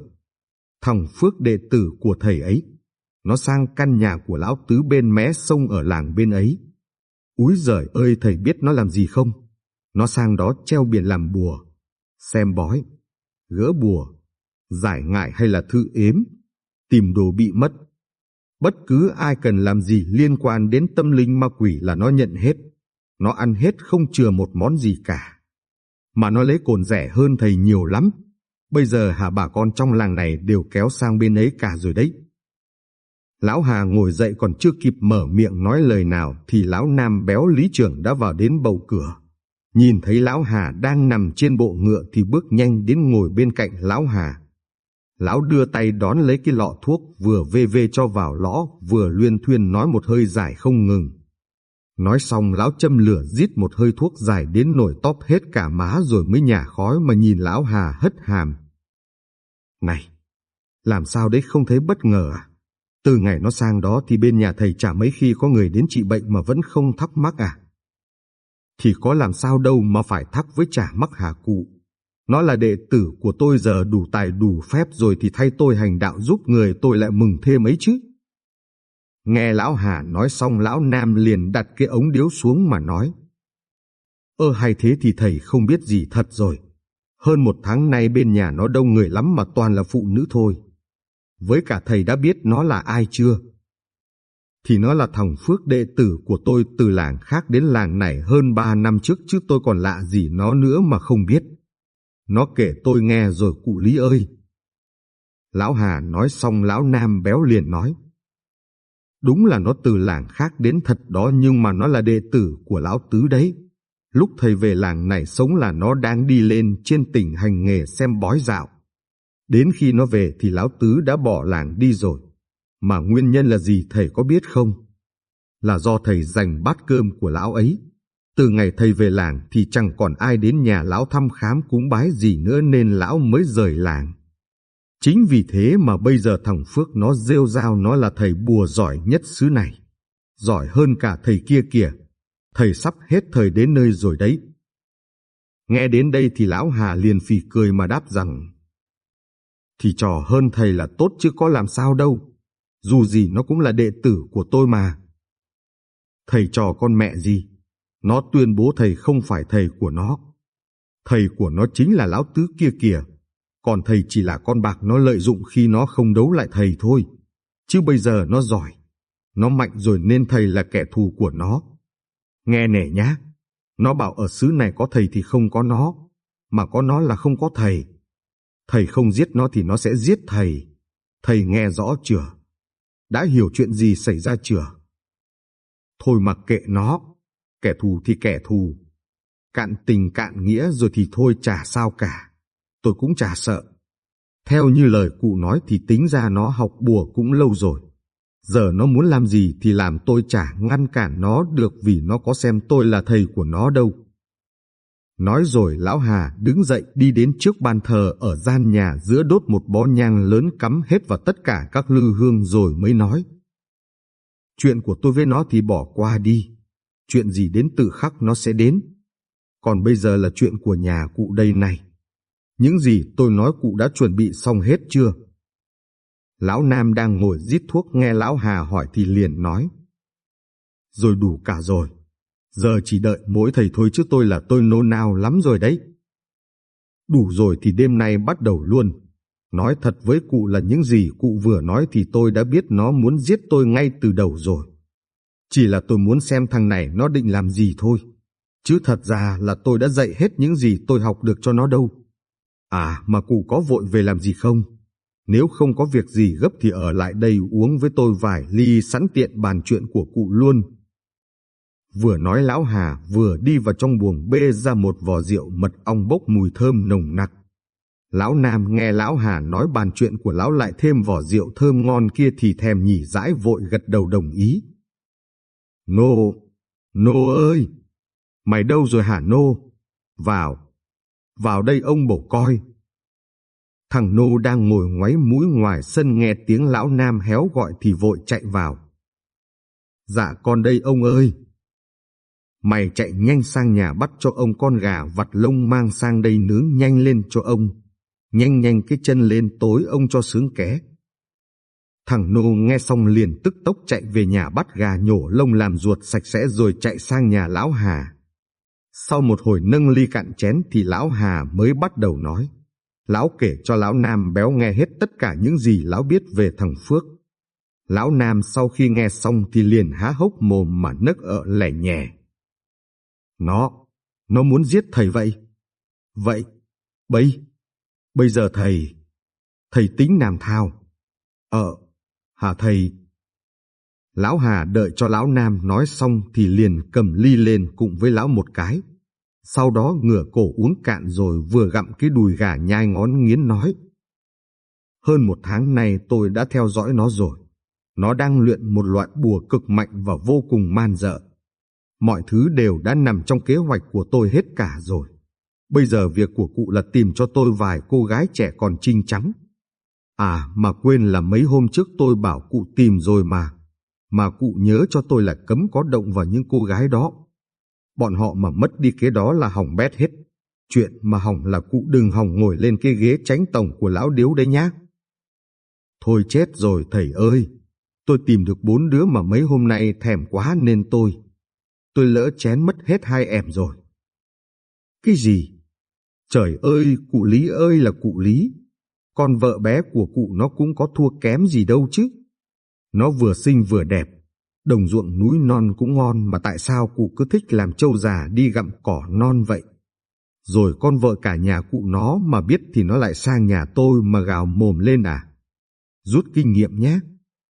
Thằng Phước đệ tử của thầy ấy, nó sang căn nhà của lão tứ bên mé sông ở làng bên ấy. Úi giời ơi thầy biết nó làm gì không? Nó sang đó treo biển làm bùa, xem bói, gỡ bùa, giải ngại hay là thư ếm, tìm đồ bị mất, Bất cứ ai cần làm gì liên quan đến tâm linh ma quỷ là nó nhận hết. Nó ăn hết không chừa một món gì cả. Mà nó lấy cồn rẻ hơn thầy nhiều lắm. Bây giờ hả bà con trong làng này đều kéo sang bên ấy cả rồi đấy. Lão Hà ngồi dậy còn chưa kịp mở miệng nói lời nào thì lão Nam béo lý trưởng đã vào đến bầu cửa. Nhìn thấy lão Hà đang nằm trên bộ ngựa thì bước nhanh đến ngồi bên cạnh lão Hà. Lão đưa tay đón lấy cái lọ thuốc vừa vê vê cho vào lõ vừa luyên thuyên nói một hơi dài không ngừng. Nói xong lão châm lửa rít một hơi thuốc dài đến nổi tóp hết cả má rồi mới nhả khói mà nhìn lão Hà hất hàm. Này, làm sao đấy không thấy bất ngờ à? Từ ngày nó sang đó thì bên nhà thầy chả mấy khi có người đến trị bệnh mà vẫn không thắc mắc à? Thì có làm sao đâu mà phải thắc với chả mắc hà cụ. Nó là đệ tử của tôi giờ đủ tài đủ phép rồi thì thay tôi hành đạo giúp người tôi lại mừng thêm ấy chứ. Nghe lão Hà nói xong, lão Nam liền đặt cái ống điếu xuống mà nói. Ơ, hay thế thì thầy không biết gì thật rồi. Hơn một tháng nay bên nhà nó đông người lắm mà toàn là phụ nữ thôi. Với cả thầy đã biết nó là ai chưa? Thì nó là thằng Phước đệ tử của tôi từ làng khác đến làng này hơn ba năm trước chứ tôi còn lạ gì nó nữa mà không biết. Nó kể tôi nghe rồi cụ Lý ơi. Lão Hà nói xong lão Nam béo liền nói. Đúng là nó từ làng khác đến thật đó nhưng mà nó là đệ tử của lão Tứ đấy. Lúc thầy về làng này sống là nó đang đi lên trên tỉnh hành nghề xem bói dạo. Đến khi nó về thì lão Tứ đã bỏ làng đi rồi. Mà nguyên nhân là gì thầy có biết không? Là do thầy dành bát cơm của lão ấy từ ngày thầy về làng thì chẳng còn ai đến nhà lão thăm khám cúng bái gì nữa nên lão mới rời làng. Chính vì thế mà bây giờ thằng Phước nó rêu rao nó là thầy bùa giỏi nhất xứ này. Giỏi hơn cả thầy kia kìa. Thầy sắp hết thời đến nơi rồi đấy. Nghe đến đây thì lão Hà liền phì cười mà đáp rằng, Thì trò hơn thầy là tốt chứ có làm sao đâu. Dù gì nó cũng là đệ tử của tôi mà. Thầy trò con mẹ gì? Nó tuyên bố thầy không phải thầy của nó. Thầy của nó chính là lão tứ kia kìa. Còn thầy chỉ là con bạc nó lợi dụng khi nó không đấu lại thầy thôi. Chứ bây giờ nó giỏi. Nó mạnh rồi nên thầy là kẻ thù của nó. Nghe nè nhá. Nó bảo ở xứ này có thầy thì không có nó. Mà có nó là không có thầy. Thầy không giết nó thì nó sẽ giết thầy. Thầy nghe rõ chưa? Đã hiểu chuyện gì xảy ra chưa? Thôi mặc kệ nó. Kẻ thù thì kẻ thù. Cạn tình cạn nghĩa rồi thì thôi chả sao cả. Tôi cũng chả sợ. Theo như lời cụ nói thì tính ra nó học bùa cũng lâu rồi. Giờ nó muốn làm gì thì làm, tôi chả ngăn cản nó được vì nó có xem tôi là thầy của nó đâu. Nói rồi lão Hà đứng dậy đi đến trước bàn thờ ở gian nhà giữa đốt một bó nhang lớn cắm hết vào tất cả các lư hương rồi mới nói. Chuyện của tôi với nó thì bỏ qua đi. Chuyện gì đến tự khắc nó sẽ đến. Còn bây giờ là chuyện của nhà cụ đây này. Những gì tôi nói cụ đã chuẩn bị xong hết chưa? Lão Nam đang ngồi rít thuốc nghe Lão Hà hỏi thì liền nói. Rồi đủ cả rồi. Giờ chỉ đợi mỗi thầy thôi chứ tôi là tôi nôn nao lắm rồi đấy. Đủ rồi thì đêm nay bắt đầu luôn. Nói thật với cụ là những gì cụ vừa nói thì tôi đã biết nó muốn giết tôi ngay từ đầu rồi. Chỉ là tôi muốn xem thằng này nó định làm gì thôi. Chứ thật ra là tôi đã dạy hết những gì tôi học được cho nó đâu. À mà cụ có vội về làm gì không? Nếu không có việc gì gấp thì ở lại đây uống với tôi vài ly sẵn tiện bàn chuyện của cụ luôn. Vừa nói lão Hà vừa đi vào trong buồng bê ra một vò rượu mật ong bốc mùi thơm nồng nặc. Lão Nam nghe lão Hà nói bàn chuyện của lão lại thêm vỏ rượu thơm ngon kia thì thèm nhỉ dãi vội gật đầu đồng ý. Nô, nô ơi, mày đâu rồi hả nô? Vào, vào đây ông bổ coi. Thằng nô đang ngồi ngoáy mũi ngoài sân nghe tiếng lão Nam héo gọi thì vội chạy vào. Dạ con đây ông ơi. Mày chạy nhanh sang nhà bắt cho ông con gà vặt lông mang sang đây nướng nhanh lên cho ông. Nhanh nhanh cái chân lên tối ông cho sướng ké. Thằng nô nghe xong liền tức tốc chạy về nhà bắt gà nhổ lông làm ruột sạch sẽ rồi chạy sang nhà lão Hà. Sau một hồi nâng ly cạn chén thì lão Hà mới bắt đầu nói. Lão kể cho lão Nam béo nghe hết tất cả những gì lão biết về thằng Phước. Lão Nam sau khi nghe xong thì liền há hốc mồm mà nức ở lẻ nhẹ. Nó, nó muốn giết thầy vậy. Vậy, bây, bây giờ thầy, thầy tính làm thao. Ờ, hả thầy? Lão Hà đợi cho lão Nam nói xong thì liền cầm ly lên cùng với lão một cái. Sau đó ngửa cổ uống cạn rồi vừa gặm cái đùi gà nhai ngón nghiến nói. Hơn một tháng nay tôi đã theo dõi nó rồi. Nó đang luyện một loại bùa cực mạnh và vô cùng man dợ. Mọi thứ đều đã nằm trong kế hoạch của tôi hết cả rồi. Bây giờ việc của cụ là tìm cho tôi vài cô gái trẻ còn trinh trắng. À mà quên là mấy hôm trước tôi bảo cụ tìm rồi mà. Mà cụ nhớ cho tôi là cấm có động vào những cô gái đó. Bọn họ mà mất đi cái đó là hỏng bét hết. Chuyện mà hỏng là cụ đừng hỏng ngồi lên cái ghế tránh tổng của lão điếu đấy nhá. Thôi chết rồi thầy ơi. Tôi tìm được bốn đứa mà mấy hôm nay thèm quá nên tôi. Tôi lỡ chén mất hết hai em rồi. Cái gì? Trời ơi, cụ Lý ơi là cụ Lý. Con vợ bé của cụ nó cũng có thua kém gì đâu chứ. Nó vừa xinh vừa đẹp, đồng ruộng núi non cũng ngon mà tại sao cụ cứ thích làm trâu già đi gặm cỏ non vậy? Rồi con vợ cả nhà cụ nó mà biết thì nó lại sang nhà tôi mà gào mồm lên à? Rút kinh nghiệm nhé,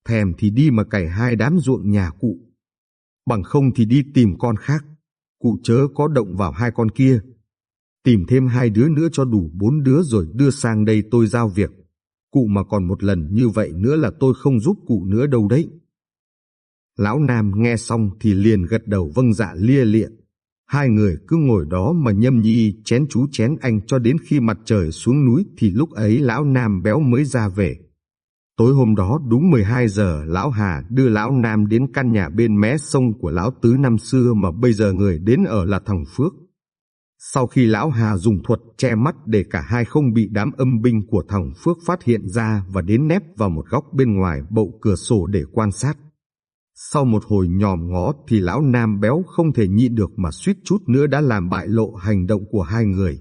thèm thì đi mà cày hai đám ruộng nhà cụ. Bằng không thì đi tìm con khác, cụ chớ có động vào hai con kia. Tìm thêm hai đứa nữa cho đủ bốn đứa rồi đưa sang đây tôi giao việc. Cụ mà còn một lần như vậy nữa là tôi không giúp cụ nữa đâu đấy. Lão Nam nghe xong thì liền gật đầu vâng dạ lia lịa. Hai người cứ ngồi đó mà nhâm nhi chén chú chén anh cho đến khi mặt trời xuống núi thì lúc ấy lão Nam béo mới ra về. Tối hôm đó đúng 12 giờ, lão Hà đưa lão Nam đến căn nhà bên mé sông của lão Tứ năm xưa mà bây giờ người đến ở là thằng Phước. Sau khi lão Hà dùng thuật che mắt để cả hai không bị đám âm binh của thằng Phước phát hiện ra và đến nép vào một góc bên ngoài bậu cửa sổ để quan sát. Sau một hồi nhòm ngó thì lão Nam béo không thể nhịn được mà suýt chút nữa đã làm bại lộ hành động của hai người.